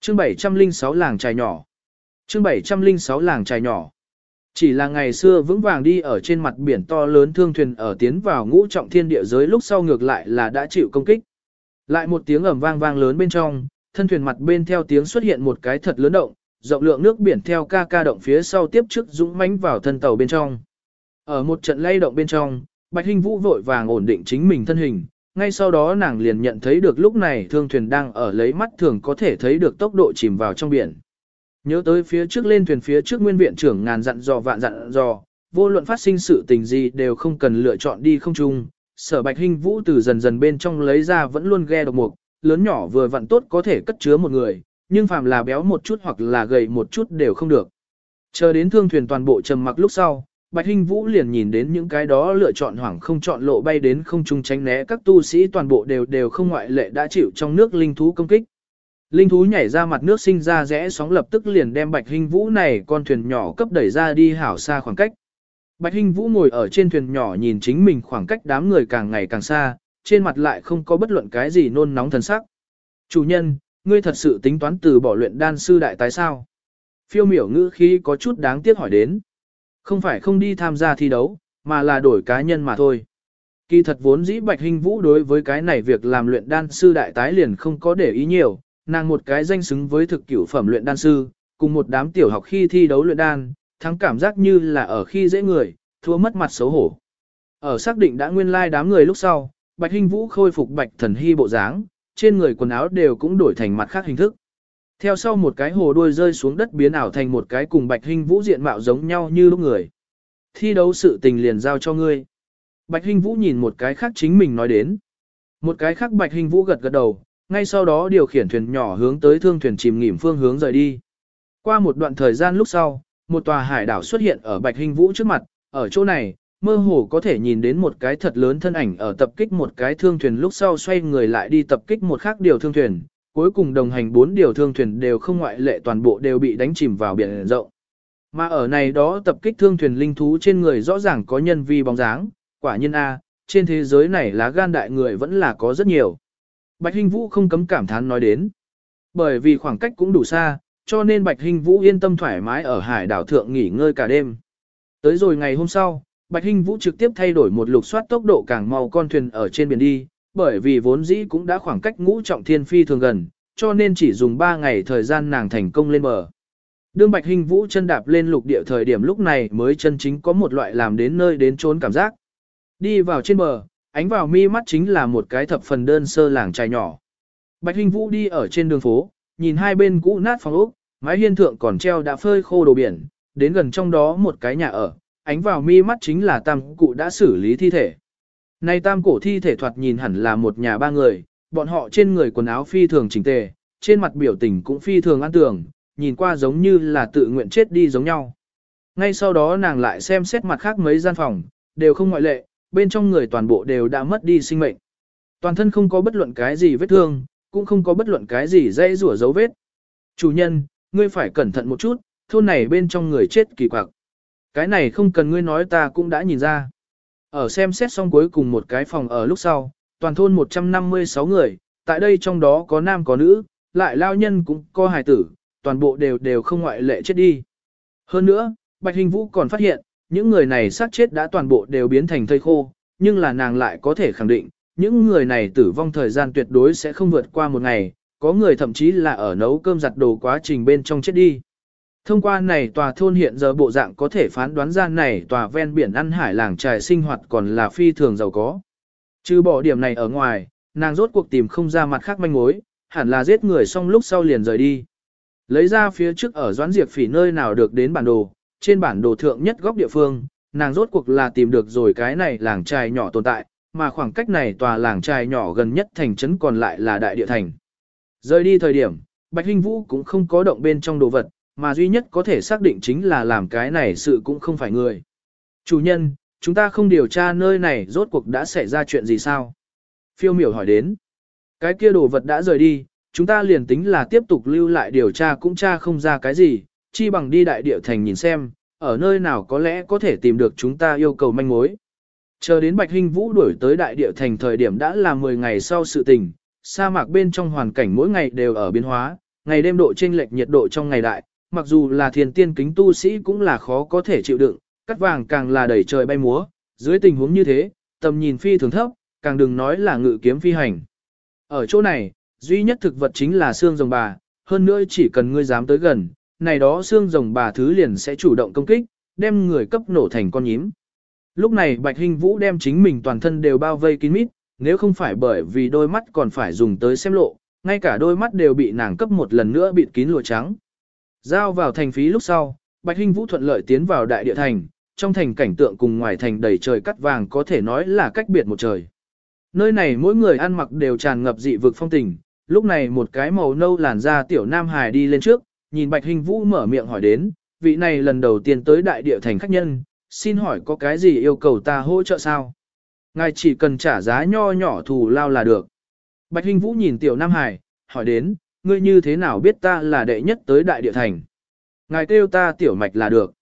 Chương 706 làng trài nhỏ. Chương 706 làng trài nhỏ. Chỉ là ngày xưa vững vàng đi ở trên mặt biển to lớn thương thuyền ở tiến vào ngũ trọng thiên địa giới lúc sau ngược lại là đã chịu công kích. Lại một tiếng ầm vang vang lớn bên trong, thân thuyền mặt bên theo tiếng xuất hiện một cái thật lớn động, rộng lượng nước biển theo ca ca động phía sau tiếp trước dũng mãnh vào thân tàu bên trong. Ở một trận lay động bên trong, Bạch Hinh Vũ vội vàng ổn định chính mình thân hình, ngay sau đó nàng liền nhận thấy được lúc này thương thuyền đang ở lấy mắt thường có thể thấy được tốc độ chìm vào trong biển. Nhớ tới phía trước lên thuyền phía trước nguyên viện trưởng ngàn dặn dò vạn dặn dò, vô luận phát sinh sự tình gì đều không cần lựa chọn đi không chung. Sở Bạch Hinh Vũ từ dần dần bên trong lấy ra vẫn luôn ghe độc mục, lớn nhỏ vừa vặn tốt có thể cất chứa một người, nhưng phàm là béo một chút hoặc là gầy một chút đều không được. Chờ đến thương thuyền toàn bộ trầm mặc lúc sau, Bạch Hinh Vũ liền nhìn đến những cái đó lựa chọn hoảng không chọn lộ bay đến không trung tránh né các tu sĩ toàn bộ đều đều không ngoại lệ đã chịu trong nước linh thú công kích. Linh thú nhảy ra mặt nước sinh ra rẽ sóng lập tức liền đem Bạch Hinh Vũ này con thuyền nhỏ cấp đẩy ra đi hảo xa khoảng cách. Bạch Hinh Vũ ngồi ở trên thuyền nhỏ nhìn chính mình khoảng cách đám người càng ngày càng xa, trên mặt lại không có bất luận cái gì nôn nóng thần sắc. Chủ nhân, ngươi thật sự tính toán từ bỏ luyện đan sư đại tái sao? Phiêu miểu ngữ khi có chút đáng tiếc hỏi đến. Không phải không đi tham gia thi đấu, mà là đổi cá nhân mà thôi. Kỳ thật vốn dĩ Bạch Hinh Vũ đối với cái này việc làm luyện đan sư đại tái liền không có để ý nhiều, nàng một cái danh xứng với thực cửu phẩm luyện đan sư, cùng một đám tiểu học khi thi đấu luyện đan, thắng cảm giác như là ở khi dễ người, thua mất mặt xấu hổ. Ở xác định đã nguyên lai like đám người lúc sau, Bạch Hinh Vũ khôi phục Bạch Thần Hy bộ dáng, trên người quần áo đều cũng đổi thành mặt khác hình thức. Theo sau một cái hồ đuôi rơi xuống đất biến ảo thành một cái cùng Bạch Hinh Vũ diện mạo giống nhau như lúc người. Thi đấu sự tình liền giao cho ngươi. Bạch Hinh Vũ nhìn một cái khác chính mình nói đến. Một cái khác Bạch Hinh Vũ gật gật đầu, ngay sau đó điều khiển thuyền nhỏ hướng tới thương thuyền chìm nghỉm phương hướng rời đi. Qua một đoạn thời gian lúc sau, một tòa hải đảo xuất hiện ở Bạch Hinh Vũ trước mặt, ở chỗ này, mơ hồ có thể nhìn đến một cái thật lớn thân ảnh ở tập kích một cái thương thuyền lúc sau xoay người lại đi tập kích một khác điều thương thuyền, cuối cùng đồng hành bốn điều thương thuyền đều không ngoại lệ toàn bộ đều bị đánh chìm vào biển rộng. Mà ở này đó tập kích thương thuyền linh thú trên người rõ ràng có nhân vi bóng dáng, quả nhân A, trên thế giới này lá gan đại người vẫn là có rất nhiều. Bạch Hinh Vũ không cấm cảm thán nói đến. Bởi vì khoảng cách cũng đủ xa, cho nên Bạch Hinh Vũ yên tâm thoải mái ở hải đảo thượng nghỉ ngơi cả đêm. Tới rồi ngày hôm sau, Bạch Hinh Vũ trực tiếp thay đổi một lục soát tốc độ càng mau con thuyền ở trên biển đi, bởi vì vốn dĩ cũng đã khoảng cách ngũ trọng thiên phi thường gần, cho nên chỉ dùng 3 ngày thời gian nàng thành công lên bờ. Đương Bạch Hinh Vũ chân đạp lên lục địa thời điểm lúc này mới chân chính có một loại làm đến nơi đến trốn cảm giác. Đi vào trên bờ, ánh vào mi mắt chính là một cái thập phần đơn sơ làng trai nhỏ. Bạch Hinh Vũ đi ở trên đường phố, nhìn hai bên cũ nát phòng ốc, mái hiên thượng còn treo đã phơi khô đồ biển, đến gần trong đó một cái nhà ở, ánh vào mi mắt chính là tam cụ đã xử lý thi thể. Này tam cổ thi thể thoạt nhìn hẳn là một nhà ba người, bọn họ trên người quần áo phi thường chỉnh tề, trên mặt biểu tình cũng phi thường an tưởng, nhìn qua giống như là tự nguyện chết đi giống nhau. Ngay sau đó nàng lại xem xét mặt khác mấy gian phòng, đều không ngoại lệ, bên trong người toàn bộ đều đã mất đi sinh mệnh. Toàn thân không có bất luận cái gì vết thương, cũng không có bất luận cái gì dây rủa dấu vết. Chủ nhân, ngươi phải cẩn thận một chút, thôn này bên trong người chết kỳ quặc. Cái này không cần ngươi nói ta cũng đã nhìn ra. Ở xem xét xong cuối cùng một cái phòng ở lúc sau, toàn thôn 156 người, tại đây trong đó có nam có nữ, lại lao nhân cũng có hài tử, toàn bộ đều đều không ngoại lệ chết đi. Hơn nữa, Bạch Hình Vũ còn phát hiện, những người này sát chết đã toàn bộ đều biến thành thây khô, nhưng là nàng lại có thể khẳng định, những người này tử vong thời gian tuyệt đối sẽ không vượt qua một ngày, có người thậm chí là ở nấu cơm giặt đồ quá trình bên trong chết đi. Thông qua này tòa thôn hiện giờ bộ dạng có thể phán đoán ra này tòa ven biển ăn hải làng trài sinh hoạt còn là phi thường giàu có. Trừ bỏ điểm này ở ngoài, nàng rốt cuộc tìm không ra mặt khác manh mối, hẳn là giết người xong lúc sau liền rời đi. Lấy ra phía trước ở doãn diệt phỉ nơi nào được đến bản đồ, trên bản đồ thượng nhất góc địa phương, nàng rốt cuộc là tìm được rồi cái này làng trài nhỏ tồn tại, mà khoảng cách này tòa làng trài nhỏ gần nhất thành trấn còn lại là đại địa thành. Rời đi thời điểm, Bạch Hinh Vũ cũng không có động bên trong đồ vật, mà duy nhất có thể xác định chính là làm cái này sự cũng không phải người. Chủ nhân, chúng ta không điều tra nơi này rốt cuộc đã xảy ra chuyện gì sao? Phiêu miểu hỏi đến. Cái kia đồ vật đã rời đi, chúng ta liền tính là tiếp tục lưu lại điều tra cũng tra không ra cái gì, chi bằng đi đại địa thành nhìn xem, ở nơi nào có lẽ có thể tìm được chúng ta yêu cầu manh mối. Chờ đến Bạch Hinh Vũ đuổi tới đại địa thành thời điểm đã là 10 ngày sau sự tình, sa mạc bên trong hoàn cảnh mỗi ngày đều ở biến hóa, ngày đêm độ chênh lệch nhiệt độ trong ngày đại, mặc dù là thiền tiên kính tu sĩ cũng là khó có thể chịu đựng, cắt vàng càng là đẩy trời bay múa, dưới tình huống như thế, tầm nhìn phi thường thấp, càng đừng nói là ngự kiếm phi hành. Ở chỗ này, duy nhất thực vật chính là xương rồng bà, hơn nữa chỉ cần ngươi dám tới gần, này đó xương rồng bà thứ liền sẽ chủ động công kích, đem người cấp nổ thành con nhím. Lúc này Bạch Hinh Vũ đem chính mình toàn thân đều bao vây kín mít, nếu không phải bởi vì đôi mắt còn phải dùng tới xem lộ, ngay cả đôi mắt đều bị nàng cấp một lần nữa bịt kín lụa trắng. Giao vào thành phí lúc sau, Bạch Hinh Vũ thuận lợi tiến vào đại địa thành, trong thành cảnh tượng cùng ngoài thành đầy trời cắt vàng có thể nói là cách biệt một trời. Nơi này mỗi người ăn mặc đều tràn ngập dị vực phong tình, lúc này một cái màu nâu làn da tiểu nam hài đi lên trước, nhìn Bạch Hinh Vũ mở miệng hỏi đến, vị này lần đầu tiên tới đại địa thành khách nhân, xin hỏi có cái gì yêu cầu ta hỗ trợ sao? Ngài chỉ cần trả giá nho nhỏ thù lao là được. Bạch Hinh Vũ nhìn tiểu nam hài, hỏi đến, ngươi như thế nào biết ta là đệ nhất tới đại địa thành? Ngài kêu ta tiểu mạch là được.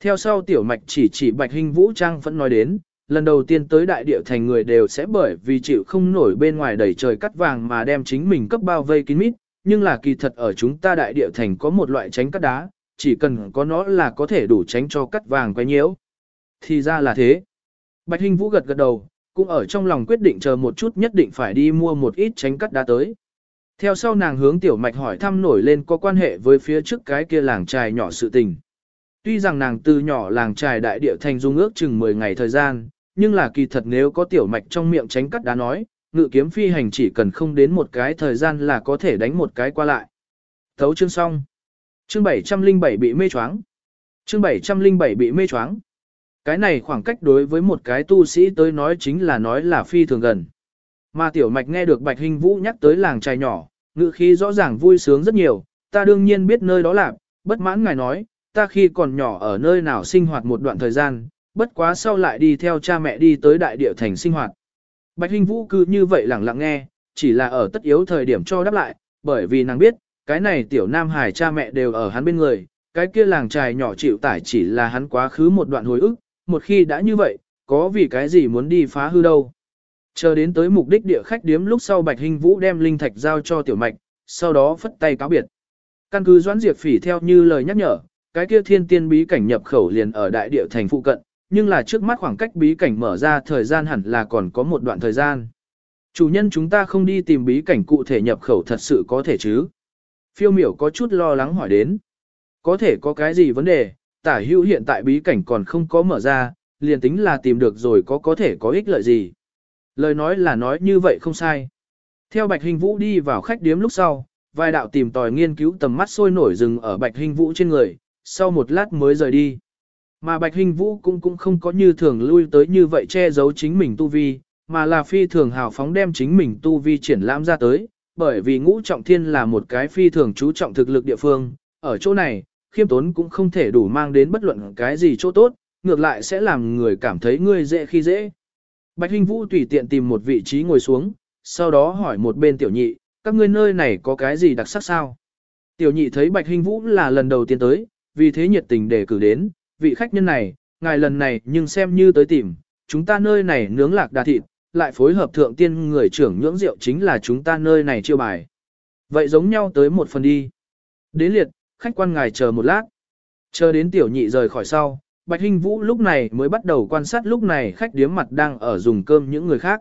Theo sau tiểu mạch chỉ chỉ Bạch Hinh Vũ Trang vẫn nói đến, lần đầu tiên tới đại địa thành người đều sẽ bởi vì chịu không nổi bên ngoài đầy trời cắt vàng mà đem chính mình cấp bao vây kín mít, nhưng là kỳ thật ở chúng ta đại địa thành có một loại tránh cắt đá, chỉ cần có nó là có thể đủ tránh cho cắt vàng quay nhiễu. Thì ra là thế. Bạch Hinh Vũ gật gật đầu, cũng ở trong lòng quyết định chờ một chút nhất định phải đi mua một ít tránh cắt đá tới. Theo sau nàng hướng tiểu mạch hỏi thăm nổi lên có quan hệ với phía trước cái kia làng trài nhỏ sự tình. Tuy rằng nàng từ nhỏ làng trài đại địa thành dung ước chừng 10 ngày thời gian, nhưng là kỳ thật nếu có tiểu mạch trong miệng tránh cắt đá nói, ngự kiếm phi hành chỉ cần không đến một cái thời gian là có thể đánh một cái qua lại. Thấu chương xong. Chương 707 bị mê choáng. Chương 707 bị mê choáng. Cái này khoảng cách đối với một cái tu sĩ tới nói chính là nói là phi thường gần. Mà tiểu mạch nghe được Bạch Hình Vũ nhắc tới làng trai nhỏ, ngự khí rõ ràng vui sướng rất nhiều, ta đương nhiên biết nơi đó là, bất mãn ngài nói, ta khi còn nhỏ ở nơi nào sinh hoạt một đoạn thời gian, bất quá sau lại đi theo cha mẹ đi tới đại địa thành sinh hoạt. Bạch Hình Vũ cứ như vậy lặng lặng nghe, chỉ là ở tất yếu thời điểm cho đáp lại, bởi vì nàng biết, cái này tiểu nam hải cha mẹ đều ở hắn bên người, cái kia làng trài nhỏ chịu tải chỉ là hắn quá khứ một đoạn hồi ức, một khi đã như vậy, có vì cái gì muốn đi phá hư đâu. Chờ đến tới mục đích địa khách điếm lúc sau Bạch Hình Vũ đem linh thạch giao cho tiểu mạch, sau đó phất tay cáo biệt. Căn cứ Doãn Diệp Phỉ theo như lời nhắc nhở, cái kia thiên tiên bí cảnh nhập khẩu liền ở đại địa thành phụ cận, nhưng là trước mắt khoảng cách bí cảnh mở ra thời gian hẳn là còn có một đoạn thời gian. Chủ nhân chúng ta không đi tìm bí cảnh cụ thể nhập khẩu thật sự có thể chứ? Phiêu miểu có chút lo lắng hỏi đến. Có thể có cái gì vấn đề, tả hữu hiện tại bí cảnh còn không có mở ra, liền tính là tìm được rồi có có thể có ích lợi gì. Lời nói là nói như vậy không sai. Theo Bạch Hình Vũ đi vào khách điếm lúc sau, vài đạo tìm tòi nghiên cứu tầm mắt sôi nổi rừng ở Bạch Hinh Vũ trên người, sau một lát mới rời đi. Mà Bạch Hinh Vũ cũng cũng không có như thường lui tới như vậy che giấu chính mình tu vi, mà là phi thường hào phóng đem chính mình tu vi triển lãm ra tới, bởi vì ngũ trọng thiên là một cái phi thường chú trọng thực lực địa phương, ở chỗ này, khiêm tốn cũng không thể đủ mang đến bất luận cái gì chỗ tốt, ngược lại sẽ làm người cảm thấy ngươi dễ khi dễ. Bạch Hinh Vũ tùy tiện tìm một vị trí ngồi xuống, sau đó hỏi một bên tiểu nhị, các ngươi nơi này có cái gì đặc sắc sao? Tiểu nhị thấy Bạch Hinh Vũ là lần đầu tiên tới, vì thế nhiệt tình để cử đến, vị khách nhân này, ngài lần này nhưng xem như tới tìm, chúng ta nơi này nướng lạc đà thịt, lại phối hợp thượng tiên người trưởng nhưỡng rượu chính là chúng ta nơi này chiêu bài. Vậy giống nhau tới một phần đi. Đến liệt, khách quan ngài chờ một lát. Chờ đến tiểu nhị rời khỏi sau, Bạch Hinh Vũ lúc này mới bắt đầu quan sát lúc này khách điếm mặt đang ở dùng cơm những người khác.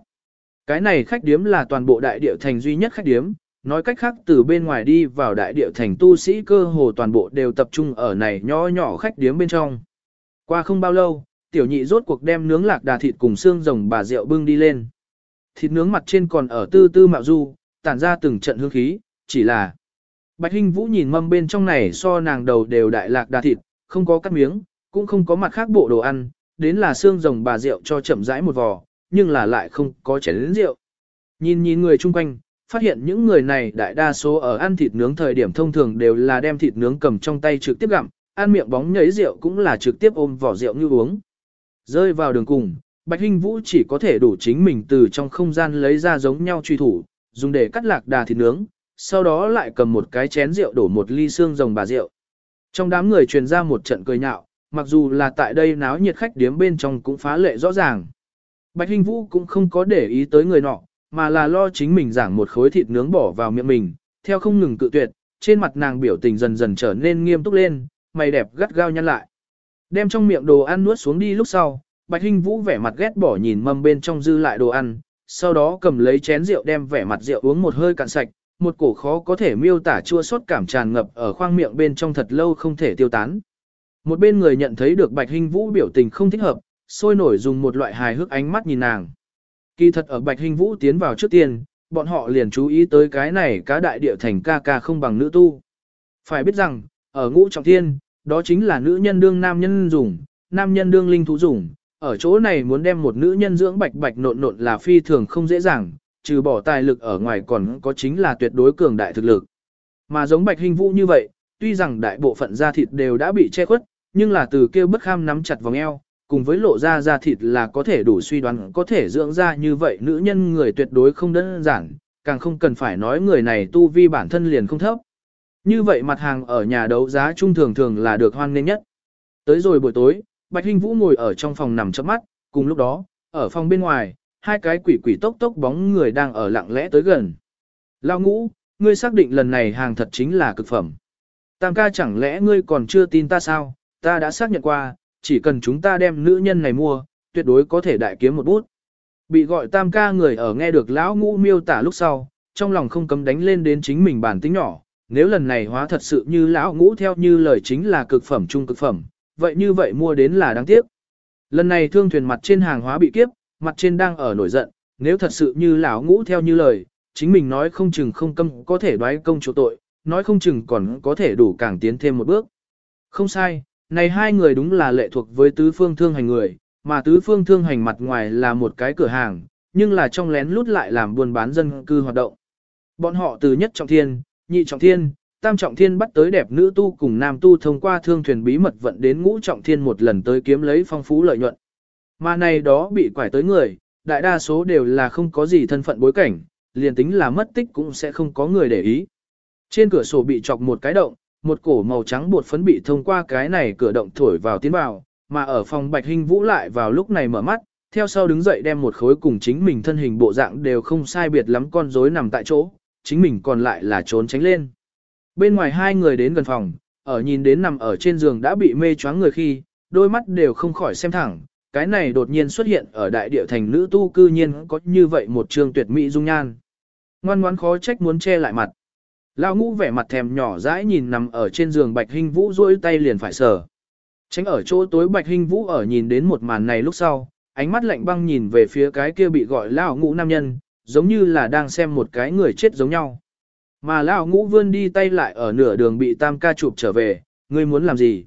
Cái này khách điếm là toàn bộ đại địa thành duy nhất khách điếm, nói cách khác từ bên ngoài đi vào đại địa thành tu sĩ cơ hồ toàn bộ đều tập trung ở này nhỏ nhỏ khách điếm bên trong. Qua không bao lâu, tiểu nhị rốt cuộc đem nướng lạc đà thịt cùng xương rồng bà rượu bưng đi lên. Thịt nướng mặt trên còn ở tư tư mạo du, tản ra từng trận hương khí, chỉ là Bạch Hinh Vũ nhìn mâm bên trong này so nàng đầu đều đại lạc đà thịt, không có cắt miếng, cũng không có mặt khác bộ đồ ăn, đến là xương rồng bà rượu cho chậm rãi một vò, nhưng là lại không có chén lĩnh rượu. Nhìn nhìn người chung quanh, phát hiện những người này đại đa số ở ăn thịt nướng thời điểm thông thường đều là đem thịt nướng cầm trong tay trực tiếp gặm, ăn miệng bóng nhấy rượu cũng là trực tiếp ôm vỏ rượu như uống. Rơi vào đường cùng, Bạch Hinh Vũ chỉ có thể đủ chính mình từ trong không gian lấy ra giống nhau truy thủ, dùng để cắt lạc đà thịt nướng, sau đó lại cầm một cái chén rượu đổ một ly xương rồng bà rượu. Trong đám người truyền ra một trận cười nhạo, mặc dù là tại đây náo nhiệt khách điếm bên trong cũng phá lệ rõ ràng. Bạch Hinh Vũ cũng không có để ý tới người nọ, mà là lo chính mình giảng một khối thịt nướng bỏ vào miệng mình, theo không ngừng cự tuyệt, trên mặt nàng biểu tình dần dần trở nên nghiêm túc lên, mày đẹp gắt gao nhăn lại. Đem trong miệng đồ ăn nuốt xuống đi lúc sau, Bạch Hinh Vũ vẻ mặt ghét bỏ nhìn mâm bên trong dư lại đồ ăn, sau đó cầm lấy chén rượu đem vẻ mặt rượu uống một hơi cạn sạch, một cổ khó có thể miêu tả chua xót cảm tràn ngập ở khoang miệng bên trong thật lâu không thể tiêu tán. Một bên người nhận thấy được Bạch hình Vũ biểu tình không thích hợp, sôi nổi dùng một loại hài hước ánh mắt nhìn nàng. Kỳ thật ở Bạch hình Vũ tiến vào trước tiên, bọn họ liền chú ý tới cái này cá đại địa thành ca ca không bằng nữ tu. Phải biết rằng, ở ngũ trọng thiên, đó chính là nữ nhân đương nam nhân dùng, nam nhân đương linh thú dùng. Ở chỗ này muốn đem một nữ nhân dưỡng bạch bạch nộn nộn là phi thường không dễ dàng, trừ bỏ tài lực ở ngoài còn có chính là tuyệt đối cường đại thực lực. Mà giống bạch hình vũ như vậy, tuy rằng đại bộ phận da thịt đều đã bị che khuất, nhưng là từ kia bất kham nắm chặt vòng eo, cùng với lộ ra da thịt là có thể đủ suy đoán có thể dưỡng ra như vậy nữ nhân người tuyệt đối không đơn giản, càng không cần phải nói người này tu vi bản thân liền không thấp. Như vậy mặt hàng ở nhà đấu giá trung thường thường là được hoan nghênh nhất. Tới rồi buổi tối, Bạch Hinh Vũ ngồi ở trong phòng nằm chớp mắt, cùng lúc đó, ở phòng bên ngoài, hai cái quỷ quỷ tốc tốc bóng người đang ở lặng lẽ tới gần. Lao ngũ, ngươi xác định lần này hàng thật chính là cực phẩm. Tam ca chẳng lẽ ngươi còn chưa tin ta sao, ta đã xác nhận qua, chỉ cần chúng ta đem nữ nhân này mua, tuyệt đối có thể đại kiếm một bút. Bị gọi tam ca người ở nghe được lão ngũ miêu tả lúc sau, trong lòng không cấm đánh lên đến chính mình bản tính nhỏ, nếu lần này hóa thật sự như lão ngũ theo như lời chính là cực phẩm trung cực phẩm, vậy như vậy mua đến là đáng tiếc. Lần này thương thuyền mặt trên hàng hóa bị kiếp, mặt trên đang ở nổi giận, nếu thật sự như lão ngũ theo như lời, chính mình nói không chừng không câm có thể đoái công chỗ tội, nói không chừng còn có thể đủ càng tiến thêm một bước. Không sai, này hai người đúng là lệ thuộc với tứ phương thương hành người, mà tứ phương thương hành mặt ngoài là một cái cửa hàng, nhưng là trong lén lút lại làm buôn bán dân cư hoạt động. Bọn họ từ nhất trọng thiên, nhị trọng thiên, tam trọng thiên bắt tới đẹp nữ tu cùng nam tu thông qua thương thuyền bí mật vận đến ngũ trọng thiên một lần tới kiếm lấy phong phú lợi nhuận. Mà này đó bị quải tới người, đại đa số đều là không có gì thân phận bối cảnh, liền tính là mất tích cũng sẽ không có người để ý. Trên cửa sổ bị chọc một cái động, một cổ màu trắng bột phấn bị thông qua cái này cửa động thổi vào tiến vào, mà ở phòng Bạch Hinh Vũ lại vào lúc này mở mắt, theo sau đứng dậy đem một khối cùng chính mình thân hình bộ dạng đều không sai biệt lắm con rối nằm tại chỗ, chính mình còn lại là trốn tránh lên. Bên ngoài hai người đến gần phòng, ở nhìn đến nằm ở trên giường đã bị mê choáng người khi, đôi mắt đều không khỏi xem thẳng, cái này đột nhiên xuất hiện ở đại địa thành nữ tu cư nhiên có như vậy một trường tuyệt mỹ dung nhan. Ngoan ngoãn khó trách muốn che lại mặt. Lão ngũ vẻ mặt thèm nhỏ dãi nhìn nằm ở trên giường Bạch Hinh Vũ duỗi tay liền phải sờ. Tránh ở chỗ tối Bạch Hinh Vũ ở nhìn đến một màn này lúc sau, ánh mắt lạnh băng nhìn về phía cái kia bị gọi lão ngũ nam nhân, giống như là đang xem một cái người chết giống nhau. Mà lão ngũ vươn đi tay lại ở nửa đường bị tam ca chụp trở về, ngươi muốn làm gì?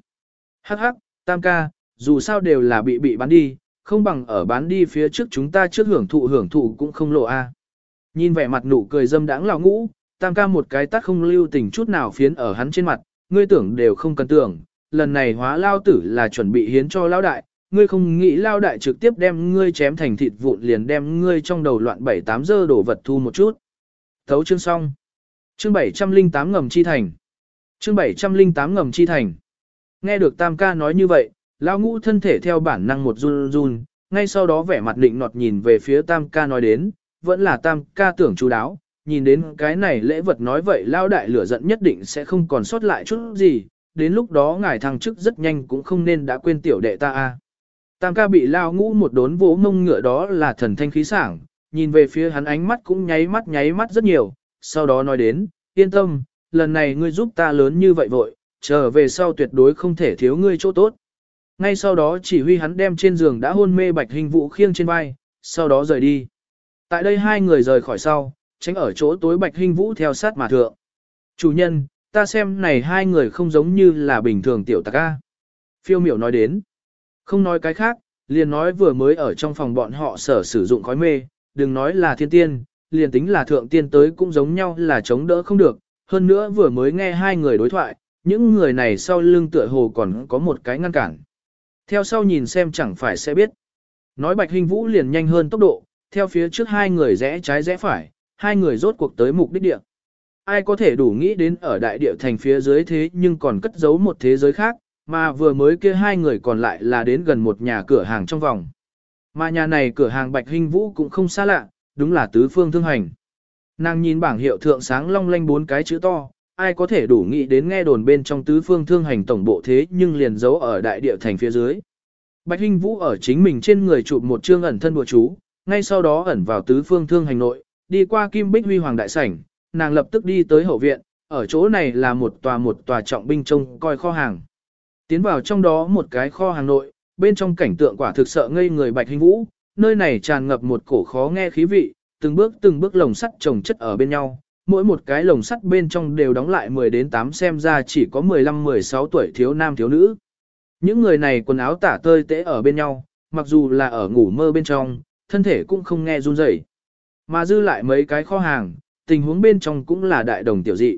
Hắc hắc, tam ca, dù sao đều là bị bị bán đi, không bằng ở bán đi phía trước chúng ta trước hưởng thụ hưởng thụ cũng không lộ a. Nhìn vẻ mặt nụ cười dâm đãng lão ngũ, tam ca một cái tắt không lưu tình chút nào phiến ở hắn trên mặt, ngươi tưởng đều không cần tưởng, lần này hóa lao tử là chuẩn bị hiến cho lao đại, ngươi không nghĩ lao đại trực tiếp đem ngươi chém thành thịt vụn liền đem ngươi trong đầu loạn bảy tám giờ đổ vật thu một chút. Thấu chương xong. Chương 708 ngầm chi thành. Chương 708 ngầm chi thành. Nghe được tam ca nói như vậy, lao ngũ thân thể theo bản năng một run run, ngay sau đó vẻ mặt định nọt nhìn về phía tam ca nói đến, vẫn là tam ca tưởng chú đáo, nhìn đến cái này lễ vật nói vậy lao đại lửa giận nhất định sẽ không còn sót lại chút gì, đến lúc đó ngài thăng chức rất nhanh cũng không nên đã quên tiểu đệ ta a. Tam ca bị lao ngũ một đốn vỗ mông ngựa đó là thần thanh khí sảng, nhìn về phía hắn ánh mắt cũng nháy mắt nháy mắt rất nhiều, sau đó nói đến, yên tâm, lần này ngươi giúp ta lớn như vậy vội, trở về sau tuyệt đối không thể thiếu ngươi chỗ tốt. Ngay sau đó chỉ huy hắn đem trên giường đã hôn mê bạch hình vũ khiêng trên vai, sau đó rời đi. Tại đây hai người rời khỏi sau, tránh ở chỗ tối bạch hình vũ theo sát mà thượng. Chủ nhân, ta xem này hai người không giống như là bình thường tiểu tạc ca. Phiêu miểu nói đến. Không nói cái khác, liền nói vừa mới ở trong phòng bọn họ sở sử dụng khói mê, đừng nói là thiên tiên, liền tính là thượng tiên tới cũng giống nhau là chống đỡ không được. Hơn nữa vừa mới nghe hai người đối thoại, những người này sau lưng tựa hồ còn có một cái ngăn cản. Theo sau nhìn xem chẳng phải sẽ biết. Nói Bạch Hình Vũ liền nhanh hơn tốc độ, theo phía trước hai người rẽ trái rẽ phải, hai người rốt cuộc tới mục đích địa. Ai có thể đủ nghĩ đến ở đại địa thành phía dưới thế nhưng còn cất giấu một thế giới khác, mà vừa mới kia hai người còn lại là đến gần một nhà cửa hàng trong vòng. Mà nhà này cửa hàng Bạch Hinh Vũ cũng không xa lạ, đúng là tứ phương thương hành. Nàng nhìn bảng hiệu thượng sáng long lanh bốn cái chữ to, ai có thể đủ nghĩ đến nghe đồn bên trong tứ phương thương hành tổng bộ thế nhưng liền giấu ở đại địa thành phía dưới. Bạch Hinh Vũ ở chính mình trên người chụp một chương ẩn thân bùa chú, ngay sau đó ẩn vào tứ phương thương hành nội, đi qua Kim Bích Huy Hoàng đại sảnh, nàng lập tức đi tới hậu viện, ở chỗ này là một tòa một tòa trọng binh trông coi kho hàng. Tiến vào trong đó một cái kho hàng nội, bên trong cảnh tượng quả thực sợ ngây người Bạch Hinh Vũ, nơi này tràn ngập một cổ khó nghe khí vị, từng bước từng bước lồng sắt chồng chất ở bên nhau, mỗi một cái lồng sắt bên trong đều đóng lại 10 đến 8 xem ra chỉ có 15-16 tuổi thiếu nam thiếu nữ. Những người này quần áo tả tơi tễ ở bên nhau, mặc dù là ở ngủ mơ bên trong, thân thể cũng không nghe run rẩy. Mà dư lại mấy cái kho hàng, tình huống bên trong cũng là đại đồng tiểu dị.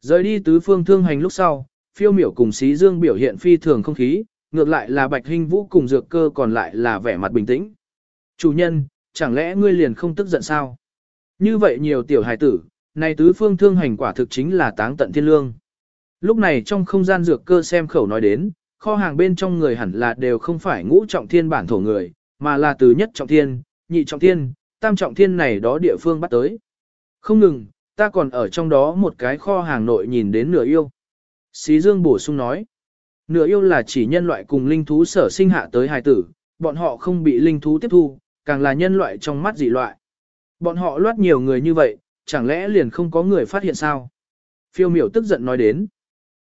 Rời đi tứ phương thương hành lúc sau, phiêu miểu cùng xí dương biểu hiện phi thường không khí, ngược lại là bạch hình vũ cùng dược cơ còn lại là vẻ mặt bình tĩnh. Chủ nhân, chẳng lẽ ngươi liền không tức giận sao? Như vậy nhiều tiểu hài tử, này tứ phương thương hành quả thực chính là táng tận thiên lương. Lúc này trong không gian dược cơ xem khẩu nói đến, kho hàng bên trong người hẳn là đều không phải ngũ trọng thiên bản thổ người, mà là từ nhất trọng thiên, nhị trọng thiên, tam trọng thiên này đó địa phương bắt tới. Không ngừng, ta còn ở trong đó một cái kho hàng nội nhìn đến nửa yêu. Xí Dương bổ sung nói, nửa yêu là chỉ nhân loại cùng linh thú sở sinh hạ tới hài tử, bọn họ không bị linh thú tiếp thu, càng là nhân loại trong mắt dị loại. Bọn họ loát nhiều người như vậy, chẳng lẽ liền không có người phát hiện sao? Phiêu miểu tức giận nói đến,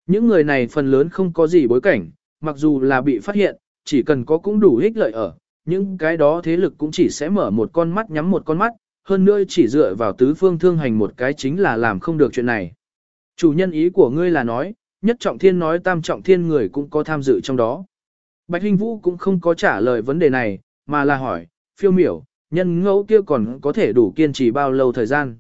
những người này phần lớn không có gì bối cảnh, mặc dù là bị phát hiện, chỉ cần có cũng đủ ích lợi ở, những cái đó thế lực cũng chỉ sẽ mở một con mắt nhắm một con mắt, hơn nữa chỉ dựa vào tứ phương thương hành một cái chính là làm không được chuyện này. Chủ nhân ý của ngươi là nói, nhất trọng thiên nói tam trọng thiên người cũng có tham dự trong đó. Bạch Hinh Vũ cũng không có trả lời vấn đề này, mà là hỏi, phiêu miểu, nhân ngẫu kia còn có thể đủ kiên trì bao lâu thời gian.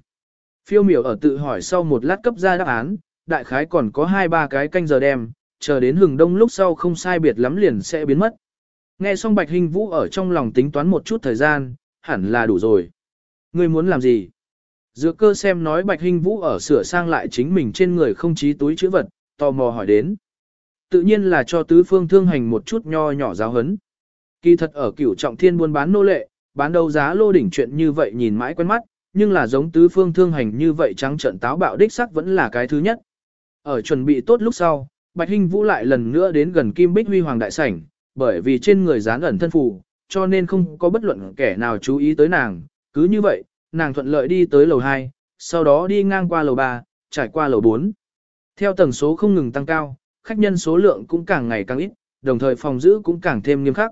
Phiêu miểu ở tự hỏi sau một lát cấp ra đáp án, đại khái còn có 2-3 cái canh giờ đem, chờ đến hừng đông lúc sau không sai biệt lắm liền sẽ biến mất. Nghe xong Bạch hình Vũ ở trong lòng tính toán một chút thời gian, hẳn là đủ rồi. Ngươi muốn làm gì? Dược cơ xem nói Bạch hình Vũ ở sửa sang lại chính mình trên người không chí túi chữ vật, tò mò hỏi đến. Tự nhiên là cho tứ phương thương hành một chút nho nhỏ giáo hấn. Kỳ thật ở cửu trọng thiên buôn bán nô lệ, bán đấu giá lô đỉnh chuyện như vậy nhìn mãi quen mắt, nhưng là giống tứ phương thương hành như vậy trắng trận táo bạo đích sắc vẫn là cái thứ nhất. Ở chuẩn bị tốt lúc sau, Bạch Hinh Vũ lại lần nữa đến gần Kim Bích Huy Hoàng Đại Sảnh, bởi vì trên người dán ẩn thân phù, cho nên không có bất luận kẻ nào chú ý tới nàng. Cứ như vậy, nàng thuận lợi đi tới lầu 2, sau đó đi ngang qua lầu 3, trải qua lầu 4. Theo tầng số không ngừng tăng cao, khách nhân số lượng cũng càng ngày càng ít, đồng thời phòng giữ cũng càng thêm nghiêm khắc.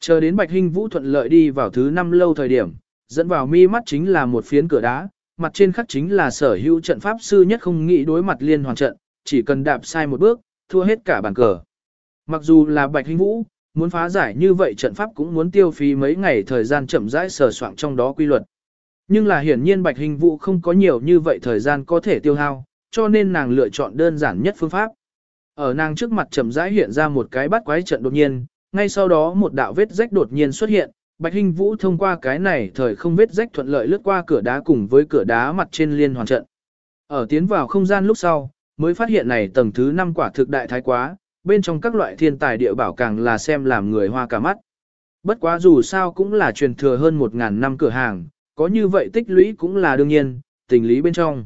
Chờ đến Bạch Hinh Vũ thuận lợi đi vào thứ năm lâu thời điểm, dẫn vào mi mắt chính là một phiến cửa đá, mặt trên khắc chính là sở hữu trận pháp sư nhất không nghĩ đối mặt liên hoàn trận, chỉ cần đạp sai một bước, thua hết cả bàn cờ. Mặc dù là Bạch Hình Vũ, muốn phá giải như vậy trận pháp cũng muốn tiêu phí mấy ngày thời gian chậm rãi sờ soạn trong đó quy luật. Nhưng là hiển nhiên Bạch Hình Vũ không có nhiều như vậy thời gian có thể tiêu hao, cho nên nàng lựa chọn đơn giản nhất phương pháp. Ở nàng trước mặt chậm rãi hiện ra một cái bắt quái trận đột nhiên, ngay sau đó một đạo vết rách đột nhiên xuất hiện, Bạch Hinh Vũ thông qua cái này thời không vết rách thuận lợi lướt qua cửa đá cùng với cửa đá mặt trên liên hoàn trận. Ở tiến vào không gian lúc sau, mới phát hiện này tầng thứ 5 quả thực đại thái quá, bên trong các loại thiên tài địa bảo càng là xem làm người hoa cả mắt. Bất quá dù sao cũng là truyền thừa hơn 1.000 năm cửa hàng, có như vậy tích lũy cũng là đương nhiên, tình lý bên trong.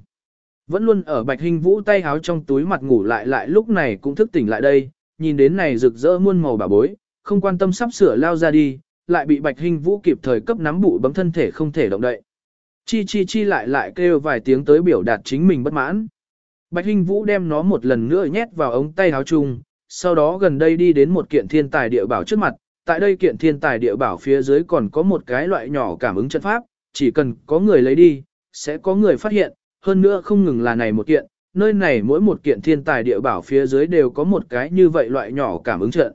Vẫn luôn ở Bạch Hinh Vũ tay háo trong túi mặt ngủ lại lại lúc này cũng thức tỉnh lại đây, nhìn đến này rực rỡ muôn màu bà bối, không quan tâm sắp sửa lao ra đi, lại bị Bạch Hinh Vũ kịp thời cấp nắm bụ bấm thân thể không thể động đậy. Chi chi chi lại lại kêu vài tiếng tới biểu đạt chính mình bất mãn. Bạch Hinh Vũ đem nó một lần nữa nhét vào ống tay áo chung, sau đó gần đây đi đến một kiện thiên tài địa bảo trước mặt, tại đây kiện thiên tài địa bảo phía dưới còn có một cái loại nhỏ cảm ứng trận pháp, chỉ cần có người lấy đi, sẽ có người phát hiện, hơn nữa không ngừng là này một kiện, nơi này mỗi một kiện thiên tài địa bảo phía dưới đều có một cái như vậy loại nhỏ cảm ứng trận.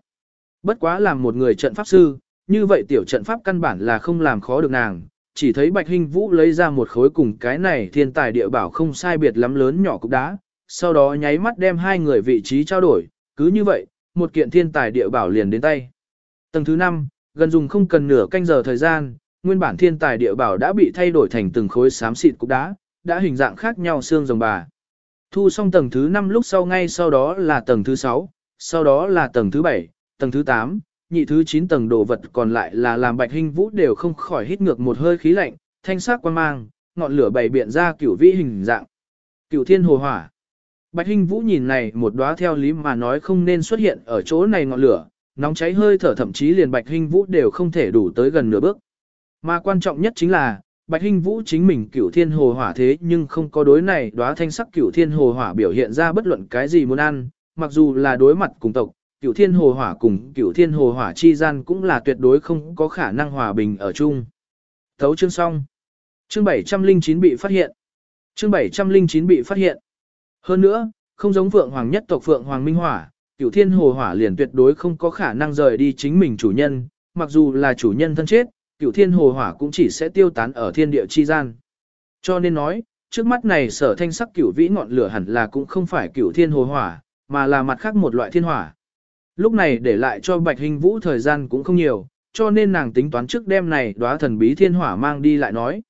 Bất quá làm một người trận pháp sư, như vậy tiểu trận pháp căn bản là không làm khó được nàng, chỉ thấy Bạch Hinh Vũ lấy ra một khối cùng cái này thiên tài địa bảo không sai biệt lắm lớn nhỏ cục đá, sau đó nháy mắt đem hai người vị trí trao đổi, cứ như vậy, một kiện thiên tài địa bảo liền đến tay. Tầng thứ 5, gần dùng không cần nửa canh giờ thời gian, nguyên bản thiên tài địa bảo đã bị thay đổi thành từng khối xám xịt cục đá, đã hình dạng khác nhau xương rồng bà. Thu xong tầng thứ 5 lúc sau ngay sau đó là tầng thứ 6, sau đó là tầng thứ 7, tầng thứ 8, nhị thứ 9 tầng đồ vật còn lại là làm bạch hình vũ đều không khỏi hít ngược một hơi khí lạnh, thanh sắc quan mang, ngọn lửa bày biện ra kiểu vĩ hình dạng. Cửu thiên hồ hỏa. Bạch Hinh vũ nhìn này một đóa theo lý mà nói không nên xuất hiện ở chỗ này ngọn lửa, nóng cháy hơi thở thậm chí liền bạch Hinh vũ đều không thể đủ tới gần nửa bước. Mà quan trọng nhất chính là, Bạch Hinh Vũ chính mình cửu thiên hồ hỏa thế nhưng không có đối này đóa thanh sắc cửu thiên hồ hỏa biểu hiện ra bất luận cái gì muốn ăn, mặc dù là đối mặt cùng tộc, cửu thiên hồ hỏa cùng cửu thiên hồ hỏa chi gian cũng là tuyệt đối không có khả năng hòa bình ở chung. Thấu chương xong. Chương 709 bị phát hiện. Chương 709 bị phát hiện. Hơn nữa, không giống Phượng Hoàng nhất tộc Phượng Hoàng Minh Hỏa, cửu thiên hồ hỏa liền tuyệt đối không có khả năng rời đi chính mình chủ nhân, mặc dù là chủ nhân thân chết, cửu thiên hồ hỏa cũng chỉ sẽ tiêu tán ở thiên địa chi gian. Cho nên nói, trước mắt này sở thanh sắc cửu vĩ ngọn lửa hẳn là cũng không phải cửu thiên hồ hỏa, mà là mặt khác một loại thiên hỏa. Lúc này để lại cho Bạch Hình Vũ thời gian cũng không nhiều, cho nên nàng tính toán trước đêm này đóa thần bí thiên hỏa mang đi lại nói.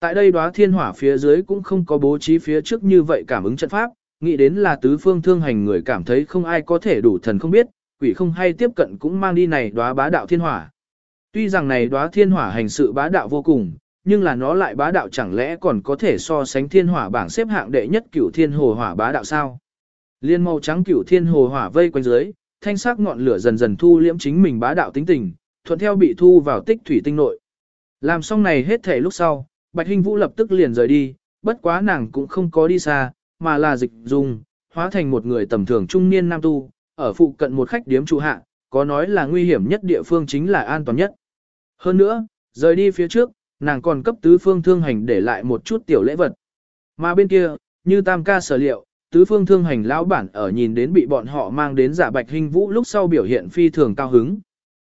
Tại đây đóa thiên hỏa phía dưới cũng không có bố trí phía trước như vậy cảm ứng trận pháp, nghĩ đến là tứ phương thương hành người cảm thấy không ai có thể đủ thần không biết, quỷ không hay tiếp cận cũng mang đi này đóa bá đạo thiên hỏa. Tuy rằng này đóa thiên hỏa hành sự bá đạo vô cùng, nhưng là nó lại bá đạo chẳng lẽ còn có thể so sánh thiên hỏa bảng xếp hạng đệ nhất cửu thiên hồ hỏa bá đạo sao? Liên màu trắng cửu thiên hồ hỏa vây quanh dưới, thanh sắc ngọn lửa dần dần thu liễm chính mình bá đạo tính tình, thuận theo bị thu vào tích thủy tinh nội. Làm xong này hết thể lúc sau, Bạch Hinh Vũ lập tức liền rời đi, bất quá nàng cũng không có đi xa, mà là dịch dùng, hóa thành một người tầm thường trung niên nam tu, ở phụ cận một khách điếm trụ hạ, có nói là nguy hiểm nhất địa phương chính là an toàn nhất. Hơn nữa, rời đi phía trước, nàng còn cấp tứ phương thương hành để lại một chút tiểu lễ vật. Mà bên kia, như tam ca sở liệu, tứ phương thương hành lão bản ở nhìn đến bị bọn họ mang đến giả bạch hình vũ lúc sau biểu hiện phi thường cao hứng.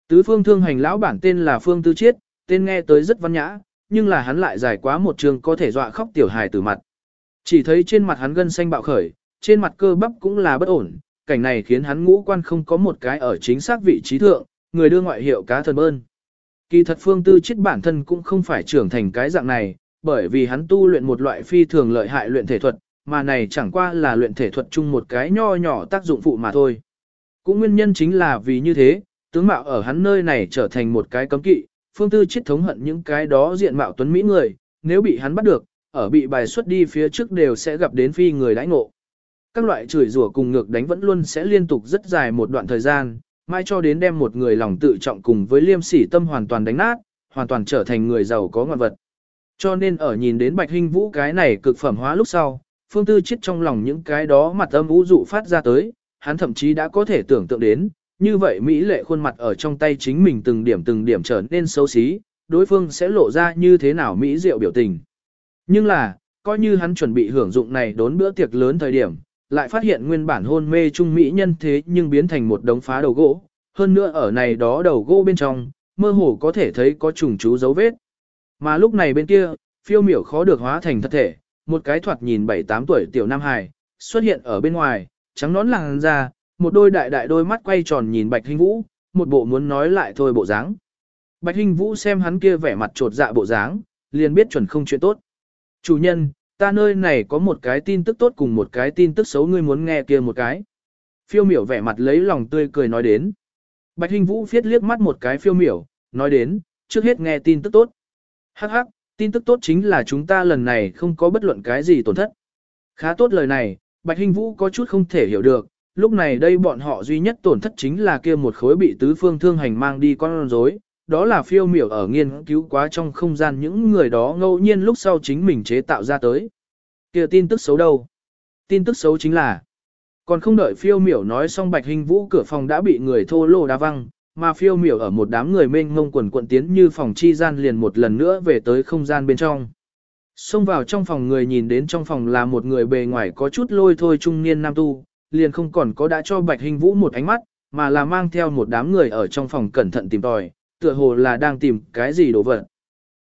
Tứ phương thương hành lão bản tên là Phương Tư Chiết, tên nghe tới rất văn nhã, nhưng là hắn lại dài quá một trường có thể dọa khóc tiểu hài từ mặt. Chỉ thấy trên mặt hắn gân xanh bạo khởi, trên mặt cơ bắp cũng là bất ổn, cảnh này khiến hắn ngũ quan không có một cái ở chính xác vị trí thượng, người đưa ngoại hiệu cá thần bơn. Kỳ thật phương tư chết bản thân cũng không phải trưởng thành cái dạng này, bởi vì hắn tu luyện một loại phi thường lợi hại luyện thể thuật, mà này chẳng qua là luyện thể thuật chung một cái nho nhỏ tác dụng phụ mà thôi. Cũng nguyên nhân chính là vì như thế, tướng mạo ở hắn nơi này trở thành một cái cấm kỵ, phương tư chết thống hận những cái đó diện mạo tuấn mỹ người, nếu bị hắn bắt được, ở bị bài xuất đi phía trước đều sẽ gặp đến phi người đãi ngộ. Các loại chửi rủa cùng ngược đánh vẫn luôn sẽ liên tục rất dài một đoạn thời gian, mai cho đến đem một người lòng tự trọng cùng với liêm sỉ tâm hoàn toàn đánh nát, hoàn toàn trở thành người giàu có ngoạn vật. Cho nên ở nhìn đến Bạch Hinh Vũ cái này cực phẩm hóa lúc sau, Phương Tư chết trong lòng những cái đó mặt âm vũ dụ phát ra tới, hắn thậm chí đã có thể tưởng tượng đến, như vậy Mỹ lệ khuôn mặt ở trong tay chính mình từng điểm từng điểm trở nên xấu xí, đối phương sẽ lộ ra như thế nào Mỹ diệu biểu tình. Nhưng là, coi như hắn chuẩn bị hưởng dụng này đốn bữa tiệc lớn thời điểm, lại phát hiện nguyên bản hôn mê trung mỹ nhân thế nhưng biến thành một đống phá đầu gỗ, hơn nữa ở này đó đầu gỗ bên trong, mơ hồ có thể thấy có trùng chú dấu vết. Mà lúc này bên kia, phiêu miểu khó được hóa thành thật thể, một cái thoạt nhìn 7-8 tuổi tiểu nam hài, xuất hiện ở bên ngoài, trắng nón làng ra, một đôi đại đại đôi mắt quay tròn nhìn Bạch Hinh Vũ, một bộ muốn nói lại thôi bộ dáng. Bạch Hinh Vũ xem hắn kia vẻ mặt trột dạ bộ dáng, liền biết chuẩn không chuyện tốt. Chủ nhân, ta nơi này có một cái tin tức tốt cùng một cái tin tức xấu ngươi muốn nghe kia một cái. Phiêu miểu vẻ mặt lấy lòng tươi cười nói đến. Bạch Hinh Vũ viết liếc mắt một cái phiêu miểu, nói đến, trước hết nghe tin tức tốt. Hắc hắc, tin tức tốt chính là chúng ta lần này không có bất luận cái gì tổn thất. Khá tốt lời này, Bạch Hinh Vũ có chút không thể hiểu được, lúc này đây bọn họ duy nhất tổn thất chính là kia một khối bị tứ phương thương hành mang đi con rối, đó là phiêu miểu ở nghiên cứu quá trong không gian những người đó ngẫu nhiên lúc sau chính mình chế tạo ra tới. Kia tin tức xấu đâu? Tin tức xấu chính là, còn không đợi phiêu miểu nói xong bạch hình vũ cửa phòng đã bị người thô lô đá văng, mà phiêu miểu ở một đám người mênh ngông quần quận tiến như phòng chi gian liền một lần nữa về tới không gian bên trong. Xông vào trong phòng người nhìn đến trong phòng là một người bề ngoài có chút lôi thôi trung niên nam tu, liền không còn có đã cho bạch hình vũ một ánh mắt, mà là mang theo một đám người ở trong phòng cẩn thận tìm tòi, tựa hồ là đang tìm cái gì đồ vật.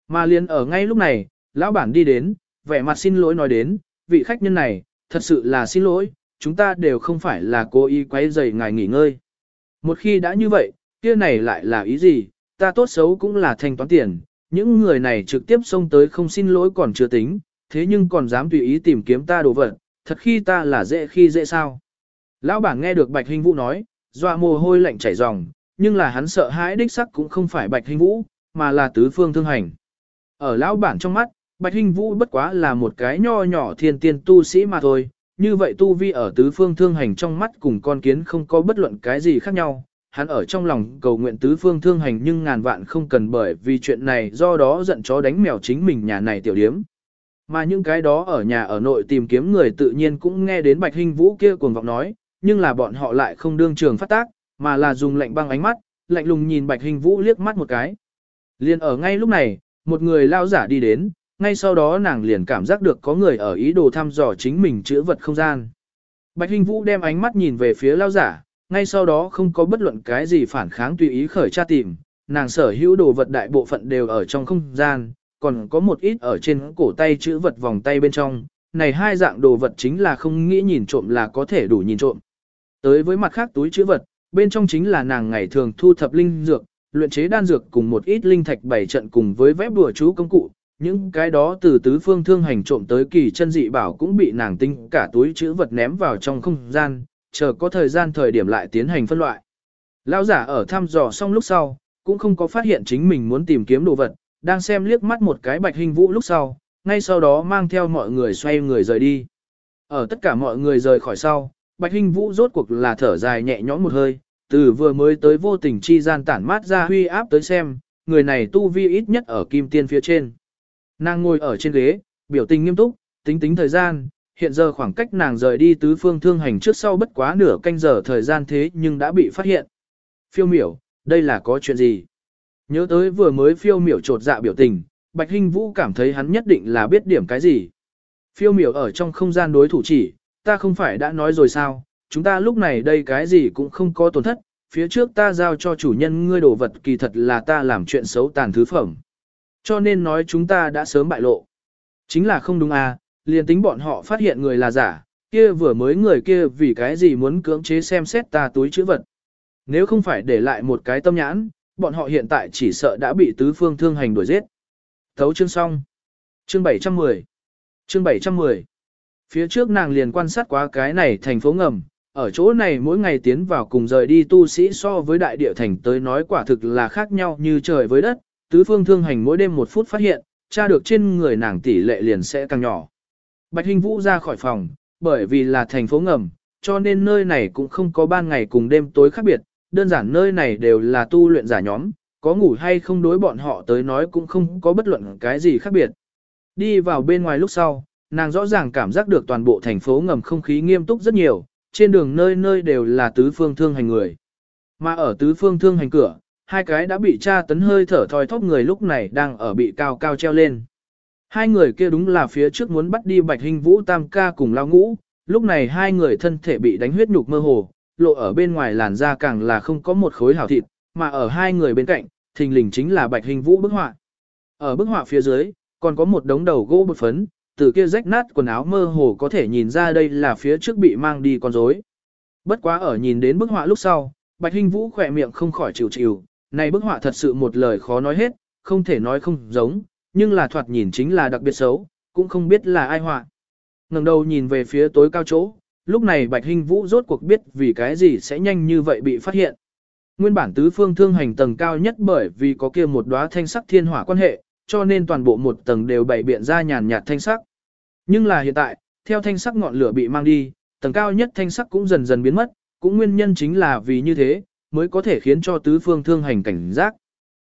Mà liền ở ngay lúc này, lão bản đi đến, vẻ mặt xin lỗi nói đến, vị khách nhân này, thật sự là xin lỗi, chúng ta đều không phải là cố ý quấy rầy ngài nghỉ ngơi. Một khi đã như vậy, kia này lại là ý gì, ta tốt xấu cũng là thanh toán tiền, những người này trực tiếp xông tới không xin lỗi còn chưa tính, thế nhưng còn dám tùy ý tìm kiếm ta đồ vật, thật khi ta là dễ khi dễ sao. Lão bản nghe được Bạch Hình Vũ nói, dọa mồ hôi lạnh chảy ròng, nhưng là hắn sợ hãi đích sắc cũng không phải Bạch Hình Vũ, mà là tứ phương thương hành. Ở lão bản trong mắt, Bạch Hình Vũ bất quá là một cái nho nhỏ thiên tiên tu sĩ mà thôi, như vậy tu vi ở tứ phương thương hành trong mắt cùng con kiến không có bất luận cái gì khác nhau. Hắn ở trong lòng cầu nguyện tứ phương thương hành nhưng ngàn vạn không cần bởi vì chuyện này do đó giận chó đánh mèo chính mình nhà này tiểu điếm. Mà những cái đó ở nhà ở nội tìm kiếm người tự nhiên cũng nghe đến Bạch Hình Vũ kia cuồng vọng nói, nhưng là bọn họ lại không đương trường phát tác, mà là dùng lạnh băng ánh mắt, lạnh lùng nhìn Bạch Hình Vũ liếc mắt một cái. Liên ở ngay lúc này, một người lao giả đi đến, ngay sau đó nàng liền cảm giác được có người ở ý đồ thăm dò chính mình chữa vật không gian. Bạch Hình Vũ đem ánh mắt nhìn về phía lao giả, ngay sau đó không có bất luận cái gì phản kháng tùy ý khởi tra tìm, nàng sở hữu đồ vật đại bộ phận đều ở trong không gian, còn có một ít ở trên cổ tay chữ vật vòng tay bên trong. Này hai dạng đồ vật chính là không nghĩ nhìn trộm là có thể đủ nhìn trộm. Tới với mặt khác túi chữ vật, bên trong chính là nàng ngày thường thu thập linh dược, luyện chế đan dược cùng một ít linh thạch bảy trận cùng với vép đùa chú công cụ. Những cái đó từ tứ phương thương hành trộm tới kỳ chân dị bảo cũng bị nàng tinh cả túi chữ vật ném vào trong không gian, chờ có thời gian thời điểm lại tiến hành phân loại. Lão giả ở thăm dò xong lúc sau, cũng không có phát hiện chính mình muốn tìm kiếm đồ vật, đang xem liếc mắt một cái bạch hình vũ lúc sau, ngay sau đó mang theo mọi người xoay người rời đi. Ở tất cả mọi người rời khỏi sau, Bạch Hinh Vũ rốt cuộc là thở dài nhẹ nhõm một hơi, từ vừa mới tới vô tình chi gian tản mát ra huy áp tới xem, người này tu vi ít nhất ở kim tiên phía trên. Nàng ngồi ở trên ghế, biểu tình nghiêm túc, tính tính thời gian, hiện giờ khoảng cách nàng rời đi tứ phương thương hành trước sau bất quá nửa canh giờ thời gian thế nhưng đã bị phát hiện. Phiêu miểu, đây là có chuyện gì? Nhớ tới vừa mới phiêu miểu trột dạ biểu tình, Bạch Hinh Vũ cảm thấy hắn nhất định là biết điểm cái gì. Phiêu miểu ở trong không gian đối thủ chỉ, ta không phải đã nói rồi sao, chúng ta lúc này đây cái gì cũng không có tổn thất, phía trước ta giao cho chủ nhân ngươi đồ vật kỳ thật là ta làm chuyện xấu tàn thứ phẩm. Cho nên nói chúng ta đã sớm bại lộ. Chính là không đúng à, liền tính bọn họ phát hiện người là giả, kia vừa mới người kia vì cái gì muốn cưỡng chế xem xét ta túi chữ vật. Nếu không phải để lại một cái tâm nhãn, bọn họ hiện tại chỉ sợ đã bị tứ phương thương hành đuổi giết. Thấu chương xong. Chương 710. Chương 710. Phía trước nàng liền quan sát quá cái này thành phố ngầm, ở chỗ này mỗi ngày tiến vào cùng rời đi tu sĩ so với đại địa thành tới nói quả thực là khác nhau như trời với đất, tứ phương thương hành mỗi đêm một phút phát hiện, tra được trên người nàng tỷ lệ liền sẽ càng nhỏ. Bạch Hình Vũ ra khỏi phòng, bởi vì là thành phố ngầm, cho nên nơi này cũng không có ban ngày cùng đêm tối khác biệt, đơn giản nơi này đều là tu luyện giả nhóm, có ngủ hay không đối bọn họ tới nói cũng không có bất luận cái gì khác biệt. Đi vào bên ngoài lúc sau, nàng rõ ràng cảm giác được toàn bộ thành phố ngầm không khí nghiêm túc rất nhiều, trên đường nơi nơi đều là tứ phương thương hành người. Mà ở tứ phương thương hành cửa, hai cái đã bị tra tấn hơi thở thoi thóp người lúc này đang ở bị cao cao treo lên. Hai người kia đúng là phía trước muốn bắt đi Bạch Hình Vũ Tam ca cùng lao ngũ, lúc này hai người thân thể bị đánh huyết nhục mơ hồ, lộ ở bên ngoài làn da càng là không có một khối hảo thịt, mà ở hai người bên cạnh, thình lình chính là Bạch Hình Vũ bức họa. Ở bức họa phía dưới, còn có một đống đầu gỗ bột phấn, từ kia rách nát quần áo mơ hồ có thể nhìn ra đây là phía trước bị mang đi con rối. Bất quá ở nhìn đến bức họa lúc sau, Bạch Hinh Vũ khỏe miệng không khỏi chịu chịu, này bức họa thật sự một lời khó nói hết, không thể nói không giống, nhưng là thoạt nhìn chính là đặc biệt xấu, cũng không biết là ai họa. Ngẩng đầu nhìn về phía tối cao chỗ, lúc này Bạch Hinh Vũ rốt cuộc biết vì cái gì sẽ nhanh như vậy bị phát hiện. Nguyên bản tứ phương thương hành tầng cao nhất bởi vì có kia một đóa thanh sắc thiên hỏa quan hệ, cho nên toàn bộ một tầng đều bày biện ra nhàn nhạt thanh sắc. Nhưng là hiện tại, theo thanh sắc ngọn lửa bị mang đi, tầng cao nhất thanh sắc cũng dần dần biến mất, cũng nguyên nhân chính là vì như thế, mới có thể khiến cho tứ phương thương hành cảnh giác.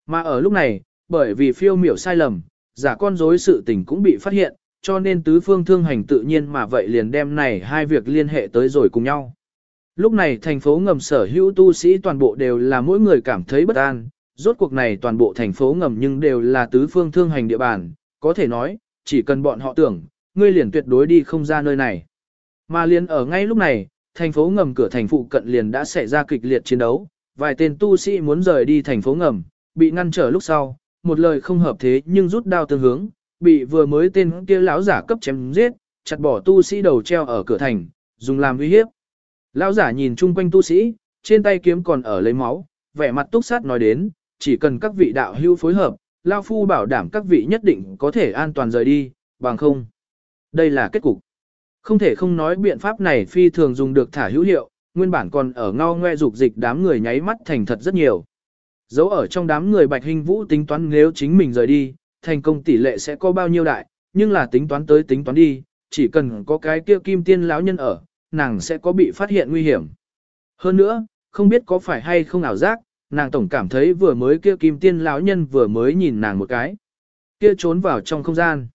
Mà ở lúc này, bởi vì phiêu miểu sai lầm, giả con dối sự tình cũng bị phát hiện, cho nên tứ phương thương hành tự nhiên mà vậy liền đem này hai việc liên hệ tới rồi cùng nhau. Lúc này thành phố ngầm sở hữu tu sĩ toàn bộ đều là mỗi người cảm thấy bất an, rốt cuộc này toàn bộ thành phố ngầm nhưng đều là tứ phương thương hành địa bàn, có thể nói, chỉ cần bọn họ tưởng, ngươi liền tuyệt đối đi không ra nơi này. Mà liền ở ngay lúc này, thành phố ngầm cửa thành phụ cận liền đã xảy ra kịch liệt chiến đấu, vài tên tu sĩ muốn rời đi thành phố ngầm, bị ngăn trở lúc sau, một lời không hợp thế nhưng rút đao tương hướng, bị vừa mới tên kia lão giả cấp chém giết, chặt bỏ tu sĩ đầu treo ở cửa thành, dùng làm uy hiếp. Lão giả nhìn chung quanh tu sĩ, trên tay kiếm còn ở lấy máu, vẻ mặt túc sát nói đến, chỉ cần các vị đạo hữu phối hợp, Lao Phu bảo đảm các vị nhất định có thể an toàn rời đi, bằng không. Đây là kết cục. Không thể không nói biện pháp này phi thường dùng được thả hữu hiệu, nguyên bản còn ở ngao ngoe dục dịch đám người nháy mắt thành thật rất nhiều. Dấu ở trong đám người Bạch Hình Vũ tính toán nếu chính mình rời đi, thành công tỷ lệ sẽ có bao nhiêu đại, nhưng là tính toán tới tính toán đi, chỉ cần có cái kia kim tiên lão nhân ở, nàng sẽ có bị phát hiện nguy hiểm. Hơn nữa, không biết có phải hay không ảo giác, nàng tổng cảm thấy vừa mới kia kim tiên lão nhân vừa mới nhìn nàng một cái. Kia trốn vào trong không gian.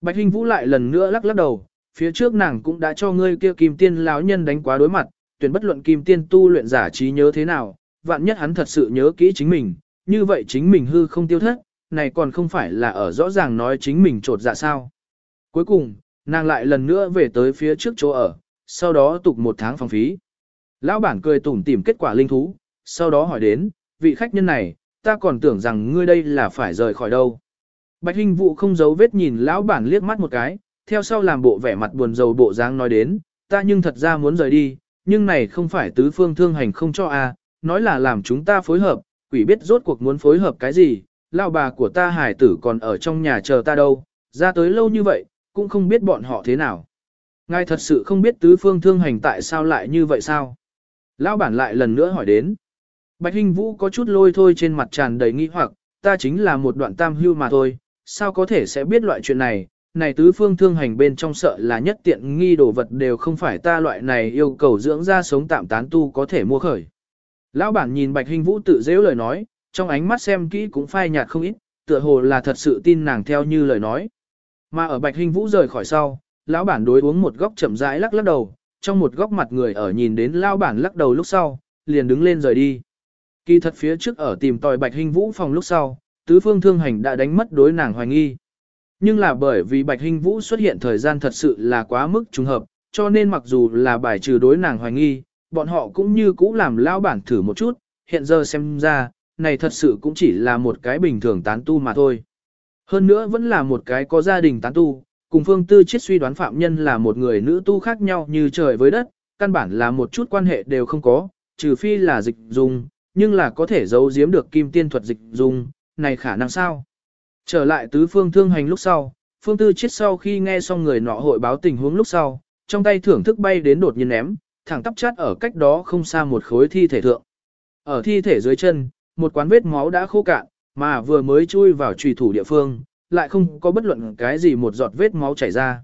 Bạch Hinh Vũ lại lần nữa lắc lắc đầu, phía trước nàng cũng đã cho ngươi kia kim tiên lão nhân đánh quá đối mặt, tuyển bất luận kim tiên tu luyện giả trí nhớ thế nào, vạn nhất hắn thật sự nhớ kỹ chính mình, như vậy chính mình hư không tiêu thất, này còn không phải là ở rõ ràng nói chính mình trột dạ sao. Cuối cùng, nàng lại lần nữa về tới phía trước chỗ ở, sau đó tục một tháng phòng phí. Lão bản cười tủm tỉm kết quả linh thú, sau đó hỏi đến, vị khách nhân này, ta còn tưởng rằng ngươi đây là phải rời khỏi đâu. Bạch Hinh Vũ không giấu vết nhìn lão bản liếc mắt một cái, theo sau làm bộ vẻ mặt buồn rầu bộ dáng nói đến, ta nhưng thật ra muốn rời đi, nhưng này không phải tứ phương thương hành không cho a, nói là làm chúng ta phối hợp, quỷ biết rốt cuộc muốn phối hợp cái gì, lão bà của ta hải tử còn ở trong nhà chờ ta đâu, ra tới lâu như vậy, cũng không biết bọn họ thế nào. Ngài thật sự không biết tứ phương thương hành tại sao lại như vậy sao? Lão bản lại lần nữa hỏi đến. Bạch Hinh Vũ có chút lôi thôi trên mặt tràn đầy nghi hoặc, ta chính là một đoạn tam hưu mà thôi, sao có thể sẽ biết loại chuyện này, này tứ phương thương hành bên trong sợ là nhất tiện nghi đồ vật đều không phải ta loại này yêu cầu dưỡng ra sống tạm tán tu có thể mua khởi. Lão bản nhìn Bạch Hinh Vũ tự dễ lời nói, trong ánh mắt xem kỹ cũng phai nhạt không ít, tựa hồ là thật sự tin nàng theo như lời nói. Mà ở Bạch Hinh Vũ rời khỏi sau, lão bản đối uống một góc chậm rãi lắc lắc đầu, trong một góc mặt người ở nhìn đến lão bản lắc đầu lúc sau, liền đứng lên rời đi. Kỳ thật phía trước ở tìm tòi Bạch Hinh Vũ phòng lúc sau, tứ phương thương hành đã đánh mất đối nàng hoài nghi. Nhưng là bởi vì Bạch Hinh Vũ xuất hiện thời gian thật sự là quá mức trùng hợp, cho nên mặc dù là bài trừ đối nàng hoài nghi, bọn họ cũng như cũ làm lao bản thử một chút, hiện giờ xem ra, này thật sự cũng chỉ là một cái bình thường tán tu mà thôi. Hơn nữa vẫn là một cái có gia đình tán tu, cùng phương tư chết suy đoán phạm nhân là một người nữ tu khác nhau như trời với đất, căn bản là một chút quan hệ đều không có, trừ phi là dịch dùng, nhưng là có thể giấu giếm được kim tiên thuật dịch dùng, này khả năng sao? Trở lại tứ phương thương hành lúc sau, phương tư chết sau khi nghe xong người nọ hội báo tình huống lúc sau, trong tay thưởng thức bay đến đột nhiên ném, thẳng tắp chát ở cách đó không xa một khối thi thể thượng. Ở thi thể dưới chân, một quán vết máu đã khô cạn, mà vừa mới chui vào trùy thủ địa phương, lại không có bất luận cái gì một giọt vết máu chảy ra.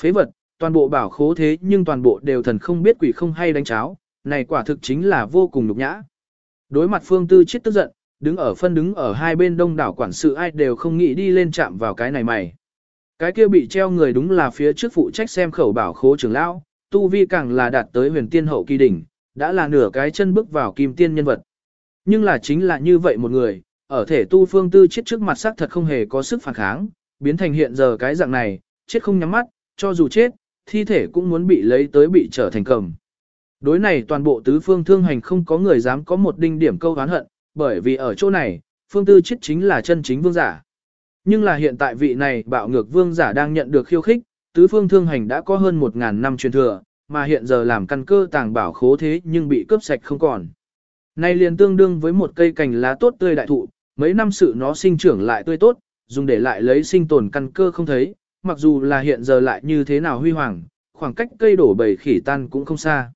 Phế vật, toàn bộ bảo khố thế nhưng toàn bộ đều thần không biết quỷ không hay đánh cháo, này quả thực chính là vô cùng nhục nhã. Đối mặt phương tư chết tức giận, đứng ở phân đứng ở hai bên đông đảo quản sự ai đều không nghĩ đi lên chạm vào cái này mày. Cái kia bị treo người đúng là phía trước phụ trách xem khẩu bảo khố trưởng lão, tu vi càng là đạt tới huyền tiên hậu kỳ đỉnh, đã là nửa cái chân bước vào kim tiên nhân vật. Nhưng là chính là như vậy một người, ở thể tu phương tư chết trước mặt sắc thật không hề có sức phản kháng, biến thành hiện giờ cái dạng này, chết không nhắm mắt, cho dù chết, thi thể cũng muốn bị lấy tới bị trở thành cầm. Đối này toàn bộ tứ phương thương hành không có người dám có một đinh điểm câu hán hận, bởi vì ở chỗ này, phương tư chết chính là chân chính vương giả. Nhưng là hiện tại vị này bạo ngược vương giả đang nhận được khiêu khích, tứ phương thương hành đã có hơn 1.000 năm truyền thừa, mà hiện giờ làm căn cơ tàng bảo khố thế nhưng bị cướp sạch không còn. Này liền tương đương với một cây cành lá tốt tươi đại thụ, mấy năm sự nó sinh trưởng lại tươi tốt, dùng để lại lấy sinh tồn căn cơ không thấy, mặc dù là hiện giờ lại như thế nào huy hoàng, khoảng cách cây đổ bầy khỉ tan cũng không xa.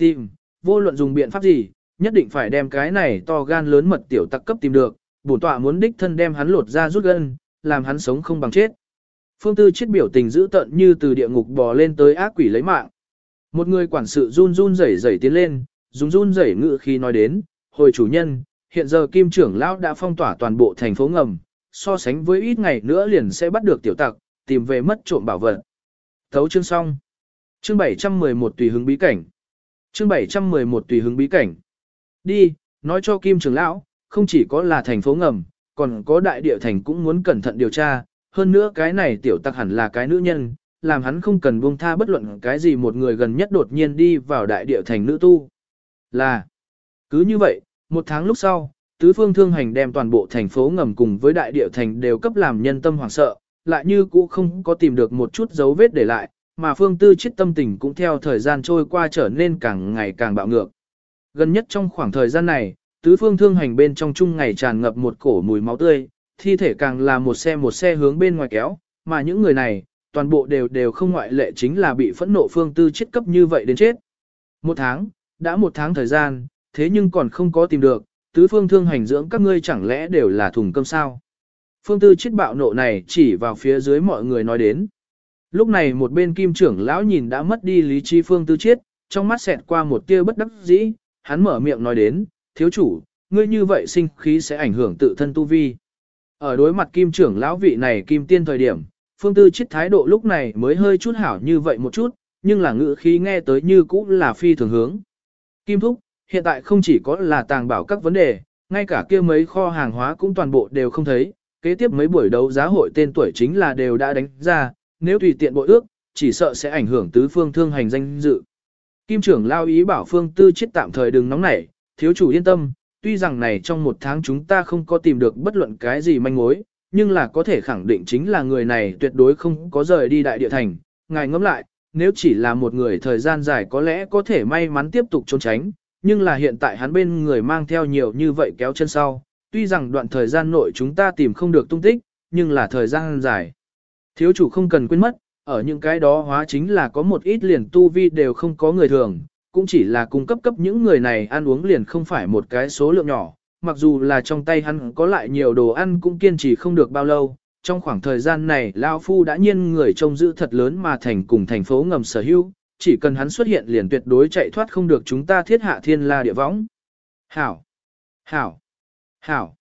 Tìm, vô luận dùng biện pháp gì, nhất định phải đem cái này to gan lớn mật tiểu tặc cấp tìm được, bổn tọa muốn đích thân đem hắn lột ra rút gân, làm hắn sống không bằng chết. Phương Tư chết biểu tình dữ tận như từ địa ngục bò lên tới ác quỷ lấy mạng. Một người quản sự run run rẩy rẩy tiến lên, dùng run rẩy ngự khi nói đến, hồi chủ nhân, hiện giờ kim trưởng lão đã phong tỏa toàn bộ thành phố ngầm, so sánh với ít ngày nữa liền sẽ bắt được tiểu tặc, tìm về mất trộm bảo vật. Thấu chương xong. Chương 711 tùy hứng bí cảnh. Chương 711 tùy hứng bí cảnh. Đi, nói cho kim trưởng lão, không chỉ có là thành phố ngầm, còn có đại địa thành cũng muốn cẩn thận điều tra, hơn nữa cái này tiểu tặc hẳn là cái nữ nhân, làm hắn không cần buông tha bất luận cái gì một người gần nhất đột nhiên đi vào đại địa thành nữ tu. Là, cứ như vậy, một tháng lúc sau, tứ phương thương hành đem toàn bộ thành phố ngầm cùng với đại địa thành đều cấp làm nhân tâm hoảng sợ, lại như cũ không có tìm được một chút dấu vết để lại, mà phương tư chết tâm tình cũng theo thời gian trôi qua trở nên càng ngày càng bạo ngược. Gần nhất trong khoảng thời gian này, tứ phương thương hành bên trong chung ngày tràn ngập một cổ mùi máu tươi, thi thể càng là một xe một xe hướng bên ngoài kéo, mà những người này, toàn bộ đều đều không ngoại lệ chính là bị phẫn nộ phương tư chết cấp như vậy đến chết. Một tháng, đã một tháng thời gian, thế nhưng còn không có tìm được, tứ phương thương hành dưỡng các ngươi chẳng lẽ đều là thùng cơm sao. Phương tư chết bạo nộ này chỉ vào phía dưới mọi người nói đến. Lúc này một bên kim trưởng lão nhìn đã mất đi lý trí phương tư chiết trong mắt xẹt qua một tia bất đắc dĩ, hắn mở miệng nói đến, thiếu chủ, ngươi như vậy sinh khí sẽ ảnh hưởng tự thân tu vi. Ở đối mặt kim trưởng lão vị này kim tiên thời điểm, phương tư chiết thái độ lúc này mới hơi chút hảo như vậy một chút, nhưng là ngữ khí nghe tới như cũ là phi thường hướng. Kim thúc, hiện tại không chỉ có là tàng bảo các vấn đề, ngay cả kia mấy kho hàng hóa cũng toàn bộ đều không thấy, kế tiếp mấy buổi đấu giá hội tên tuổi chính là đều đã đánh ra, nếu tùy tiện bội ước, chỉ sợ sẽ ảnh hưởng tứ phương thương hành danh dự. Kim trưởng lao ý bảo phương tư chết tạm thời đừng nóng nảy, thiếu chủ yên tâm, tuy rằng này trong một tháng chúng ta không có tìm được bất luận cái gì manh mối, nhưng là có thể khẳng định chính là người này tuyệt đối không có rời đi đại địa thành. Ngài ngẫm lại, nếu chỉ là một người thời gian dài có lẽ có thể may mắn tiếp tục trốn tránh, nhưng là hiện tại hắn bên người mang theo nhiều như vậy kéo chân sau, tuy rằng đoạn thời gian nội chúng ta tìm không được tung tích, nhưng là thời gian dài. Thiếu chủ không cần quên mất, ở những cái đó hóa chính là có một ít liền tu vi đều không có người thường, cũng chỉ là cung cấp cấp những người này ăn uống liền không phải một cái số lượng nhỏ, mặc dù là trong tay hắn có lại nhiều đồ ăn cũng kiên trì không được bao lâu. Trong khoảng thời gian này, Lao Phu đã nhiên người trông giữ thật lớn mà thành cùng thành phố ngầm sở hữu, chỉ cần hắn xuất hiện liền tuyệt đối chạy thoát không được chúng ta thiết hạ thiên la địa võng. Hảo! Hảo! Hảo!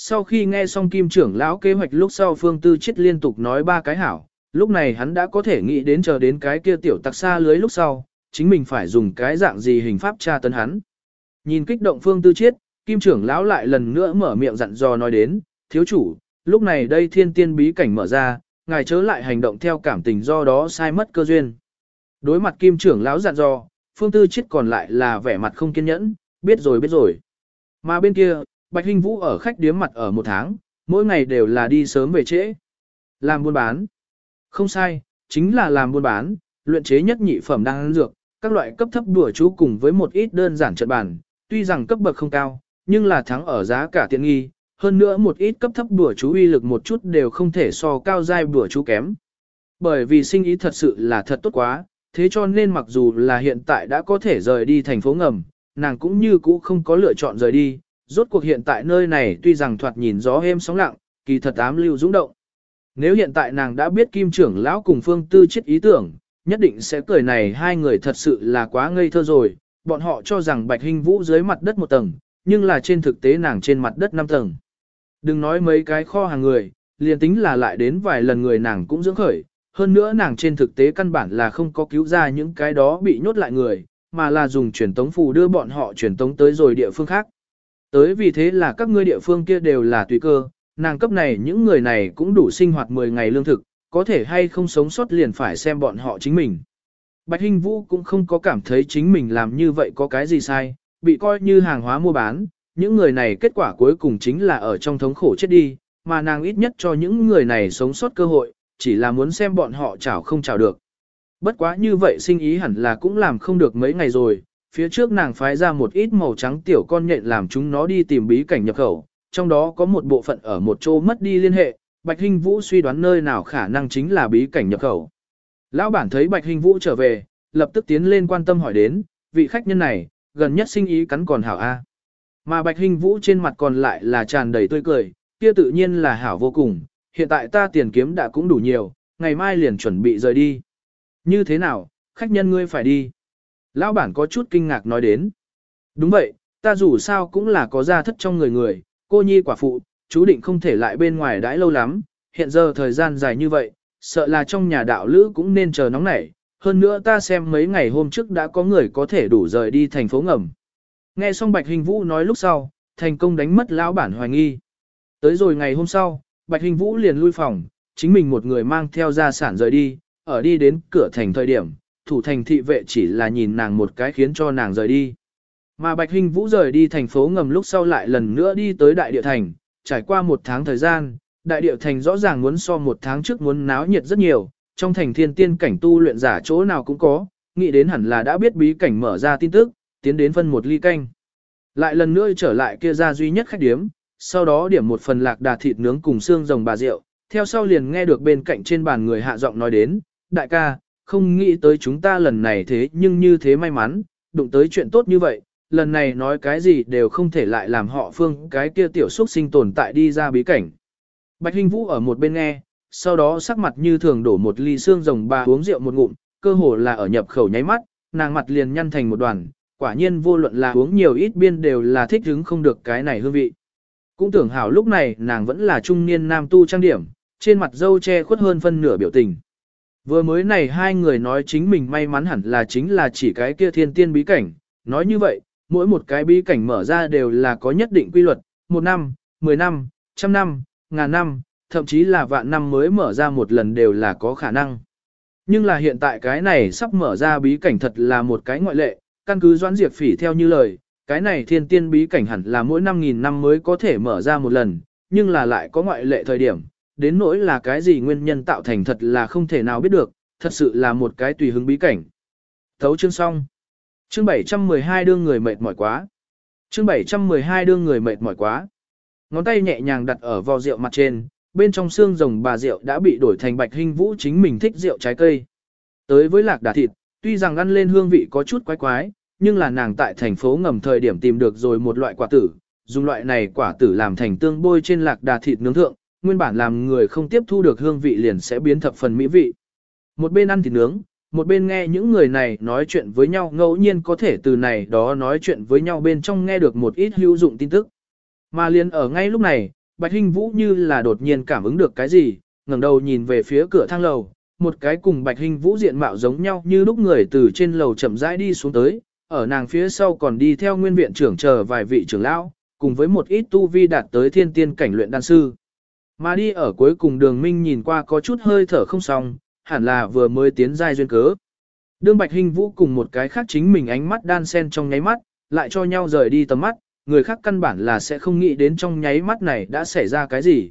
Sau khi nghe xong kim trưởng lão kế hoạch lúc sau phương tư chết liên tục nói ba cái hảo, lúc này hắn đã có thể nghĩ đến chờ đến cái kia tiểu tặc xa lưới lúc sau, chính mình phải dùng cái dạng gì hình pháp tra tấn hắn. Nhìn kích động phương tư chết, kim trưởng lão lại lần nữa mở miệng dặn dò nói đến, thiếu chủ, lúc này đây thiên tiên bí cảnh mở ra, ngài chớ lại hành động theo cảm tình do đó sai mất cơ duyên. Đối mặt kim trưởng lão dặn dò, phương tư chết còn lại là vẻ mặt không kiên nhẫn, biết rồi biết rồi. Mà bên kia, Bạch Hinh Vũ ở khách điếm mặt ở một tháng, mỗi ngày đều là đi sớm về trễ. Làm buôn bán. Không sai, chính là làm buôn bán, luyện chế nhất nhị phẩm đang ăn dược, các loại cấp thấp đùa chú cùng với một ít đơn giản trận bản, tuy rằng cấp bậc không cao, nhưng là thắng ở giá cả tiện nghi, hơn nữa một ít cấp thấp đùa chú uy lực một chút đều không thể so cao giai đùa chú kém. Bởi vì sinh ý thật sự là thật tốt quá, thế cho nên mặc dù là hiện tại đã có thể rời đi thành phố ngầm, nàng cũng như cũ không có lựa chọn rời đi, rốt cuộc hiện tại nơi này tuy rằng thoạt nhìn gió êm sóng lặng, kỳ thật ám lưu dũng động. Nếu hiện tại nàng đã biết kim trưởng lão cùng phương tư chết ý tưởng, nhất định sẽ cười này hai người thật sự là quá ngây thơ rồi, bọn họ cho rằng bạch hình vũ dưới mặt đất một tầng, nhưng là trên thực tế nàng trên mặt đất năm tầng. Đừng nói mấy cái kho hàng người, liền tính là lại đến vài lần người nàng cũng dưỡng khởi, hơn nữa nàng trên thực tế căn bản là không có cứu ra những cái đó bị nhốt lại người, mà là dùng truyền tống phù đưa bọn họ truyền tống tới rồi địa phương khác. Tới vì thế là các ngươi địa phương kia đều là tùy cơ, nàng cấp này những người này cũng đủ sinh hoạt 10 ngày lương thực, có thể hay không sống sót liền phải xem bọn họ chính mình. Bạch Hinh Vũ cũng không có cảm thấy chính mình làm như vậy có cái gì sai, bị coi như hàng hóa mua bán, những người này kết quả cuối cùng chính là ở trong thống khổ chết đi, mà nàng ít nhất cho những người này sống sót cơ hội, chỉ là muốn xem bọn họ chảo không chảo được. Bất quá như vậy sinh ý hẳn là cũng làm không được mấy ngày rồi, phía trước nàng phái ra một ít màu trắng tiểu con nhện làm chúng nó đi tìm bí cảnh nhập khẩu, trong đó có một bộ phận ở một chỗ mất đi liên hệ, Bạch Hinh Vũ suy đoán nơi nào khả năng chính là bí cảnh nhập khẩu. Lão bản thấy Bạch Hinh Vũ trở về, lập tức tiến lên quan tâm hỏi đến, vị khách nhân này, gần nhất sinh ý cắn còn hảo A. Mà Bạch Hinh Vũ trên mặt còn lại là tràn đầy tươi cười, kia tự nhiên là hảo vô cùng, hiện tại ta tiền kiếm đã cũng đủ nhiều, ngày mai liền chuẩn bị rời đi. Như thế nào, khách nhân ngươi phải đi. Lão bản có chút kinh ngạc nói đến. Đúng vậy, ta dù sao cũng là có gia thất trong người người, cô nhi quả phụ, chú định không thể lại bên ngoài đãi lâu lắm, hiện giờ thời gian dài như vậy, sợ là trong nhà đạo lữ cũng nên chờ nóng nảy. Hơn nữa ta xem mấy ngày hôm trước đã có người có thể đủ rời đi thành phố ngầm. Nghe xong Bạch Hình Vũ nói lúc sau, thành công đánh mất lão bản hoài nghi. Tới rồi ngày hôm sau, Bạch Hình Vũ liền lui phòng, chính mình một người mang theo gia sản rời đi, ở đi đến cửa thành thời điểm, thủ thành thị vệ chỉ là nhìn nàng một cái khiến cho nàng rời đi. Mà Bạch Hình Vũ rời đi thành phố ngầm lúc sau lại lần nữa đi tới đại địa thành, trải qua một tháng thời gian, đại địa thành rõ ràng muốn so một tháng trước muốn náo nhiệt rất nhiều, trong thành thiên tiên cảnh tu luyện giả chỗ nào cũng có, nghĩ đến hẳn là đã biết bí cảnh mở ra tin tức, tiến đến phân một ly canh. Lại lần nữa trở lại kia ra duy nhất khách điếm, sau đó điểm một phần lạc đà thịt nướng cùng xương rồng bà rượu, theo sau liền nghe được bên cạnh trên bàn người hạ giọng nói đến, đại ca, không nghĩ tới chúng ta lần này thế nhưng như thế may mắn, đụng tới chuyện tốt như vậy, lần này nói cái gì đều không thể lại làm họ phương cái kia tiểu xuất sinh tồn tại đi ra bí cảnh. Bạch Hinh Vũ ở một bên nghe, sau đó sắc mặt như thường đổ một ly xương rồng bà uống rượu một ngụm, cơ hồ là ở nhập khẩu nháy mắt, nàng mặt liền nhăn thành một đoàn, quả nhiên vô luận là uống nhiều ít biên đều là thích hứng không được cái này hương vị. Cũng tưởng hảo lúc này nàng vẫn là trung niên nam tu trang điểm, trên mặt dâu che khuất hơn phân nửa biểu tình. Vừa mới này hai người nói chính mình may mắn hẳn là chính là chỉ cái kia thiên tiên bí cảnh, nói như vậy, mỗi một cái bí cảnh mở ra đều là có nhất định quy luật, một năm, mười năm, trăm năm, ngàn năm, thậm chí là vạn năm mới mở ra một lần đều là có khả năng. Nhưng là hiện tại cái này sắp mở ra bí cảnh thật là một cái ngoại lệ, căn cứ Doãn diệt Phỉ theo như lời, cái này thiên tiên bí cảnh hẳn là mỗi 5.000 năm mới có thể mở ra một lần, nhưng là lại có ngoại lệ thời điểm, đến nỗi là cái gì nguyên nhân tạo thành thật là không thể nào biết được, thật sự là một cái tùy hứng bí cảnh. Thấu chương xong. Chương 712 đương người mệt mỏi quá. Chương 712 đương người mệt mỏi quá. Ngón tay nhẹ nhàng đặt ở vò rượu mặt trên, bên trong xương rồng bà rượu đã bị đổi thành bạch hình vũ chính mình thích rượu trái cây. Tới với lạc đà thịt, tuy rằng ăn lên hương vị có chút quái quái, nhưng là nàng tại thành phố ngầm thời điểm tìm được rồi một loại quả tử, dùng loại này quả tử làm thành tương bôi trên lạc đà thịt nướng thượng, nguyên bản làm người không tiếp thu được hương vị liền sẽ biến thập phần mỹ vị. Một bên ăn thịt nướng, một bên nghe những người này nói chuyện với nhau ngẫu nhiên có thể từ này đó nói chuyện với nhau bên trong nghe được một ít hữu dụng tin tức. Mà liền ở ngay lúc này, Bạch Hinh Vũ như là đột nhiên cảm ứng được cái gì, ngẩng đầu nhìn về phía cửa thang lầu, một cái cùng Bạch Hinh Vũ diện mạo giống nhau như lúc người từ trên lầu chậm rãi đi xuống tới, ở nàng phía sau còn đi theo nguyên viện trưởng chờ vài vị trưởng lão, cùng với một ít tu vi đạt tới thiên tiên cảnh luyện đan sư. Mà đi ở cuối cùng đường minh nhìn qua có chút hơi thở không xong, hẳn là vừa mới tiến giai duyên cớ. Đương Bạch Hinh Vũ cùng một cái khác chính mình ánh mắt đan sen trong nháy mắt, lại cho nhau rời đi tầm mắt, người khác căn bản là sẽ không nghĩ đến trong nháy mắt này đã xảy ra cái gì.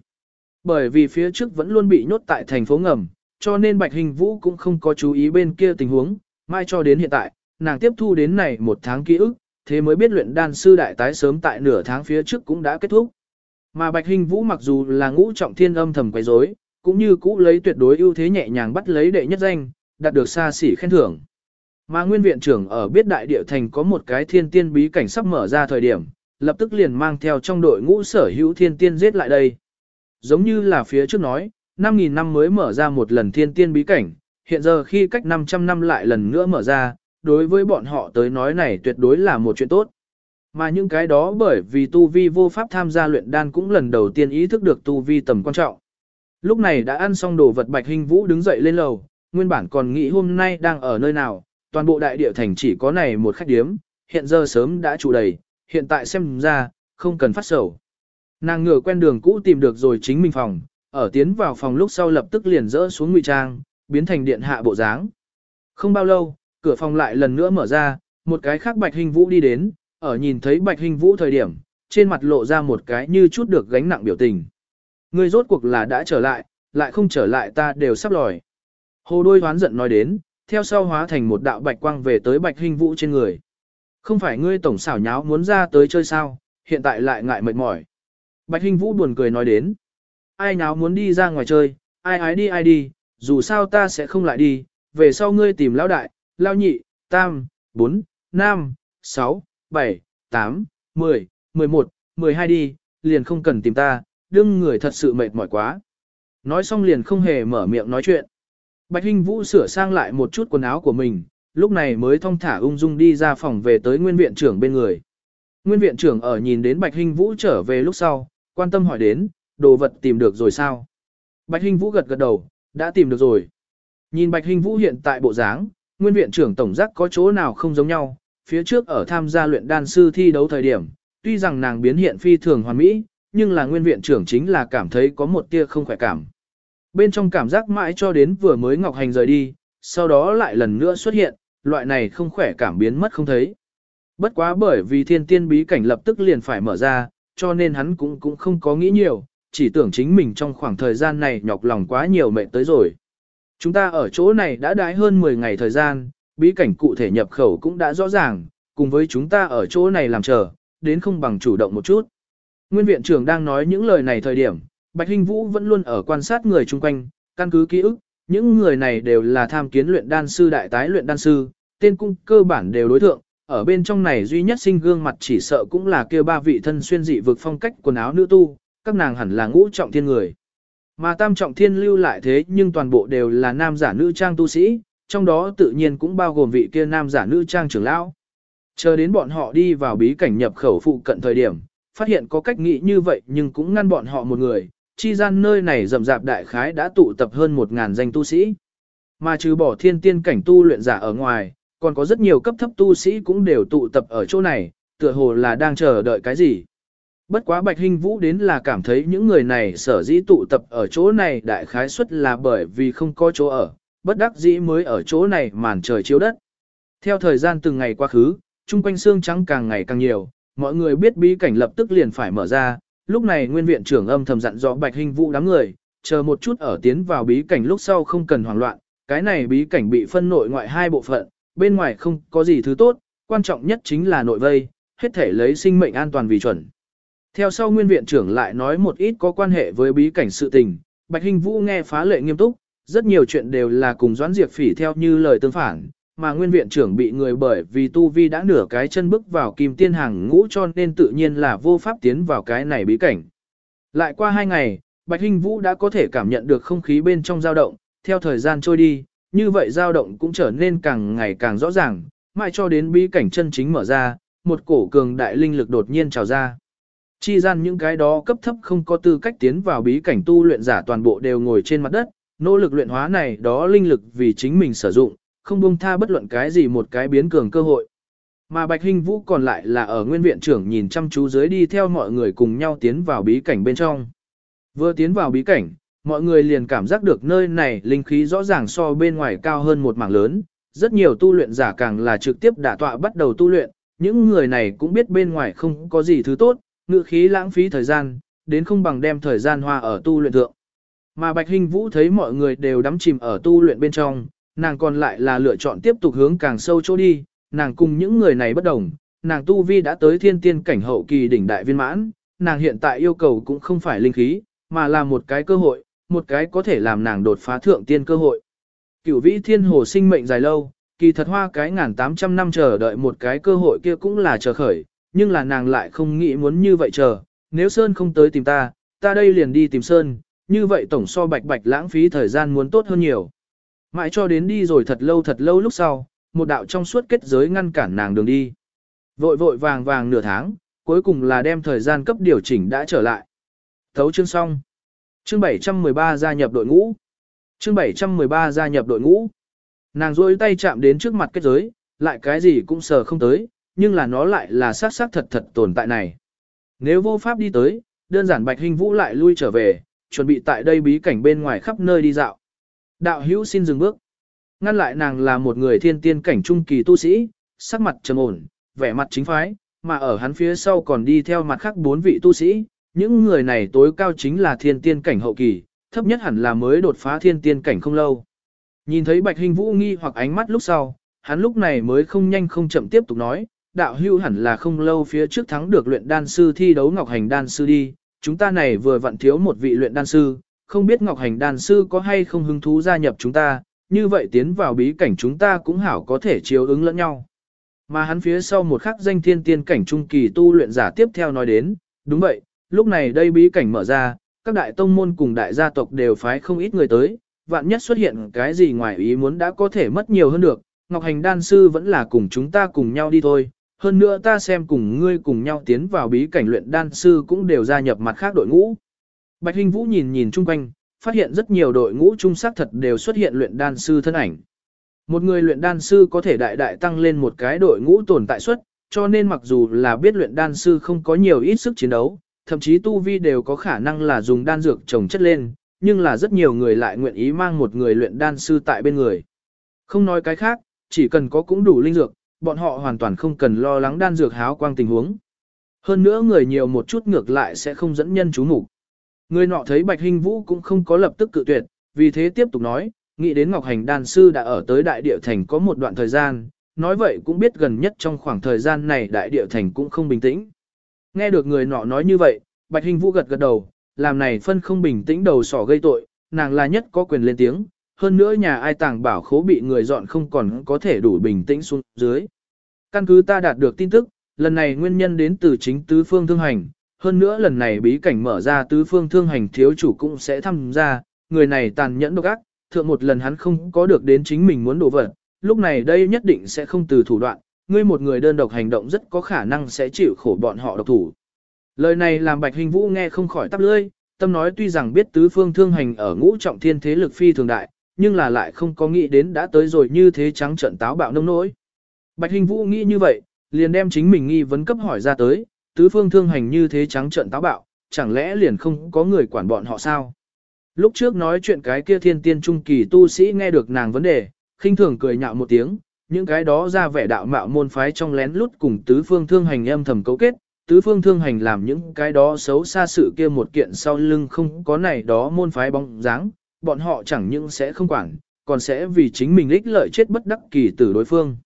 Bởi vì phía trước vẫn luôn bị nhốt tại thành phố ngầm, cho nên Bạch Hình Vũ cũng không có chú ý bên kia tình huống, mai cho đến hiện tại, nàng tiếp thu đến này một tháng ký ức, thế mới biết luyện đan sư đại tái sớm tại nửa tháng phía trước cũng đã kết thúc. Mà Bạch Hình Vũ mặc dù là ngũ trọng thiên âm thầm quấy rối, cũng như cũ lấy tuyệt đối ưu thế nhẹ nhàng bắt lấy đệ nhất danh, đạt được xa xỉ khen thưởng. Mà nguyên viện trưởng ở biết đại địa thành có một cái thiên tiên bí cảnh sắp mở ra thời điểm, lập tức liền mang theo trong đội ngũ sở hữu thiên tiên giết lại đây. Giống như là phía trước nói, 5.000 năm mới mở ra một lần thiên tiên bí cảnh, hiện giờ khi cách 500 năm lại lần nữa mở ra, đối với bọn họ tới nói này tuyệt đối là một chuyện tốt. Mà những cái đó bởi vì tu vi vô pháp tham gia luyện đan cũng lần đầu tiên ý thức được tu vi tầm quan trọng. Lúc này đã ăn xong đồ vật Bạch Hình Vũ đứng dậy lên lầu, nguyên bản còn nghĩ hôm nay đang ở nơi nào, toàn bộ đại địa thành chỉ có này một khách điếm, hiện giờ sớm đã trụ đầy, hiện tại xem ra, không cần phát sầu. Nàng ngửa quen đường cũ tìm được rồi chính mình phòng, ở tiến vào phòng lúc sau lập tức liền rỡ xuống ngụy trang, biến thành điện hạ bộ dáng. Không bao lâu, cửa phòng lại lần nữa mở ra, một cái khác Bạch Hình Vũ đi đến, ở nhìn thấy Bạch Hình Vũ thời điểm, trên mặt lộ ra một cái như chút được gánh nặng biểu tình. Ngươi rốt cuộc là đã trở lại, lại không trở lại ta đều sắp lòi. Hồ đôi hoán giận nói đến, theo sau hóa thành một đạo bạch quang về tới Bạch Hình Vũ trên người. Không phải ngươi tổng xảo nháo muốn ra tới chơi sao, hiện tại lại ngại mệt mỏi. Bạch Hình Vũ buồn cười nói đến. Ai nháo muốn đi ra ngoài chơi, ai ái đi ai đi, dù sao ta sẽ không lại đi, về sau ngươi tìm lão đại, lão nhị, tam, bốn, năm, sáu, bảy, tám, mười, mười một, mười hai đi, liền không cần tìm ta, đương người thật sự mệt mỏi quá. Nói xong liền không hề mở miệng nói chuyện. Bạch Hinh Vũ sửa sang lại một chút quần áo của mình, lúc này mới thong thả ung dung đi ra phòng về tới nguyên viện trưởng bên người. Nguyên viện trưởng ở nhìn đến Bạch Hinh Vũ trở về lúc sau, quan tâm hỏi đến, đồ vật tìm được rồi sao? Bạch Hinh Vũ gật gật đầu, đã tìm được rồi. Nhìn Bạch Hinh Vũ hiện tại bộ dáng, nguyên viện trưởng tổng giác có chỗ nào không giống nhau, phía trước ở tham gia luyện đan sư thi đấu thời điểm, tuy rằng nàng biến hiện phi thường hoàn mỹ, nhưng là nguyên viện trưởng chính là cảm thấy có một tia không khỏe cảm. Bên trong cảm giác mãi cho đến vừa mới Ngọc Hành rời đi, sau đó lại lần nữa xuất hiện, loại này không khỏe cảm biến mất không thấy. Bất quá bởi vì thiên tiên bí cảnh lập tức liền phải mở ra, cho nên hắn cũng cũng không có nghĩ nhiều, chỉ tưởng chính mình trong khoảng thời gian này nhọc lòng quá nhiều mệt tới rồi. Chúng ta ở chỗ này đã đái hơn 10 ngày thời gian, bí cảnh cụ thể nhập khẩu cũng đã rõ ràng, cùng với chúng ta ở chỗ này làm chờ, đến không bằng chủ động một chút. Nguyên viện trưởng đang nói những lời này thời điểm, Bạch Hinh Vũ vẫn luôn ở quan sát người chung quanh, căn cứ ký ức, những người này đều là tham kiến luyện đan sư đại tái luyện đan sư, tên cung cơ bản đều đối thượng, ở bên trong này duy nhất sinh gương mặt chỉ sợ cũng là kia ba vị thân xuyên dị vực phong cách quần áo nữ tu, các nàng hẳn là ngũ trọng thiên người. Mà tam trọng thiên lưu lại thế nhưng toàn bộ đều là nam giả nữ trang tu sĩ, trong đó tự nhiên cũng bao gồm vị kia nam giả nữ trang trưởng lão. Chờ đến bọn họ đi vào bí cảnh nhập khẩu phụ cận thời điểm, phát hiện có cách nghĩ như vậy nhưng cũng ngăn bọn họ một người, chi gian nơi này rậm rạp đại khái đã tụ tập hơn một ngàn danh tu sĩ. Mà trừ bỏ thiên tiên cảnh tu luyện giả ở ngoài, còn có rất nhiều cấp thấp tu sĩ cũng đều tụ tập ở chỗ này, tựa hồ là đang chờ đợi cái gì. Bất quá Bạch Hinh Vũ đến là cảm thấy những người này sở dĩ tụ tập ở chỗ này đại khái suất là bởi vì không có chỗ ở, bất đắc dĩ mới ở chỗ này màn trời chiếu đất. Theo thời gian từng ngày qua khứ, chung quanh xương trắng càng ngày càng nhiều, mọi người biết bí cảnh lập tức liền phải mở ra, lúc này nguyên viện trưởng âm thầm dặn dò Bạch Hinh Vũ đám người, chờ một chút ở tiến vào bí cảnh lúc sau không cần hoảng loạn, cái này bí cảnh bị phân nội ngoại hai bộ phận, bên ngoài không có gì thứ tốt, quan trọng nhất chính là nội vây, hết thể lấy sinh mệnh an toàn vì chuẩn. Theo sau nguyên viện trưởng lại nói một ít có quan hệ với bí cảnh sự tình, Bạch Hinh Vũ nghe phá lệ nghiêm túc, rất nhiều chuyện đều là cùng Doãn Diệp Phỉ theo như lời tương phản, mà nguyên viện trưởng bị người bởi vì tu vi đã nửa cái chân bước vào kim tiên hàng ngũ cho nên tự nhiên là vô pháp tiến vào cái này bí cảnh. Lại qua hai ngày, Bạch Hinh Vũ đã có thể cảm nhận được không khí bên trong dao động, theo thời gian trôi đi, như vậy dao động cũng trở nên càng ngày càng rõ ràng, mãi cho đến bí cảnh chân chính mở ra, một cổ cường đại linh lực đột nhiên trào ra. Chi gian những cái đó cấp thấp không có tư cách tiến vào bí cảnh tu luyện giả toàn bộ đều ngồi trên mặt đất, nỗ lực luyện hóa này đó linh lực vì chính mình sử dụng, không buông tha bất luận cái gì một cái biến cường cơ hội. Mà Bạch Hinh Vũ còn lại là ở nguyên viện trưởng nhìn chăm chú dưới đi theo mọi người cùng nhau tiến vào bí cảnh bên trong. Vừa tiến vào bí cảnh, mọi người liền cảm giác được nơi này linh khí rõ ràng so bên ngoài cao hơn một mảng lớn, rất nhiều tu luyện giả càng là trực tiếp đả tọa bắt đầu tu luyện, những người này cũng biết bên ngoài không có gì thứ tốt, ngự khí lãng phí thời gian, đến không bằng đem thời gian hoa ở tu luyện thượng. Mà Bạch hình Vũ thấy mọi người đều đắm chìm ở tu luyện bên trong, nàng còn lại là lựa chọn tiếp tục hướng càng sâu chỗ đi, nàng cùng những người này bất đồng, nàng tu vi đã tới thiên tiên cảnh hậu kỳ đỉnh đại viên mãn, nàng hiện tại yêu cầu cũng không phải linh khí, mà là một cái cơ hội, một cái có thể làm nàng đột phá thượng tiên cơ hội. Cửu vĩ thiên hồ sinh mệnh dài lâu, kỳ thật hoa cái ngàn tám trăm năm chờ đợi một cái cơ hội kia cũng là chờ khởi, nhưng là nàng lại không nghĩ muốn như vậy chờ, nếu Sơn không tới tìm ta, ta đây liền đi tìm Sơn, như vậy tổng so bạch bạch lãng phí thời gian muốn tốt hơn nhiều. Mãi cho đến đi rồi thật lâu thật lâu lúc sau, một đạo trong suốt kết giới ngăn cản nàng đường đi. Vội vội vàng vàng nửa tháng, cuối cùng là đem thời gian cấp điều chỉnh đã trở lại. Thấu chương xong. Chương 713 gia nhập đội ngũ. Chương 713 gia nhập đội ngũ. Nàng rôi tay chạm đến trước mặt kết giới, lại cái gì cũng sờ không tới, nhưng là nó lại là xác xác thật thật tồn tại này. Nếu vô pháp đi tới, đơn giản Bạch Hình Vũ lại lui trở về, chuẩn bị tại đây bí cảnh bên ngoài khắp nơi đi dạo. Đạo hữu xin dừng bước. Ngăn lại nàng là một người thiên tiên cảnh trung kỳ tu sĩ, sắc mặt trầm ổn, vẻ mặt chính phái, mà ở hắn phía sau còn đi theo mặt khác bốn vị tu sĩ, những người này tối cao chính là thiên tiên cảnh hậu kỳ, thấp nhất hẳn là mới đột phá thiên tiên cảnh không lâu. Nhìn thấy Bạch Hình Vũ nghi hoặc ánh mắt lúc sau, hắn lúc này mới không nhanh không chậm tiếp tục nói, đạo hưu hẳn là không lâu phía trước thắng được luyện đan sư thi đấu Ngọc Hành đan sư đi, chúng ta này vừa vặn thiếu một vị luyện đan sư, không biết Ngọc Hành đan sư có hay không hứng thú gia nhập chúng ta, như vậy tiến vào bí cảnh chúng ta cũng hảo có thể chiếu ứng lẫn nhau. Mà hắn phía sau một khắc danh thiên tiên cảnh trung kỳ tu luyện giả tiếp theo nói đến, đúng vậy, lúc này đây bí cảnh mở ra, các đại tông môn cùng đại gia tộc đều phái không ít người tới, vạn nhất xuất hiện cái gì ngoài ý muốn đã có thể mất nhiều hơn được, Ngọc Hành đan sư vẫn là cùng chúng ta cùng nhau đi thôi, hơn nữa ta xem cùng ngươi cùng nhau tiến vào bí cảnh luyện đan sư cũng đều gia nhập mặt khác đội ngũ. Bạch Hinh Vũ nhìn nhìn chung quanh, phát hiện rất nhiều đội ngũ trung sắc thật đều xuất hiện luyện đan sư thân ảnh. Một người luyện đan sư có thể đại đại tăng lên một cái đội ngũ tồn tại suất, cho nên mặc dù là biết luyện đan sư không có nhiều ít sức chiến đấu, thậm chí tu vi đều có khả năng là dùng đan dược trồng chất lên, nhưng là rất nhiều người lại nguyện ý mang một người luyện đan sư tại bên người. Không nói cái khác, chỉ cần có cũng đủ linh dược, bọn họ hoàn toàn không cần lo lắng đan dược háo quang tình huống. Hơn nữa người nhiều một chút ngược lại sẽ không dẫn nhân chú mục. Người nọ thấy Bạch Hinh Vũ cũng không có lập tức cự tuyệt, vì thế tiếp tục nói, nghĩ đến Ngọc Hành đan sư đã ở tới đại địa thành có một đoạn thời gian, nói vậy cũng biết gần nhất trong khoảng thời gian này đại địa thành cũng không bình tĩnh. Nghe được người nọ nói như vậy, Bạch Hinh Vũ gật gật đầu, làm này phân không bình tĩnh đầu sỏ gây tội, nàng là nhất có quyền lên tiếng, hơn nữa nhà ai tàng bảo khố bị người dọn không còn có thể đủ bình tĩnh xuống dưới. Căn cứ ta đạt được tin tức, lần này nguyên nhân đến từ chính tứ phương thương hành, hơn nữa lần này bí cảnh mở ra tứ phương thương hành thiếu chủ cũng sẽ tham gia, người này tàn nhẫn độc ác, thượng một lần hắn không có được đến chính mình muốn đổ vật, lúc này đây nhất định sẽ không từ thủ đoạn, ngươi một người đơn độc hành động rất có khả năng sẽ chịu khổ bọn họ độc thủ. Lời này làm Bạch Hình Vũ nghe không khỏi tắp lưỡi, tâm nói tuy rằng biết tứ phương thương hành ở ngũ trọng thiên thế lực phi thường đại, nhưng là lại không có nghĩ đến đã tới rồi như thế trắng trận táo bạo nông nỗi. Bạch Hình Vũ nghĩ như vậy, liền đem chính mình nghi vấn cấp hỏi ra tới, tứ phương thương hành như thế trắng trận táo bạo, chẳng lẽ liền không có người quản bọn họ sao? Lúc trước nói chuyện cái kia thiên tiên trung kỳ tu sĩ nghe được nàng vấn đề, khinh thường cười nhạo một tiếng, những cái đó ra vẻ đạo mạo môn phái trong lén lút cùng tứ phương thương hành âm thầm cấu kết, tứ phương thương hành làm những cái đó xấu xa sự kia một kiện sau lưng không có này đó môn phái bóng dáng, bọn họ chẳng những sẽ không quản, còn sẽ vì chính mình ích lợi chết bất đắc kỳ tử đối phương.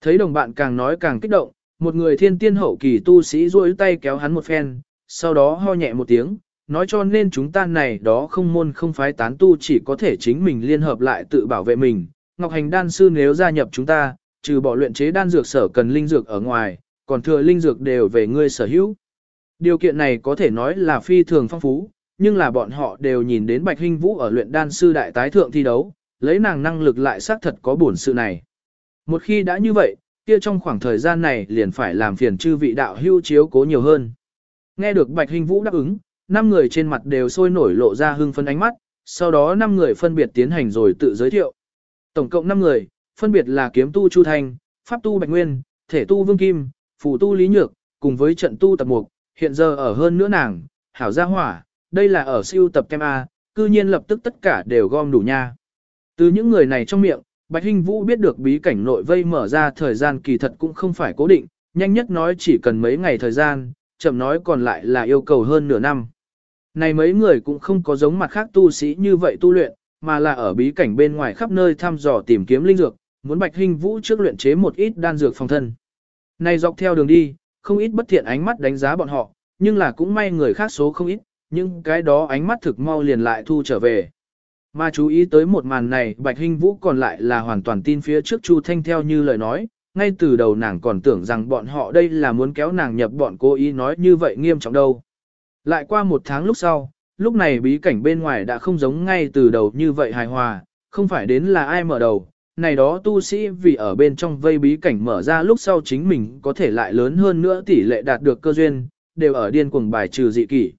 Thấy đồng bạn càng nói càng kích động, một người thiên tiên hậu kỳ tu sĩ duỗi tay kéo hắn một phen, sau đó ho nhẹ một tiếng, nói cho nên chúng ta này đó không môn không phái tán tu chỉ có thể chính mình liên hợp lại tự bảo vệ mình. Ngọc Hành đan sư nếu gia nhập chúng ta, trừ bỏ luyện chế đan dược sở cần linh dược ở ngoài, còn thừa linh dược đều về ngươi sở hữu. Điều kiện này có thể nói là phi thường phong phú, nhưng là bọn họ đều nhìn đến Bạch Hinh Vũ ở luyện đan sư đại tái thượng thi đấu, lấy nàng năng lực lại xác thật có bổn sự này. Một khi đã như vậy, kia trong khoảng thời gian này liền phải làm phiền chư vị đạo hưu chiếu cố nhiều hơn. Nghe được Bạch Hinh Vũ đáp ứng, năm người trên mặt đều sôi nổi lộ ra hưng phấn ánh mắt, sau đó năm người phân biệt tiến hành rồi tự giới thiệu. Tổng cộng 5 người, phân biệt là kiếm tu Chu Thanh, pháp tu Bạch Nguyên, thể tu Vương Kim, phù tu Lý Nhược, cùng với trận tu tập mục, hiện giờ ở hơn nữa nàng, hảo gia hỏa, đây là ở siêu tập kem A, cư nhiên lập tức tất cả đều gom đủ nha. Từ những người này trong miệng, Bạch Hinh Vũ biết được bí cảnh nội vây mở ra thời gian kỳ thật cũng không phải cố định, nhanh nhất nói chỉ cần mấy ngày thời gian, chậm nói còn lại là yêu cầu hơn nửa năm. Này mấy người cũng không có giống mặt khác tu sĩ như vậy tu luyện, mà là ở bí cảnh bên ngoài khắp nơi thăm dò tìm kiếm linh dược, muốn Bạch Hinh Vũ trước luyện chế một ít đan dược phòng thân. Này dọc theo đường đi, không ít bất thiện ánh mắt đánh giá bọn họ, nhưng là cũng may người khác số không ít, nhưng cái đó ánh mắt thực mau liền lại thu trở về. Mà chú ý tới một màn này, Bạch Hinh Vũ còn lại là hoàn toàn tin phía trước Chu Thanh theo như lời nói, ngay từ đầu nàng còn tưởng rằng bọn họ đây là muốn kéo nàng nhập bọn cố ý nói như vậy nghiêm trọng đâu. Lại qua một tháng lúc sau, lúc này bí cảnh bên ngoài đã không giống ngay từ đầu như vậy hài hòa, không phải đến là ai mở đầu, này đó tu sĩ vì ở bên trong vây bí cảnh mở ra lúc sau chính mình có thể lại lớn hơn nữa tỷ lệ đạt được cơ duyên, đều ở điên cuồng bài trừ dị kỷ.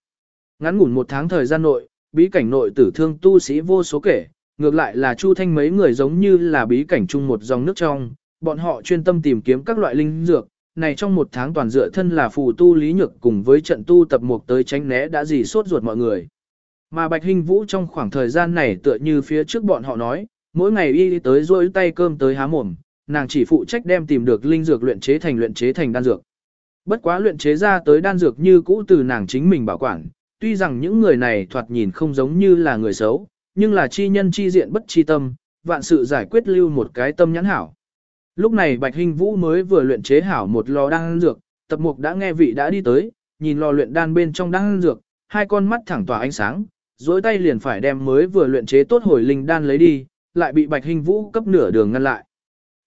Ngắn ngủn một tháng thời gian nội, bí cảnh nội tử thương tu sĩ vô số kể, ngược lại là Chu Thanh mấy người giống như là bí cảnh chung một dòng nước trong, bọn họ chuyên tâm tìm kiếm các loại linh dược, này trong một tháng toàn dựa thân là phù tu lý nhược cùng với trận tu tập mục tới tránh né đã gì sốt ruột mọi người. Mà Bạch Hinh Vũ trong khoảng thời gian này tựa như phía trước bọn họ nói, mỗi ngày y tới rôi tay cơm tới há mồm, nàng chỉ phụ trách đem tìm được linh dược luyện chế thành luyện chế thành đan dược. Bất quá luyện chế ra tới đan dược như cũ từ nàng chính mình bảo quản, tuy rằng những người này thoạt nhìn không giống như là người xấu, nhưng là chi nhân chi diện bất chi tâm, vạn sự giải quyết lưu một cái tâm nhãn hảo. Lúc này Bạch Hinh Vũ mới vừa luyện chế hảo một lò đan dược, tập mục đã nghe vị đã đi tới, nhìn lò luyện đan bên trong đan dược, hai con mắt thẳng tỏa ánh sáng, dối tay liền phải đem mới vừa luyện chế tốt hồi linh đan lấy đi, lại bị Bạch Hinh Vũ cấp nửa đường ngăn lại.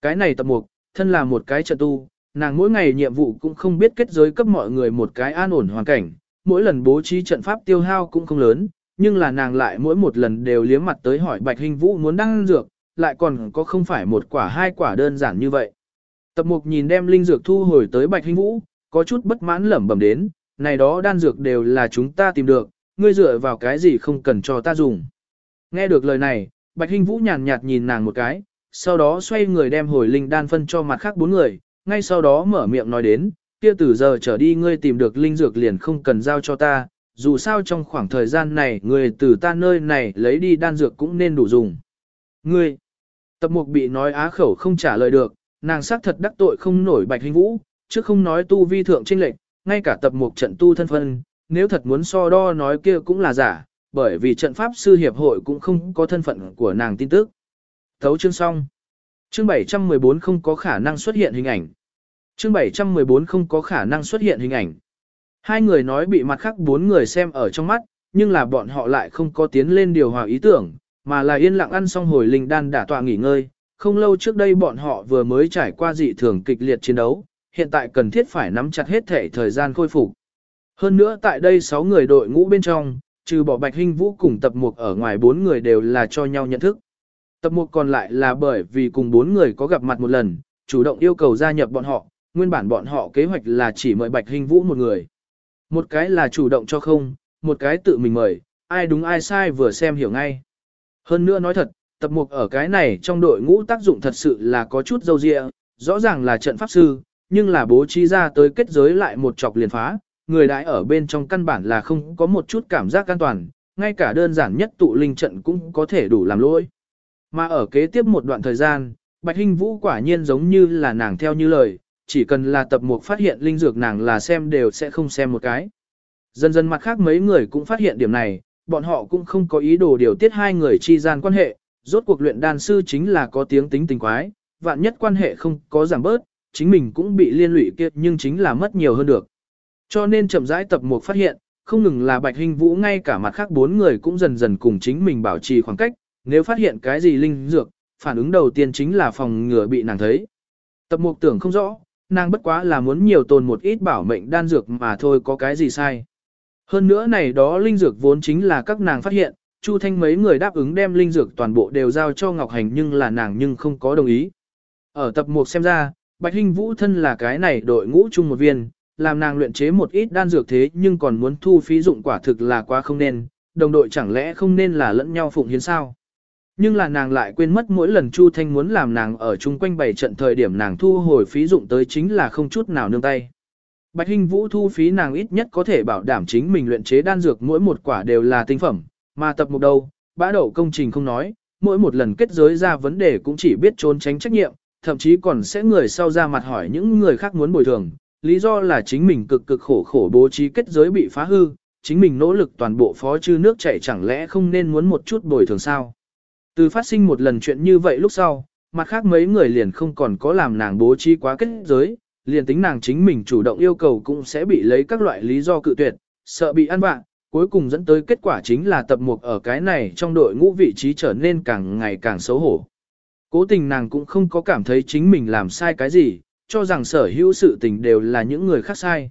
Cái này tập mục, thân là một cái trợ tu, nàng mỗi ngày nhiệm vụ cũng không biết kết giới cấp mọi người một cái an ổn hoàn cảnh, mỗi lần bố trí trận pháp tiêu hao cũng không lớn, nhưng là nàng lại mỗi một lần đều liếm mặt tới hỏi Bạch Hình Vũ muốn đăng dược, lại còn có không phải một quả hai quả đơn giản như vậy. Tập mục nhìn đem linh dược thu hồi tới Bạch Hình Vũ, có chút bất mãn lẩm bẩm đến, này đó đan dược đều là chúng ta tìm được, ngươi dựa vào cái gì không cần cho ta dùng. Nghe được lời này, Bạch Hình Vũ nhàn nhạt nhìn nàng một cái, sau đó xoay người đem hồi linh đan phân cho mặt khác bốn người, ngay sau đó mở miệng nói đến, kia từ giờ trở đi ngươi tìm được linh dược liền không cần giao cho ta, dù sao trong khoảng thời gian này ngươi từ ta nơi này lấy đi đan dược cũng nên đủ dùng. Ngươi, tập mục bị nói á khẩu không trả lời được, nàng xác thật đắc tội không nổi bạch hình vũ, chứ không nói tu vi thượng trinh lệnh, ngay cả tập mục trận tu thân phân, nếu thật muốn so đo nói kia cũng là giả, bởi vì trận pháp sư hiệp hội cũng không có thân phận của nàng tin tức. Thấu chương xong. Chương 714 không có khả năng xuất hiện hình ảnh. Chương 714 không có khả năng xuất hiện hình ảnh. Hai người nói bị mặt khác bốn người xem ở trong mắt, nhưng là bọn họ lại không có tiến lên điều hòa ý tưởng, mà là yên lặng ăn xong hồi linh đan đả tọa nghỉ ngơi. Không lâu trước đây bọn họ vừa mới trải qua dị thường kịch liệt chiến đấu, hiện tại cần thiết phải nắm chặt hết thể thời gian khôi phục. Hơn nữa tại đây 6 người đội ngũ bên trong, trừ bỏ Bạch Hinh Vũ cùng tập mục ở ngoài bốn người đều là cho nhau nhận thức. Tập mục còn lại là bởi vì cùng bốn người có gặp mặt một lần, chủ động yêu cầu gia nhập bọn họ, nguyên bản bọn họ kế hoạch là chỉ mời Bạch Hình Vũ một người. Một cái là chủ động cho không, một cái tự mình mời, ai đúng ai sai vừa xem hiểu ngay. Hơn nữa nói thật, tập mục ở cái này trong đội ngũ tác dụng thật sự là có chút dâu dịa, rõ ràng là trận pháp sư, nhưng là bố trí ra tới kết giới lại một chọc liền phá, người đãi ở bên trong căn bản là không có một chút cảm giác an toàn, ngay cả đơn giản nhất tụ linh trận cũng có thể đủ làm lỗi. Mà ở kế tiếp một đoạn thời gian, Bạch Hinh Vũ quả nhiên giống như là nàng theo như lời, chỉ cần là tập mục phát hiện linh dược nàng là xem đều sẽ không xem một cái. Dần dần mặt khác mấy người cũng phát hiện điểm này, bọn họ cũng không có ý đồ điều tiết hai người chi gian quan hệ, rốt cuộc luyện đan sư chính là có tiếng tính tình quái, vạn nhất quan hệ không có giảm bớt, chính mình cũng bị liên lụy kiệt nhưng chính là mất nhiều hơn được. Cho nên chậm rãi tập mục phát hiện, không ngừng là Bạch Hình Vũ ngay cả mặt khác bốn người cũng dần dần cùng chính mình bảo trì khoảng cách, nếu phát hiện cái gì linh dược, phản ứng đầu tiên chính là phòng ngừa bị nàng thấy. Tập mục tưởng không rõ, nàng bất quá là muốn nhiều tồn một ít bảo mệnh đan dược mà thôi có cái gì sai. Hơn nữa này đó linh dược vốn chính là các nàng phát hiện, Chu Thanh mấy người đáp ứng đem linh dược toàn bộ đều giao cho Ngọc Hành nhưng là nàng nhưng không có đồng ý. Ở tập 1 xem ra, Bạch Hinh Vũ thân là cái này đội ngũ chung một viên, làm nàng luyện chế một ít đan dược thế nhưng còn muốn thu phí dụng quả thực là quá không nên, đồng đội chẳng lẽ không nên là lẫn nhau phụng hiến sao. Nhưng là nàng lại quên mất mỗi lần Chu Thanh muốn làm nàng ở chung quanh bảy trận thời điểm nàng thu hồi phí dụng tới chính là không chút nào nương tay. Bạch Hinh Vũ thu phí nàng ít nhất có thể bảo đảm chính mình luyện chế đan dược mỗi một quả đều là tinh phẩm, mà tập mục đâu, bã đậu công trình không nói, mỗi một lần kết giới ra vấn đề cũng chỉ biết trốn tránh trách nhiệm, thậm chí còn sẽ người sau ra mặt hỏi những người khác muốn bồi thường, lý do là chính mình cực cực khổ khổ bố trí kết giới bị phá hư, chính mình nỗ lực toàn bộ phó chư nước chảy chẳng lẽ không nên muốn một chút bồi thường sao. Từ phát sinh một lần chuyện như vậy lúc sau, mặt khác mấy người liền không còn có làm nàng bố trí quá kết giới, liền tính nàng chính mình chủ động yêu cầu cũng sẽ bị lấy các loại lý do cự tuyệt, sợ bị ăn bạn, cuối cùng dẫn tới kết quả chính là tập mục ở cái này trong đội ngũ vị trí trở nên càng ngày càng xấu hổ. Cố tình nàng cũng không có cảm thấy chính mình làm sai cái gì, cho rằng sở hữu sự tình đều là những người khác sai.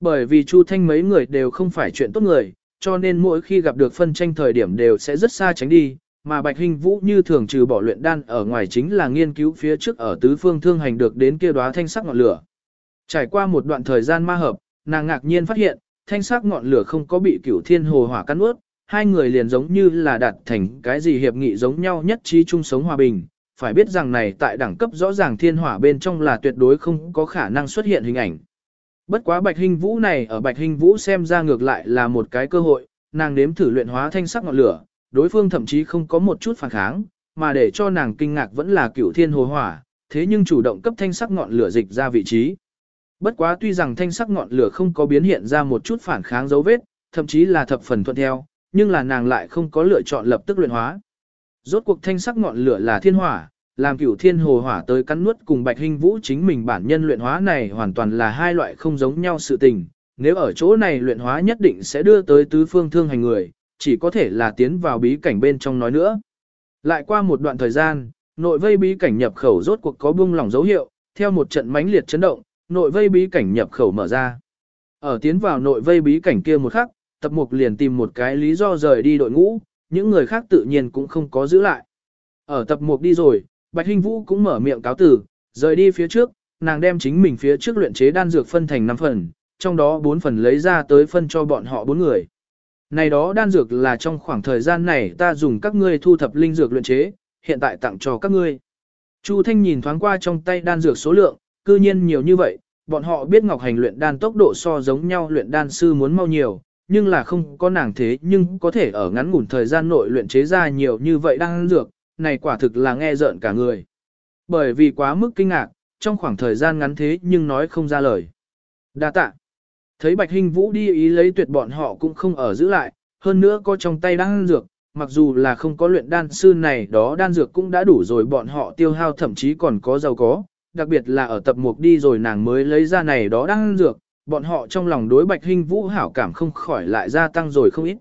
Bởi vì Chu Thanh mấy người đều không phải chuyện tốt người, cho nên mỗi khi gặp được phân tranh thời điểm đều sẽ rất xa tránh đi, mà Bạch Hình Vũ như thường trừ bỏ luyện đan ở ngoài chính là nghiên cứu phía trước ở tứ phương thương hành được đến kia đóa thanh sắc ngọn lửa. Trải qua một đoạn thời gian ma hợp, nàng ngạc nhiên phát hiện, thanh sắc ngọn lửa không có bị cửu thiên hồ hỏa cắn nuốt, hai người liền giống như là đạt thành cái gì hiệp nghị giống nhau nhất trí chung sống hòa bình, phải biết rằng này tại đẳng cấp rõ ràng thiên hỏa bên trong là tuyệt đối không có khả năng xuất hiện hình ảnh. Bất quá Bạch Hình Vũ này ở Bạch Hình Vũ xem ra ngược lại là một cái cơ hội, nàng nếm thử luyện hóa thanh sắc ngọn lửa, đối phương thậm chí không có một chút phản kháng, mà để cho nàng kinh ngạc vẫn là cửu thiên hồ hỏa, thế nhưng chủ động cấp thanh sắc ngọn lửa dịch ra vị trí. Bất quá tuy rằng thanh sắc ngọn lửa không có biến hiện ra một chút phản kháng dấu vết, thậm chí là thập phần thuận theo, nhưng là nàng lại không có lựa chọn lập tức luyện hóa. Rốt cuộc thanh sắc ngọn lửa là thiên hỏa, làm cửu thiên hồ hỏa tới cắn nuốt cùng bạch hình vũ chính mình bản nhân luyện hóa này hoàn toàn là hai loại không giống nhau sự tình. Nếu ở chỗ này luyện hóa nhất định sẽ đưa tới tứ phương thương hành người, chỉ có thể là tiến vào bí cảnh bên trong nói nữa. Lại qua một đoạn thời gian, nội vây bí cảnh nhập khẩu rốt cuộc có bung lỏng dấu hiệu, theo một trận mãnh liệt chấn động, nội vây bí cảnh nhập khẩu mở ra. Ở tiến vào nội vây bí cảnh kia một khắc, tập mục liền tìm một cái lý do rời đi đội ngũ, những người khác tự nhiên cũng không có giữ lại. Ở tập mục đi rồi, Bạch Hinh Vũ cũng mở miệng cáo tử, rời đi phía trước, nàng đem chính mình phía trước luyện chế đan dược phân thành 5 phần, trong đó 4 phần lấy ra tới phân cho bọn họ 4 người. Này đó đan dược là trong khoảng thời gian này ta dùng các ngươi thu thập linh dược luyện chế, hiện tại tặng cho các ngươi. Chu Thanh nhìn thoáng qua trong tay đan dược số lượng, cư nhiên nhiều như vậy, bọn họ biết Ngọc Hành luyện đan tốc độ so giống nhau luyện đan sư muốn mau nhiều, nhưng là không có nàng thế nhưng có thể ở ngắn ngủn thời gian nội luyện chế ra nhiều như vậy đan dược, này quả thực là nghe rợn cả người. Bởi vì quá mức kinh ngạc, trong khoảng thời gian ngắn thế nhưng nói không ra lời. Đa tạ. Thấy Bạch Hinh Vũ đi ý lấy tuyệt bọn họ cũng không ở giữ lại, hơn nữa có trong tay đan dược, mặc dù là không có luyện đan sư này đó đan dược cũng đã đủ rồi bọn họ tiêu hao thậm chí còn có giàu có, đặc biệt là ở tập mục đi rồi nàng mới lấy ra này đó đan dược, bọn họ trong lòng đối Bạch Hinh Vũ hảo cảm không khỏi lại gia tăng rồi không ít.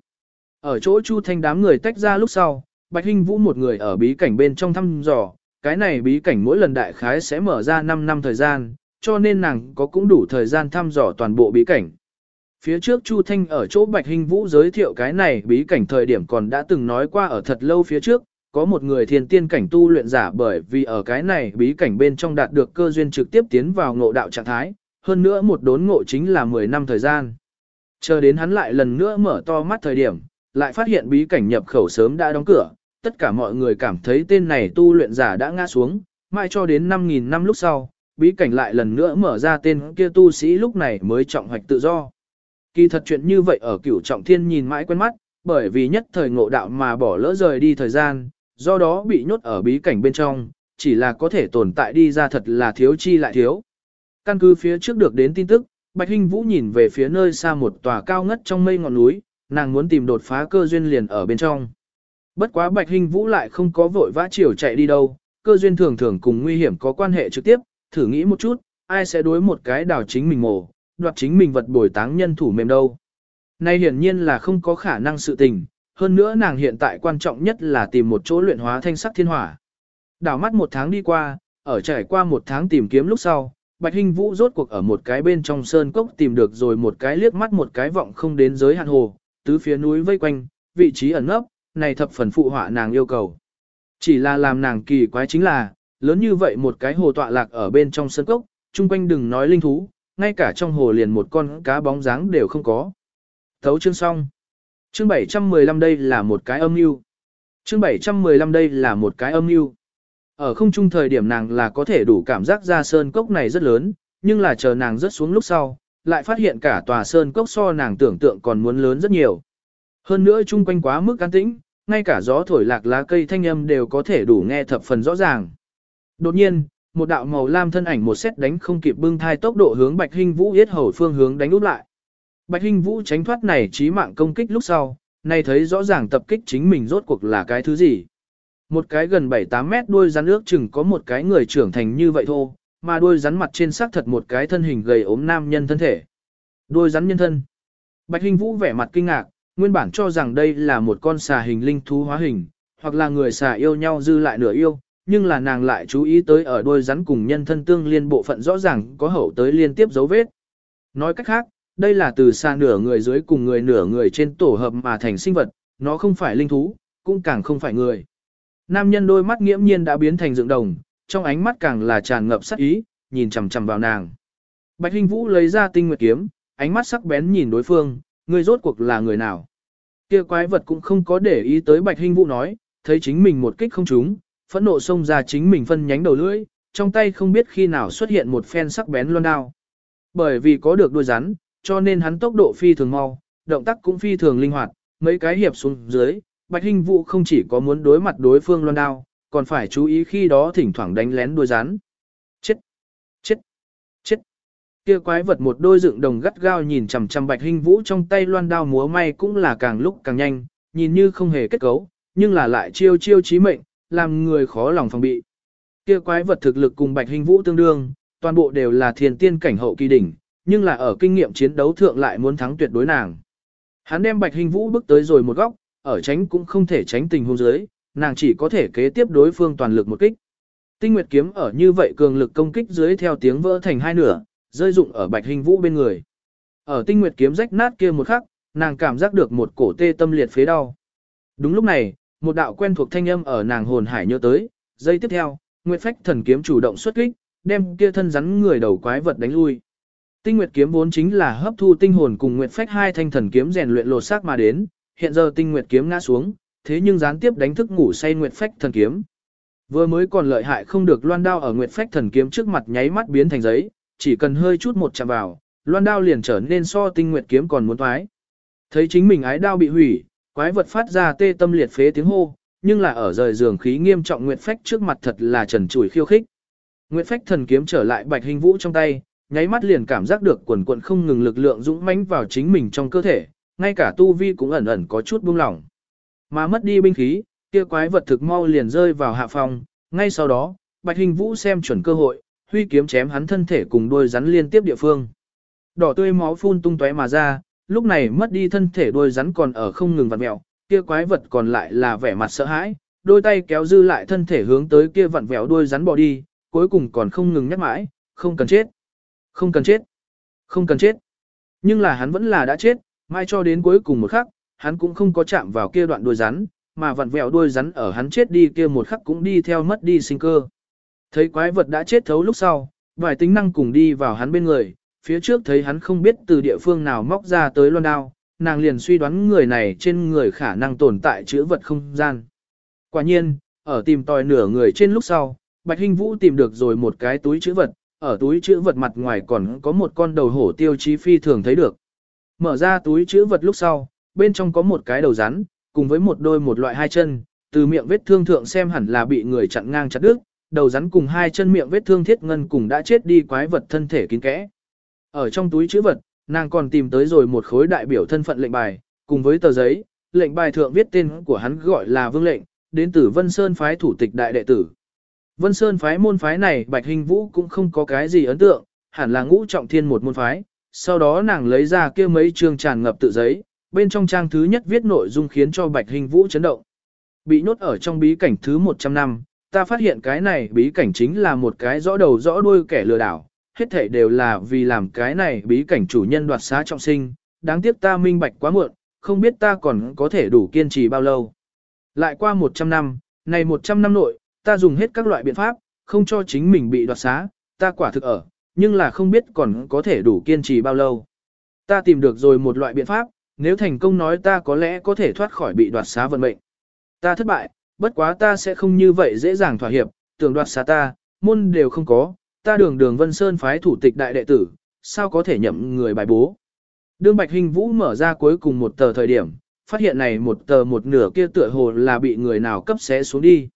Ở chỗ Chu Thanh đám người tách ra lúc sau, Bạch Hinh Vũ một người ở bí cảnh bên trong thăm dò, cái này bí cảnh mỗi lần đại khái sẽ mở ra 5 năm thời gian, cho nên nàng có cũng đủ thời gian thăm dò toàn bộ bí cảnh. Phía trước Chu Thanh ở chỗ Bạch Hinh Vũ giới thiệu cái này bí cảnh thời điểm còn đã từng nói qua ở thật lâu phía trước, có một người thiên tiên cảnh tu luyện giả bởi vì ở cái này bí cảnh bên trong đạt được cơ duyên trực tiếp tiến vào ngộ đạo trạng thái, hơn nữa một đốn ngộ chính là 10 năm thời gian. Chờ đến hắn lại lần nữa mở to mắt thời điểm, lại phát hiện bí cảnh nhập khẩu sớm đã đóng cửa, tất cả mọi người cảm thấy tên này tu luyện giả đã ngã xuống, mãi cho đến 5.000 năm lúc sau, bí cảnh lại lần nữa mở ra tên kia tu sĩ lúc này mới trọng hoạch tự do. Kỳ thật chuyện như vậy ở cửu trọng thiên nhìn mãi quen mắt, bởi vì nhất thời ngộ đạo mà bỏ lỡ rời đi thời gian, do đó bị nhốt ở bí cảnh bên trong, chỉ là có thể tồn tại đi ra thật là thiếu chi lại thiếu. Căn cứ phía trước được đến tin tức, Bạch Hinh Vũ nhìn về phía nơi xa một tòa cao ngất trong mây ngọn núi, nàng muốn tìm đột phá cơ duyên liền ở bên trong. Bất quá Bạch Hinh Vũ lại không có vội vã chiều chạy đi đâu, cơ duyên thường thường cùng nguy hiểm có quan hệ trực tiếp, thử nghĩ một chút, ai sẽ đối một cái đào chính mình mổ, đoạt chính mình vật bồi táng nhân thủ mềm đâu. Nay hiển nhiên là không có khả năng sự tình, hơn nữa nàng hiện tại quan trọng nhất là tìm một chỗ luyện hóa thanh sắc thiên hỏa. Đảo mắt một tháng đi qua, ở trải qua một tháng tìm kiếm lúc sau, Bạch Hinh Vũ rốt cuộc ở một cái bên trong sơn cốc tìm được rồi một cái liếc mắt một cái vọng không đến giới hạn hồ, tứ phía núi vây quanh, vị trí ẩn nấp, này thập phần phụ họa nàng yêu cầu. Chỉ là làm nàng kỳ quái chính là, lớn như vậy một cái hồ tọa lạc ở bên trong sân cốc, chung quanh đừng nói linh thú, ngay cả trong hồ liền một con cá bóng dáng đều không có. Thấu chương xong. Chương 715 đây là một cái âm mưu. Chương 715 đây là một cái âm mưu. Ở không trung thời điểm nàng là có thể đủ cảm giác ra sơn cốc này rất lớn, nhưng là chờ nàng rớt xuống lúc sau, lại phát hiện cả tòa sơn cốc so nàng tưởng tượng còn muốn lớn rất nhiều. Hơn nữa chung quanh quá mức an tĩnh, ngay cả gió thổi lạc lá cây thanh âm đều có thể đủ nghe thập phần rõ ràng. Đột nhiên, một đạo màu lam thân ảnh một xét đánh không kịp bưng thai tốc độ hướng Bạch Hinh Vũ yết hầu phương hướng đánh úp lại. Bạch Hinh Vũ tránh thoát này chí mạng công kích lúc sau, nay thấy rõ ràng tập kích chính mình rốt cuộc là cái thứ gì. Một cái gần 7-8 mét đuôi rắn ước chừng có một cái người trưởng thành như vậy thôi, mà đuôi rắn mặt trên xác thật một cái thân hình gầy ốm nam nhân thân thể. Đuôi rắn nhân thân. Bạch Hinh Vũ vẻ mặt kinh ngạc, nguyên bản cho rằng đây là một con xà hình linh thú hóa hình, hoặc là người xà yêu nhau dư lại nửa yêu, nhưng là nàng lại chú ý tới ở đôi rắn cùng nhân thân tương liên bộ phận rõ ràng có hậu tới liên tiếp dấu vết. Nói cách khác, đây là từ xa nửa người dưới cùng người nửa người trên tổ hợp mà thành sinh vật, nó không phải linh thú, cũng càng không phải người. Nam nhân đôi mắt nghiễm nhiên đã biến thành dựng đồng, trong ánh mắt càng là tràn ngập sắc ý, nhìn chằm chằm vào nàng. Bạch Hinh Vũ lấy ra tinh nguyệt kiếm, ánh mắt sắc bén nhìn đối phương, người rốt cuộc là người nào. Kia quái vật cũng không có để ý tới Bạch Hinh Vũ nói, thấy chính mình một kích không trúng, phẫn nộ xông ra chính mình phân nhánh đầu lưỡi, trong tay không biết khi nào xuất hiện một phen sắc bén loan đao. Bởi vì có được đuôi rắn, cho nên hắn tốc độ phi thường mau, động tác cũng phi thường linh hoạt, mấy cái hiệp xuống dưới, Bạch Hinh Vũ không chỉ có muốn đối mặt đối phương loan đao, còn phải chú ý khi đó thỉnh thoảng đánh lén đuôi rắn. Chết! Chết! Chết! Kia quái vật một đôi dựng đồng gắt gao nhìn chằm chằm Bạch Hinh Vũ trong tay loan đao múa may cũng là càng lúc càng nhanh, nhìn như không hề kết cấu, nhưng là lại chiêu chiêu chí mệnh, làm người khó lòng phòng bị. Kia quái vật thực lực cùng Bạch Hình Vũ tương đương, toàn bộ đều là Thiên tiên cảnh hậu kỳ đỉnh, nhưng là ở kinh nghiệm chiến đấu thượng lại muốn thắng tuyệt đối nàng. Hắn đem Bạch Hình Vũ bước tới rồi một góc, ở tránh cũng không thể tránh tình huống dưới, nàng chỉ có thể kế tiếp đối phương toàn lực một kích. Tinh Nguyệt kiếm ở như vậy cường lực công kích dưới theo tiếng vỡ thành hai nửa, rơi dụng ở Bạch Hình Vũ bên người. Ở Tinh Nguyệt kiếm rách nát kia một khắc, nàng cảm giác được một cổ tê tâm liệt phế đau. Đúng lúc này, một đạo quen thuộc thanh âm ở nàng hồn hải nhớ tới, giây tiếp theo, Nguyệt Phách thần kiếm chủ động xuất kích, đem kia thân rắn người đầu quái vật đánh lui. Tinh Nguyệt kiếm vốn chính là hấp thu tinh hồn cùng Nguyệt Phách hai thanh thần kiếm rèn luyện lột xác mà đến, hiện giờ Tinh Nguyệt kiếm ngã xuống, thế nhưng gián tiếp đánh thức ngủ say Nguyệt Phách thần kiếm. Vừa mới còn lợi hại không được loan đao ở Nguyệt Phách thần kiếm trước mặt nháy mắt biến thành giấy, chỉ cần hơi chút một chạm vào, loan đao liền trở nên so Tinh Nguyệt kiếm còn muốn thoái. Thấy chính mình ái đao bị hủy, quái vật phát ra tê tâm liệt phế tiếng hô, nhưng là ở rời giường khí nghiêm trọng Nguyệt Phách trước mặt thật là trần trụi khiêu khích. Nguyệt Phách thần kiếm trở lại Bạch Hình Vũ trong tay, nháy mắt liền cảm giác được quần quần không ngừng lực lượng dũng mãnh vào chính mình trong cơ thể, ngay cả tu vi cũng ẩn ẩn có chút buông lỏng. Mà mất đi binh khí, kia quái vật thực mau liền rơi vào hạ phòng, ngay sau đó, Bạch Hình Vũ xem chuẩn cơ hội, huy kiếm chém hắn thân thể cùng đôi rắn liên tiếp địa phương. Đỏ tươi máu phun tung tóe mà ra, lúc này mất đi thân thể đôi rắn còn ở không ngừng vặn vẹo, kia quái vật còn lại là vẻ mặt sợ hãi, đôi tay kéo dư lại thân thể hướng tới kia vặn vẹo đuôi rắn bỏ đi, cuối cùng còn không ngừng nhắc mãi, không cần chết, không cần chết, không cần chết. Nhưng là hắn vẫn là đã chết, mai cho đến cuối cùng một khắc, hắn cũng không có chạm vào kia đoạn đuôi rắn, mà vặn vẹo đuôi rắn ở hắn chết đi kia một khắc cũng đi theo mất đi sinh cơ. Thấy quái vật đã chết thấu lúc sau, vài tính năng cùng đi vào hắn bên người, phía trước thấy hắn không biết từ địa phương nào móc ra tới loan đao, nàng liền suy đoán người này trên người khả năng tồn tại chữ vật không gian. Quả nhiên, ở tìm tòi nửa người trên lúc sau, Bạch Hinh Vũ tìm được rồi một cái túi chữ vật, ở túi chữ vật mặt ngoài còn có một con đầu hổ tiêu chí phi thường thấy được. Mở ra túi chữ vật lúc sau, bên trong có một cái đầu rắn, cùng với một đôi một loại hai chân, từ miệng vết thương thượng xem hẳn là bị người chặn ngang chặt đứt, đầu rắn cùng hai chân miệng vết thương thiết ngân cùng đã chết đi quái vật thân thể kín kẽ. Ở trong túi chữ vật, nàng còn tìm tới rồi một khối đại biểu thân phận lệnh bài, cùng với tờ giấy, lệnh bài thượng viết tên của hắn gọi là Vương lệnh, đến từ Vân Sơn phái thủ tịch đại đệ tử. Vân Sơn phái môn phái này Bạch Hình Vũ cũng không có cái gì ấn tượng, hẳn là ngũ trọng thiên một môn phái. Sau đó nàng lấy ra kia mấy chương tràn ngập tự giấy, bên trong trang thứ nhất viết nội dung khiến cho Bạch Hình Vũ chấn động. Bị nhốt ở trong bí cảnh thứ 100 năm, ta phát hiện cái này bí cảnh chính là một cái rõ đầu rõ đuôi kẻ lừa đảo, hết thể đều là vì làm cái này bí cảnh chủ nhân đoạt xá trọng sinh, đáng tiếc ta minh bạch quá muộn, không biết ta còn có thể đủ kiên trì bao lâu. Lại qua 100 năm, này 100 năm nội, ta dùng hết các loại biện pháp, không cho chính mình bị đoạt xá, ta quả thực ở, nhưng là không biết còn có thể đủ kiên trì bao lâu. Ta tìm được rồi một loại biện pháp, nếu thành công nói ta có lẽ có thể thoát khỏi bị đoạt xá vận mệnh. Ta thất bại, bất quá ta sẽ không như vậy dễ dàng thỏa hiệp, tưởng đoạt xá ta, môn đều không có, ta đường đường Vân Sơn phái thủ tịch đại đệ tử, sao có thể nhậm người bài bố. Đương Bạch Hình Vũ mở ra cuối cùng một tờ thời điểm, phát hiện này một tờ một nửa kia tựa hồ là bị người nào cấp xé xuống đi.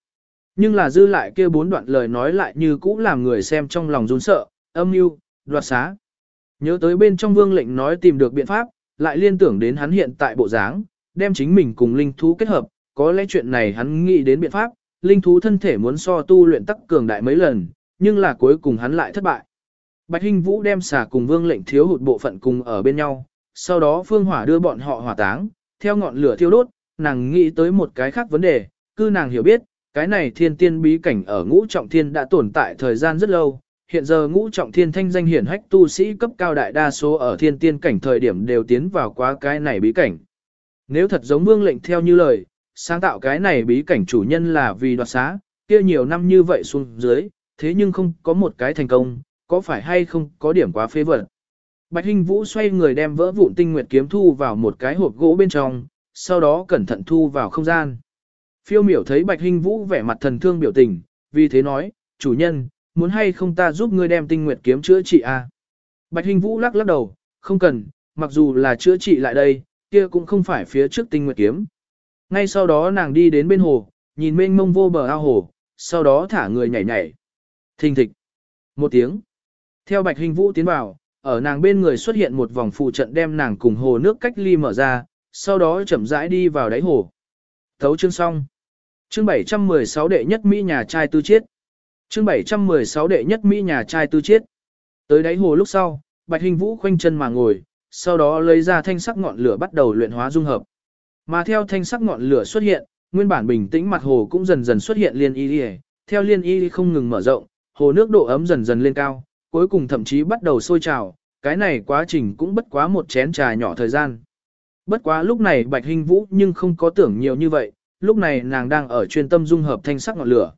Nhưng là dư lại kia bốn đoạn lời nói lại như cũ làm người xem trong lòng run sợ, âm mưu, đoạt xá. Nhớ tới bên trong vương lệnh nói tìm được biện pháp, lại liên tưởng đến hắn hiện tại bộ dáng, đem chính mình cùng linh thú kết hợp, có lẽ chuyện này hắn nghĩ đến biện pháp, linh thú thân thể muốn so tu luyện tắc cường đại mấy lần, nhưng là cuối cùng hắn lại thất bại. Bạch Hinh Vũ đem xà cùng vương lệnh thiếu hụt bộ phận cùng ở bên nhau, sau đó phương hỏa đưa bọn họ hỏa táng, theo ngọn lửa thiêu đốt, nàng nghĩ tới một cái khác vấn đề, cư nàng hiểu biết, cái này thiên tiên bí cảnh ở ngũ trọng thiên đã tồn tại thời gian rất lâu, hiện giờ ngũ trọng thiên thanh danh hiển hách tu sĩ cấp cao đại đa số ở thiên tiên cảnh thời điểm đều tiến vào quá cái này bí cảnh. Nếu thật giống vương lệnh theo như lời, sáng tạo cái này bí cảnh chủ nhân là vì đoạt xá, kia nhiều năm như vậy xuống dưới, thế nhưng không có một cái thành công, có phải hay không có điểm quá phê vật. Bạch Hinh Vũ xoay người đem vỡ vụn tinh nguyệt kiếm thu vào một cái hộp gỗ bên trong, sau đó cẩn thận thu vào không gian. Phiêu miểu thấy Bạch Hinh Vũ vẻ mặt thần thương biểu tình, vì thế nói, chủ nhân, muốn hay không ta giúp ngươi đem tinh nguyệt kiếm chữa trị a? À? Bạch Hinh Vũ lắc lắc đầu, không cần, mặc dù là chữa trị lại đây, kia cũng không phải phía trước tinh nguyệt kiếm. Ngay sau đó nàng đi đến bên hồ, nhìn mênh mông vô bờ ao hồ, sau đó thả người nhảy nhảy. Thình thịch. Một tiếng. Theo Bạch Hình Vũ tiến vào, ở nàng bên người xuất hiện một vòng phụ trận đem nàng cùng hồ nước cách ly mở ra, sau đó chậm rãi đi vào đáy hồ. Thấu chương xong. Chương 716 đệ nhất Mỹ nhà trai tư chiết. Chương 716 đệ nhất Mỹ nhà trai tư chiết. Tới đáy hồ lúc sau, Bạch Hình Vũ khoanh chân mà ngồi, sau đó lấy ra thanh sắc ngọn lửa bắt đầu luyện hóa dung hợp. Mà theo thanh sắc ngọn lửa xuất hiện, nguyên bản bình tĩnh mặt hồ cũng dần dần xuất hiện liên y theo liên y không ngừng mở rộng, hồ nước độ ấm dần dần lên cao, cuối cùng thậm chí bắt đầu sôi trào, cái này quá trình cũng bất quá một chén trà nhỏ thời gian. Bất quá lúc này Bạch Hinh Vũ nhưng không có tưởng nhiều như vậy, lúc này nàng đang ở chuyên tâm dung hợp thanh sắc ngọn lửa.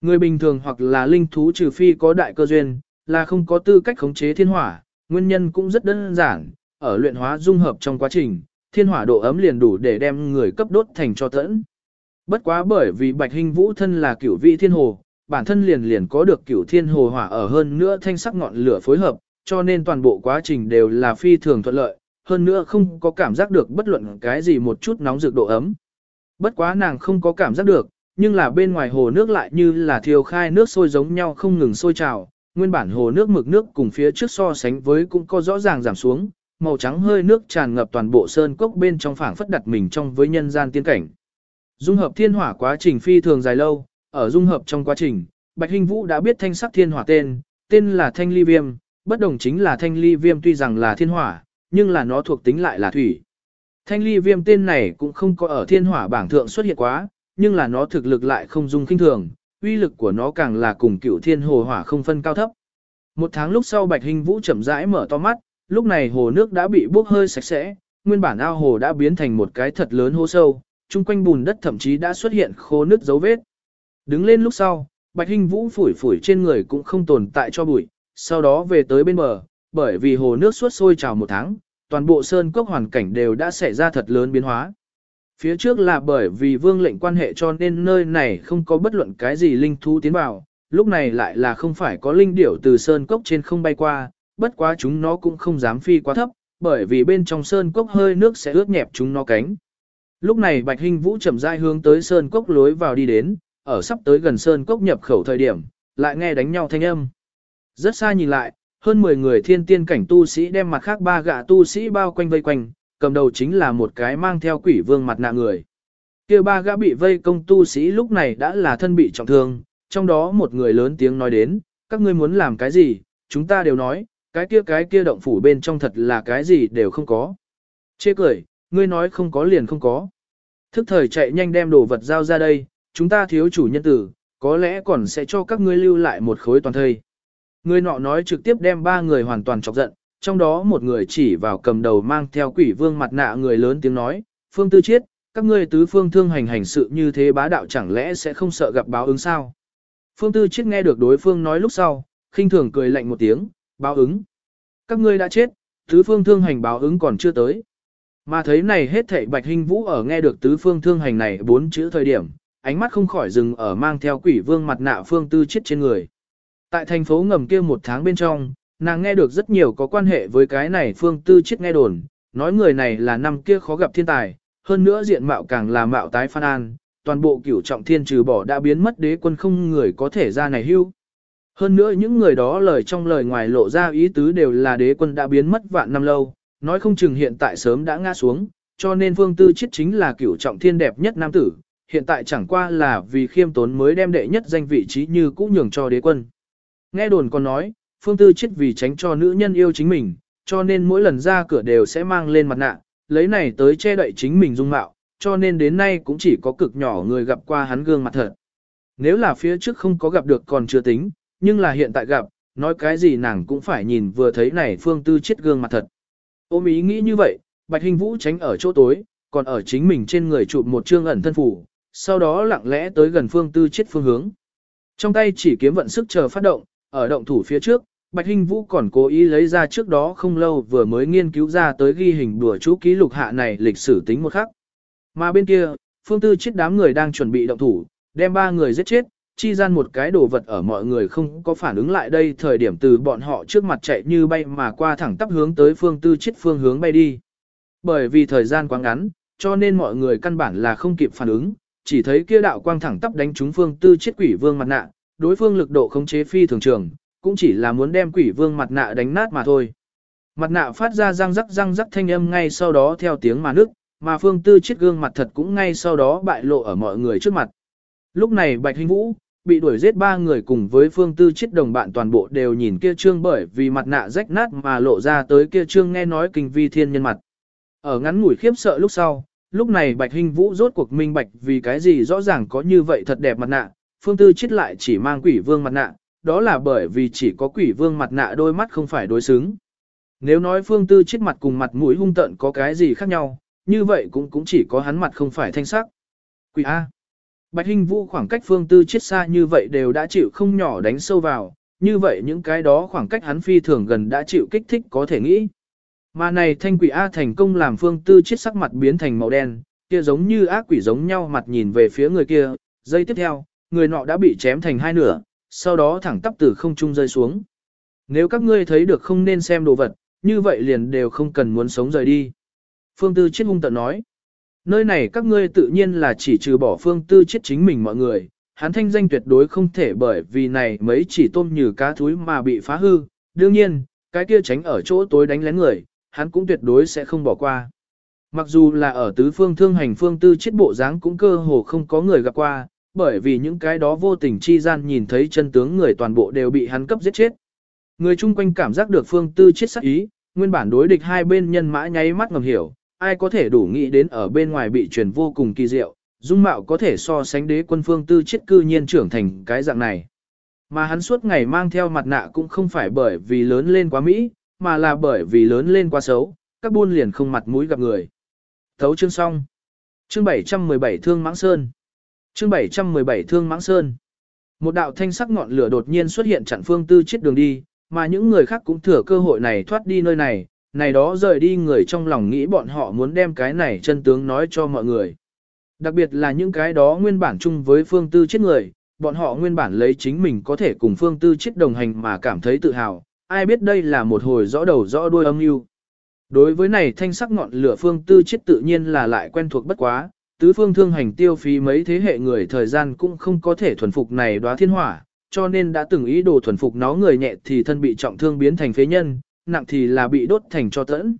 Người bình thường hoặc là linh thú trừ phi có đại cơ duyên, là không có tư cách khống chế thiên hỏa, nguyên nhân cũng rất đơn giản, ở luyện hóa dung hợp trong quá trình, thiên hỏa độ ấm liền đủ để đem người cấp đốt thành cho tẫn. Bất quá bởi vì Bạch Hinh Vũ thân là cửu vị thiên hồ, bản thân liền liền có được cửu thiên hồ hỏa ở hơn nữa thanh sắc ngọn lửa phối hợp, cho nên toàn bộ quá trình đều là phi thường thuận lợi, hơn nữa không có cảm giác được bất luận cái gì một chút nóng rực độ ấm. Bất quá nàng không có cảm giác được, nhưng là bên ngoài hồ nước lại như là thiêu khai nước sôi giống nhau không ngừng sôi trào, nguyên bản hồ nước mực nước cùng phía trước so sánh với cũng có rõ ràng giảm xuống, màu trắng hơi nước tràn ngập toàn bộ sơn cốc bên trong phảng phất đặt mình trong với nhân gian tiên cảnh. Dung hợp thiên hỏa quá trình phi thường dài lâu, ở dung hợp trong quá trình, Bạch Hinh Vũ đã biết thanh sắc thiên hỏa tên, tên là thanh ly viêm, bất đồng chính là thanh ly viêm tuy rằng là thiên hỏa, nhưng là nó thuộc tính lại là thủy. Thanh ly viêm tên này cũng không có ở thiên hỏa bảng thượng xuất hiện quá, nhưng là nó thực lực lại không dung kinh thường, uy lực của nó càng là cùng cựu thiên hồ hỏa không phân cao thấp. Một tháng lúc sau Bạch Hinh Vũ chậm rãi mở to mắt, lúc này hồ nước đã bị bốc hơi sạch sẽ, nguyên bản ao hồ đã biến thành một cái thật lớn hố sâu, chung quanh bùn đất thậm chí đã xuất hiện khô nước dấu vết. Đứng lên lúc sau, Bạch Hinh Vũ phủi phủi trên người cũng không tồn tại cho bụi, sau đó về tới bên bờ, bởi vì hồ nước suốt sôi trào một tháng, toàn bộ sơn cốc hoàn cảnh đều đã xảy ra thật lớn biến hóa. Phía trước là bởi vì vương lệnh quan hệ cho nên nơi này không có bất luận cái gì linh thú tiến vào, lúc này lại là không phải có linh điểu từ sơn cốc trên không bay qua, bất quá chúng nó cũng không dám phi quá thấp, bởi vì bên trong sơn cốc hơi nước sẽ ướt nhẹp chúng nó cánh. Lúc này Bạch Hinh Vũ chậm rãi hướng tới sơn cốc lối vào đi đến, ở sắp tới gần sơn cốc nhập khẩu thời điểm, lại nghe đánh nhau thanh âm. Rất xa nhìn lại, hơn 10 người thiên tiên cảnh tu sĩ đem mặt khác ba gã tu sĩ bao quanh vây quanh, cầm đầu chính là một cái mang theo quỷ vương mặt nạ người. kia ba gã bị vây công tu sĩ lúc này đã là thân bị trọng thương, trong đó một người lớn tiếng nói đến, các ngươi muốn làm cái gì, chúng ta đều nói, cái kia cái kia động phủ bên trong thật là cái gì đều không có. Chê cười, ngươi nói không có liền không có. Thức thời chạy nhanh đem đồ vật giao ra đây, chúng ta thiếu chủ nhân tử, có lẽ còn sẽ cho các ngươi lưu lại một khối toàn thây. Người nọ nói trực tiếp đem ba người hoàn toàn chọc giận, trong đó một người chỉ vào cầm đầu mang theo quỷ vương mặt nạ người lớn tiếng nói, Phương Tư Chiết, các ngươi tứ phương thương hành hành sự như thế bá đạo chẳng lẽ sẽ không sợ gặp báo ứng sao? Phương Tư Chiết nghe được đối phương nói lúc sau, khinh thường cười lạnh một tiếng, báo ứng. Các ngươi đã chết, tứ phương thương hành báo ứng còn chưa tới. Mà thấy này hết thảy Bạch Hinh Vũ ở nghe được tứ phương thương hành này bốn chữ thời điểm, ánh mắt không khỏi dừng ở mang theo quỷ vương mặt nạ Phương Tư Chiết trên người. Tại thành phố ngầm kia một tháng bên trong, nàng nghe được rất nhiều có quan hệ với cái này Phương Tư Chiết nghe đồn, nói người này là năm kia khó gặp thiên tài, hơn nữa diện mạo càng là mạo tái phan an, toàn bộ cửu trọng thiên trừ bỏ đã biến mất đế quân không người có thể ra này hưu. Hơn nữa những người đó lời trong lời ngoài lộ ra ý tứ đều là đế quân đã biến mất vạn năm lâu, nói không chừng hiện tại sớm đã ngã xuống, cho nên Phương Tư Chiết chính là cửu trọng thiên đẹp nhất nam tử, hiện tại chẳng qua là vì khiêm tốn mới đem đệ nhất danh vị trí như cũ nhường cho đế quân. Nghe đồn còn nói, Phương Tư chết vì tránh cho nữ nhân yêu chính mình, cho nên mỗi lần ra cửa đều sẽ mang lên mặt nạ, lấy này tới che đậy chính mình dung mạo, cho nên đến nay cũng chỉ có cực nhỏ người gặp qua hắn gương mặt thật. Nếu là phía trước không có gặp được còn chưa tính, nhưng là hiện tại gặp, nói cái gì nàng cũng phải nhìn vừa thấy này Phương Tư chết gương mặt thật. Ôm ý nghĩ như vậy, Bạch Hình Vũ tránh ở chỗ tối, còn ở chính mình trên người chụp một chương ẩn thân phủ, sau đó lặng lẽ tới gần Phương Tư Chiết phương hướng. Trong tay chỉ kiếm vận sức chờ phát động, ở động thủ phía trước, Bạch Hinh Vũ còn cố ý lấy ra trước đó không lâu vừa mới nghiên cứu ra tới ghi hình đùa chú ký lục hạ này lịch sử tính một khắc. Mà bên kia, phương tư chết đám người đang chuẩn bị động thủ, đem ba người giết chết, chi gian một cái đồ vật ở mọi người không có phản ứng lại đây thời điểm từ bọn họ trước mặt chạy như bay mà qua thẳng tắp hướng tới phương tư chết phương hướng bay đi. Bởi vì thời gian quá ngắn, cho nên mọi người căn bản là không kịp phản ứng, chỉ thấy kia đạo quang thẳng tắp đánh trúng phương tư chết quỷ vương mặt nạ, đối phương lực độ khống chế phi thường trường, cũng chỉ là muốn đem quỷ vương mặt nạ đánh nát mà thôi. Mặt nạ phát ra răng rắc răng rắc thanh âm ngay sau đó theo tiếng mà nước, mà phương tư chết gương mặt thật cũng ngay sau đó bại lộ ở mọi người trước mặt. Lúc này Bạch Hình Vũ, bị đuổi giết ba người cùng với phương tư chết đồng bạn toàn bộ đều nhìn kia trương bởi vì mặt nạ rách nát mà lộ ra tới kia trương nghe nói kinh vi thiên nhân mặt. Ở ngắn ngủi khiếp sợ lúc sau, lúc này Bạch hinh Vũ rốt cuộc minh bạch vì cái gì rõ ràng có như vậy thật đẹp mặt nạ, phương tư chết lại chỉ mang quỷ vương mặt nạ, đó là bởi vì chỉ có quỷ vương mặt nạ đôi mắt không phải đối xứng. Nếu nói phương tư chết mặt cùng mặt mũi hung tận có cái gì khác nhau, như vậy cũng cũng chỉ có hắn mặt không phải thanh sắc. Quỷ A. Bạch Hinh Vũ khoảng cách phương tư chết xa như vậy đều đã chịu không nhỏ đánh sâu vào, như vậy những cái đó khoảng cách hắn phi thường gần đã chịu kích thích có thể nghĩ. Mà này thanh quỷ A thành công làm phương tư chết sắc mặt biến thành màu đen, kia giống như ác quỷ giống nhau mặt nhìn về phía người kia, giây tiếp theo, người nọ đã bị chém thành hai nửa, sau đó thẳng tắp từ không trung rơi xuống. Nếu các ngươi thấy được không nên xem đồ vật, như vậy liền đều không cần muốn sống rời đi. Phương Tư chết hung tận nói. Nơi này các ngươi tự nhiên là chỉ trừ bỏ Phương Tư chết chính mình mọi người, hắn thanh danh tuyệt đối không thể bởi vì này mấy chỉ tôm như cá thúi mà bị phá hư. Đương nhiên, cái kia tránh ở chỗ tối đánh lén người, hắn cũng tuyệt đối sẽ không bỏ qua. Mặc dù là ở tứ phương thương hành phương tư chết bộ dáng cũng cơ hồ không có người gặp qua, bởi vì những cái đó vô tình chi gian nhìn thấy chân tướng người toàn bộ đều bị hắn cấp giết chết. Người chung quanh cảm giác được phương tư chết sắc ý, nguyên bản đối địch hai bên nhân mã nháy mắt ngầm hiểu, ai có thể đủ nghĩ đến ở bên ngoài bị truyền vô cùng kỳ diệu, dung mạo có thể so sánh đế quân phương tư chết cư nhiên trưởng thành cái dạng này. Mà hắn suốt ngày mang theo mặt nạ cũng không phải bởi vì lớn lên quá Mỹ, mà là bởi vì lớn lên quá xấu, các buôn liền không mặt mũi gặp người. Thấu chương xong. Chương 717 Thương Mãng Sơn. Chương 717 Thương Mãng Sơn. Một đạo thanh sắc ngọn lửa đột nhiên xuất hiện chặn phương tư chết đường đi, mà những người khác cũng thừa cơ hội này thoát đi nơi này, này đó rời đi người trong lòng nghĩ bọn họ muốn đem cái này chân tướng nói cho mọi người. Đặc biệt là những cái đó nguyên bản chung với phương tư chết người, bọn họ nguyên bản lấy chính mình có thể cùng phương tư chết đồng hành mà cảm thấy tự hào, ai biết đây là một hồi rõ đầu rõ đuôi âm mưu. Đối với này thanh sắc ngọn lửa phương tư chết tự nhiên là lại quen thuộc bất quá, tứ phương thương hành tiêu phí mấy thế hệ người thời gian cũng không có thể thuần phục này đóa thiên hỏa, cho nên đã từng ý đồ thuần phục nó người nhẹ thì thân bị trọng thương biến thành phế nhân, nặng thì là bị đốt thành cho tẫn.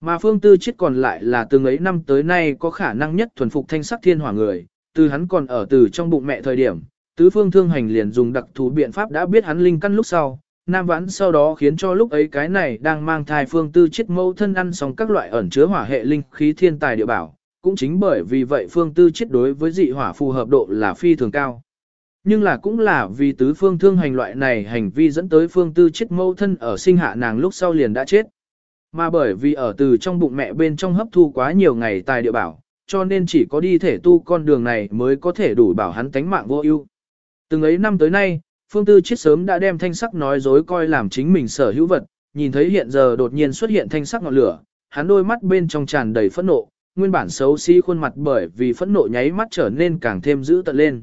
Mà phương tư chết còn lại là từng ấy năm tới nay có khả năng nhất thuần phục thanh sắc thiên hỏa người, từ hắn còn ở từ trong bụng mẹ thời điểm, tứ phương thương hành liền dùng đặc thù biện pháp đã biết hắn linh căn lúc sau, nam vãn sau đó khiến cho lúc ấy cái này đang mang thai phương tư chết mâu thân ăn xong các loại ẩn chứa hỏa hệ linh khí thiên tài địa bảo, cũng chính bởi vì vậy phương tư chết đối với dị hỏa phù hợp độ là phi thường cao. Nhưng là cũng là vì tứ phương thương hành loại này hành vi dẫn tới phương tư chết mâu thân ở sinh hạ nàng lúc sau liền đã chết. Mà bởi vì ở từ trong bụng mẹ bên trong hấp thu quá nhiều ngày tài địa bảo, cho nên chỉ có đi thể tu con đường này mới có thể đủ bảo hắn tánh mạng vô ưu. Từng ấy năm tới nay, phương tư Chiết sớm đã đem thanh sắc nói dối coi làm chính mình sở hữu vật, nhìn thấy hiện giờ đột nhiên xuất hiện thanh sắc ngọn lửa, hắn đôi mắt bên trong tràn đầy phẫn nộ, nguyên bản xấu xí khuôn mặt bởi vì phẫn nộ nháy mắt trở nên càng thêm dữ tợn lên.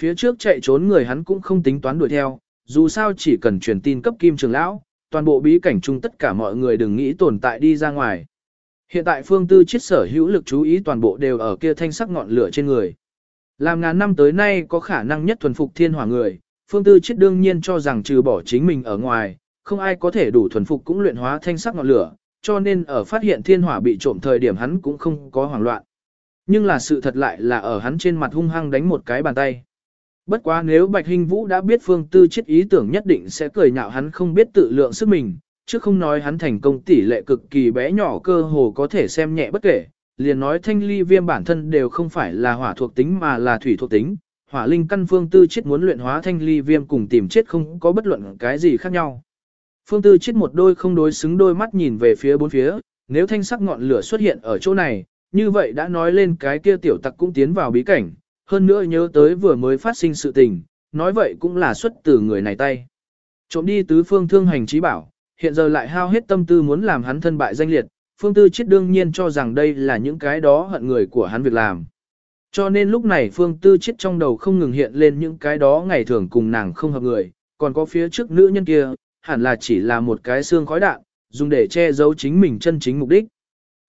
Phía trước chạy trốn người hắn cũng không tính toán đuổi theo, dù sao chỉ cần truyền tin cấp kim trường lão, toàn bộ bí cảnh chung tất cả mọi người đừng nghĩ tồn tại đi ra ngoài. Hiện tại phương tư Chiết sở hữu lực chú ý toàn bộ đều ở kia thanh sắc ngọn lửa trên người. Làm ngàn năm tới nay có khả năng nhất thuần phục thiên hỏa người, phương tư chết đương nhiên cho rằng trừ bỏ chính mình ở ngoài, không ai có thể đủ thuần phục cũng luyện hóa thanh sắc ngọn lửa, cho nên ở phát hiện thiên hỏa bị trộm thời điểm hắn cũng không có hoảng loạn. Nhưng là sự thật lại là ở hắn trên mặt hung hăng đánh một cái bàn tay. Bất quá nếu Bạch Hinh Vũ đã biết Phương Tư chết ý tưởng nhất định sẽ cười nhạo hắn không biết tự lượng sức mình, chứ không nói hắn thành công tỷ lệ cực kỳ bé nhỏ cơ hồ có thể xem nhẹ bất kể, liền nói thanh ly viêm bản thân đều không phải là hỏa thuộc tính mà là thủy thuộc tính, hỏa linh căn Phương Tư chết muốn luyện hóa thanh ly viêm cùng tìm chết không có bất luận cái gì khác nhau. Phương Tư chết một đôi không đối xứng đôi mắt nhìn về phía bốn phía, nếu thanh sắc ngọn lửa xuất hiện ở chỗ này, như vậy đã nói lên cái kia tiểu tặc cũng tiến vào bí cảnh, hơn nữa nhớ tới vừa mới phát sinh sự tình, nói vậy cũng là xuất từ người này tay. Trộm đi tứ phương thương hành trí bảo, hiện giờ lại hao hết tâm tư muốn làm hắn thân bại danh liệt, phương tư chết đương nhiên cho rằng đây là những cái đó hận người của hắn việc làm. Cho nên lúc này Phương Tư chiết trong đầu không ngừng hiện lên những cái đó ngày thường cùng nàng không hợp người, còn có phía trước nữ nhân kia, hẳn là chỉ là một cái xương khói đạn, dùng để che giấu chính mình chân chính mục đích.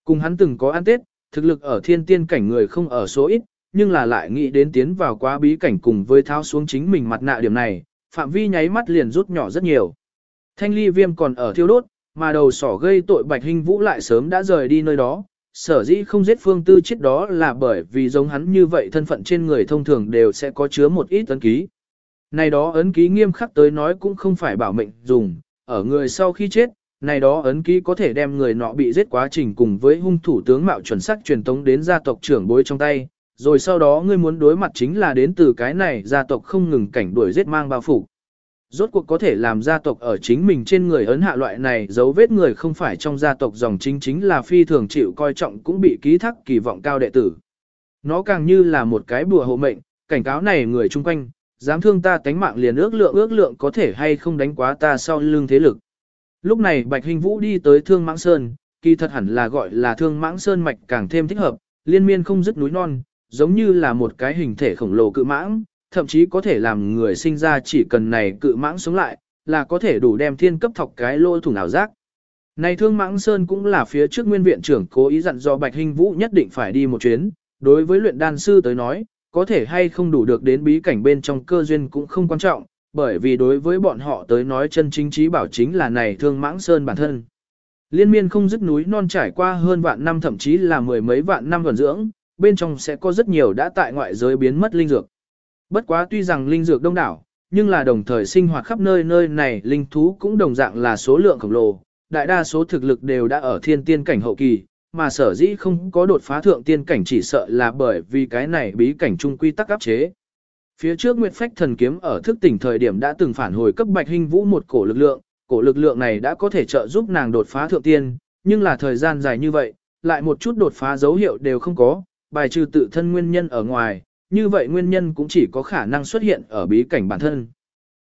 Cùng hắn từng có ăn tết, thực lực ở thiên tiên cảnh người không ở số ít, nhưng là lại nghĩ đến tiến vào quá bí cảnh cùng với tháo xuống chính mình mặt nạ điểm này, phạm vi nháy mắt liền rút nhỏ rất nhiều. Thanh ly viêm còn ở thiêu đốt, mà đầu sỏ gây tội bạch hình vũ lại sớm đã rời đi nơi đó, sở dĩ không giết phương tư chết đó là bởi vì giống hắn như vậy thân phận trên người thông thường đều sẽ có chứa một ít ấn ký. Này đó ấn ký nghiêm khắc tới nói cũng không phải bảo mệnh dùng, ở người sau khi chết, này đó ấn ký có thể đem người nọ bị giết quá trình cùng với hung thủ tướng mạo chuẩn xác truyền tống đến gia tộc trưởng bối trong tay, rồi sau đó ngươi muốn đối mặt chính là đến từ cái này gia tộc không ngừng cảnh đuổi giết mang bao phủ. Rốt cuộc có thể làm gia tộc ở chính mình trên người ấn hạ loại này dấu vết người không phải trong gia tộc dòng chính chính là phi thường chịu coi trọng cũng bị ký thác kỳ vọng cao đệ tử. Nó càng như là một cái bùa hộ mệnh, cảnh cáo này người chung quanh, dám thương ta tánh mạng liền ước lượng ước lượng có thể hay không đánh quá ta sau lưng thế lực. Lúc này Bạch Hình Vũ đi tới Thương Mãng Sơn, kỳ thật hẳn là gọi là Thương Mãng Sơn mạch càng thêm thích hợp, liên miên không dứt núi non, giống như là một cái hình thể khổng lồ cự mãng, thậm chí có thể làm người sinh ra chỉ cần này cự mãng sống lại, là có thể đủ đem thiên cấp thọc cái lỗ thủng ảo giác. Này Thương Mãng Sơn cũng là phía trước nguyên viện trưởng cố ý dặn do Bạch Hình Vũ nhất định phải đi một chuyến, đối với luyện đan sư tới nói, có thể hay không đủ được đến bí cảnh bên trong cơ duyên cũng không quan trọng, bởi vì đối với bọn họ tới nói chân chính trí bảo chính là này thương mãng sơn bản thân. Liên miên không dứt núi non trải qua hơn vạn năm thậm chí là mười mấy vạn năm gần dưỡng, bên trong sẽ có rất nhiều đã tại ngoại giới biến mất linh dược. Bất quá tuy rằng linh dược đông đảo, nhưng là đồng thời sinh hoạt khắp nơi nơi này linh thú cũng đồng dạng là số lượng khổng lồ, đại đa số thực lực đều đã ở thiên tiên cảnh hậu kỳ, mà sở dĩ không có đột phá thượng tiên cảnh chỉ sợ là bởi vì cái này bí cảnh trung quy tắc áp chế. Phía trước Nguyệt Phách thần kiếm ở thức tỉnh thời điểm đã từng phản hồi cấp Bạch Hinh Vũ một cổ lực lượng, cổ lực lượng này đã có thể trợ giúp nàng đột phá thượng tiên, nhưng là thời gian dài như vậy, lại một chút đột phá dấu hiệu đều không có, bài trừ tự thân nguyên nhân ở ngoài, như vậy nguyên nhân cũng chỉ có khả năng xuất hiện ở bí cảnh bản thân.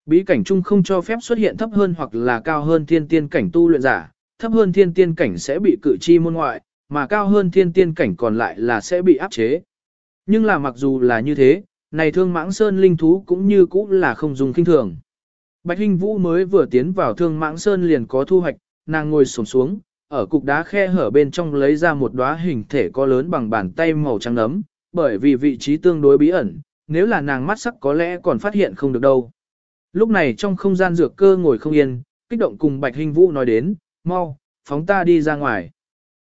Bí cảnh chung không cho phép xuất hiện thấp hơn hoặc là cao hơn thiên tiên cảnh tu luyện giả, thấp hơn thiên tiên cảnh sẽ bị cử chi môn ngoại, mà cao hơn thiên tiên cảnh còn lại là sẽ bị áp chế. Nhưng là mặc dù là như thế, này thương mãng sơn linh thú cũng như cũ là không dùng kinh thường. Bạch Hinh Vũ mới vừa tiến vào thương mãng sơn liền có thu hoạch, nàng ngồi sổm xuống, ở cục đá khe hở bên trong lấy ra một đóa hình thể có lớn bằng bàn tay màu trắng ấm, bởi vì vị trí tương đối bí ẩn, nếu là nàng mắt sắc có lẽ còn phát hiện không được đâu. Lúc này trong không gian dược cơ ngồi không yên, kích động cùng Bạch hình Vũ nói đến, mau, phóng ta đi ra ngoài.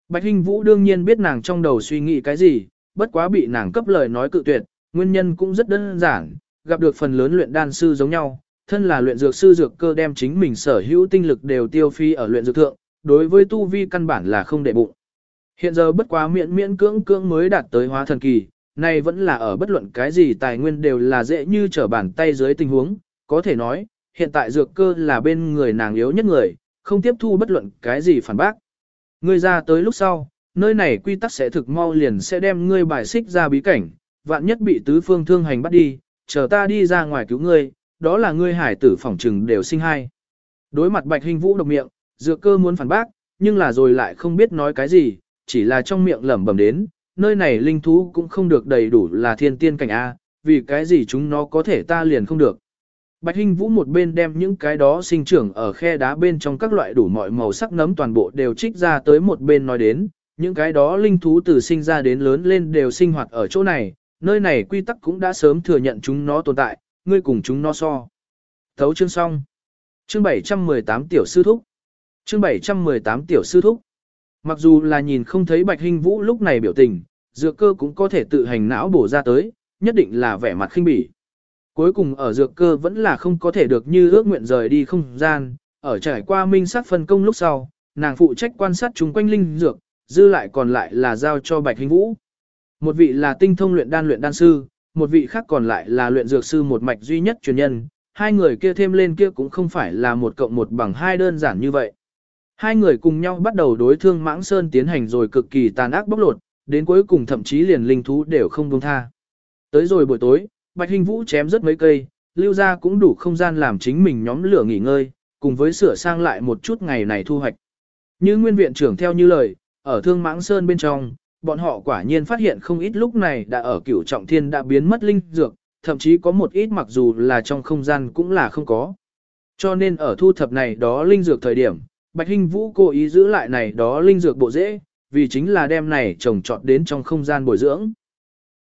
Bạch hình Vũ đương nhiên biết nàng trong đầu suy nghĩ cái gì, bất quá bị nàng cấp lời nói cự tuyệt, nguyên nhân cũng rất đơn giản, gặp được phần lớn luyện đan sư giống nhau, thân là luyện dược sư dược cơ đem chính mình sở hữu tinh lực đều tiêu phi ở luyện dược thượng, đối với tu vi căn bản là không để bụng. Hiện giờ bất quá miễn miễn cưỡng cưỡng mới đạt tới hóa thần kỳ, này vẫn là ở bất luận cái gì tài nguyên đều là dễ như trở bàn tay dưới tình huống, có thể nói, hiện tại dược cơ là bên người nàng yếu nhất người, không tiếp thu bất luận cái gì phản bác. Ngươi ra tới lúc sau, nơi này quy tắc sẽ thực mau liền sẽ đem ngươi bài xích ra bí cảnh, vạn nhất bị tứ phương thương hành bắt đi, chờ ta đi ra ngoài cứu ngươi, đó là ngươi hải tử phỏng trừng đều sinh hai. Đối mặt bạch hình vũ độc miệng, dược cơ muốn phản bác, nhưng là rồi lại không biết nói cái gì, chỉ là trong miệng lẩm bẩm đến, nơi này linh thú cũng không được đầy đủ là thiên tiên cảnh A, vì cái gì chúng nó có thể ta liền không được. Bạch Hinh Vũ một bên đem những cái đó sinh trưởng ở khe đá bên trong các loại đủ mọi màu sắc nấm toàn bộ đều trích ra tới một bên nói đến, những cái đó linh thú từ sinh ra đến lớn lên đều sinh hoạt ở chỗ này, nơi này quy tắc cũng đã sớm thừa nhận chúng nó tồn tại, ngươi cùng chúng nó so. Thấu chương xong. Chương 718 tiểu sư thúc. Chương 718 tiểu sư thúc. Mặc dù là nhìn không thấy Bạch Hinh Vũ lúc này biểu tình, dược cơ cũng có thể tự hành não bổ ra tới, nhất định là vẻ mặt khinh bỉ. Cuối cùng ở dược cơ vẫn là không có thể được như ước nguyện rời đi không gian, ở trải qua minh sát phân công lúc sau, nàng phụ trách quan sát chúng quanh linh dược, dư lại còn lại là giao cho Bạch Hinh Vũ. Một vị là tinh thông luyện đan luyện đan sư, một vị khác còn lại là luyện dược sư một mạch duy nhất truyền nhân, hai người kia thêm lên kia cũng không phải là một cộng một bằng hai đơn giản như vậy. Hai người cùng nhau bắt đầu đối thương mãng sơn tiến hành rồi cực kỳ tàn ác bóc lột, đến cuối cùng thậm chí liền linh thú đều không buông tha. Tới rồi buổi tối, Bạch Hình Vũ chém rất mấy cây, lưu ra cũng đủ không gian làm chính mình nhóm lửa nghỉ ngơi, cùng với sửa sang lại một chút ngày này thu hoạch. Như nguyên viện trưởng theo như lời, ở thương mãng sơn bên trong, bọn họ quả nhiên phát hiện không ít lúc này đã ở cửu trọng thiên đã biến mất linh dược, thậm chí có một ít mặc dù là trong không gian cũng là không có. Cho nên ở thu thập này đó linh dược thời điểm, Bạch Hinh Vũ cố ý giữ lại này đó linh dược bộ dễ, vì chính là đem này trồng trọt đến trong không gian bồi dưỡng.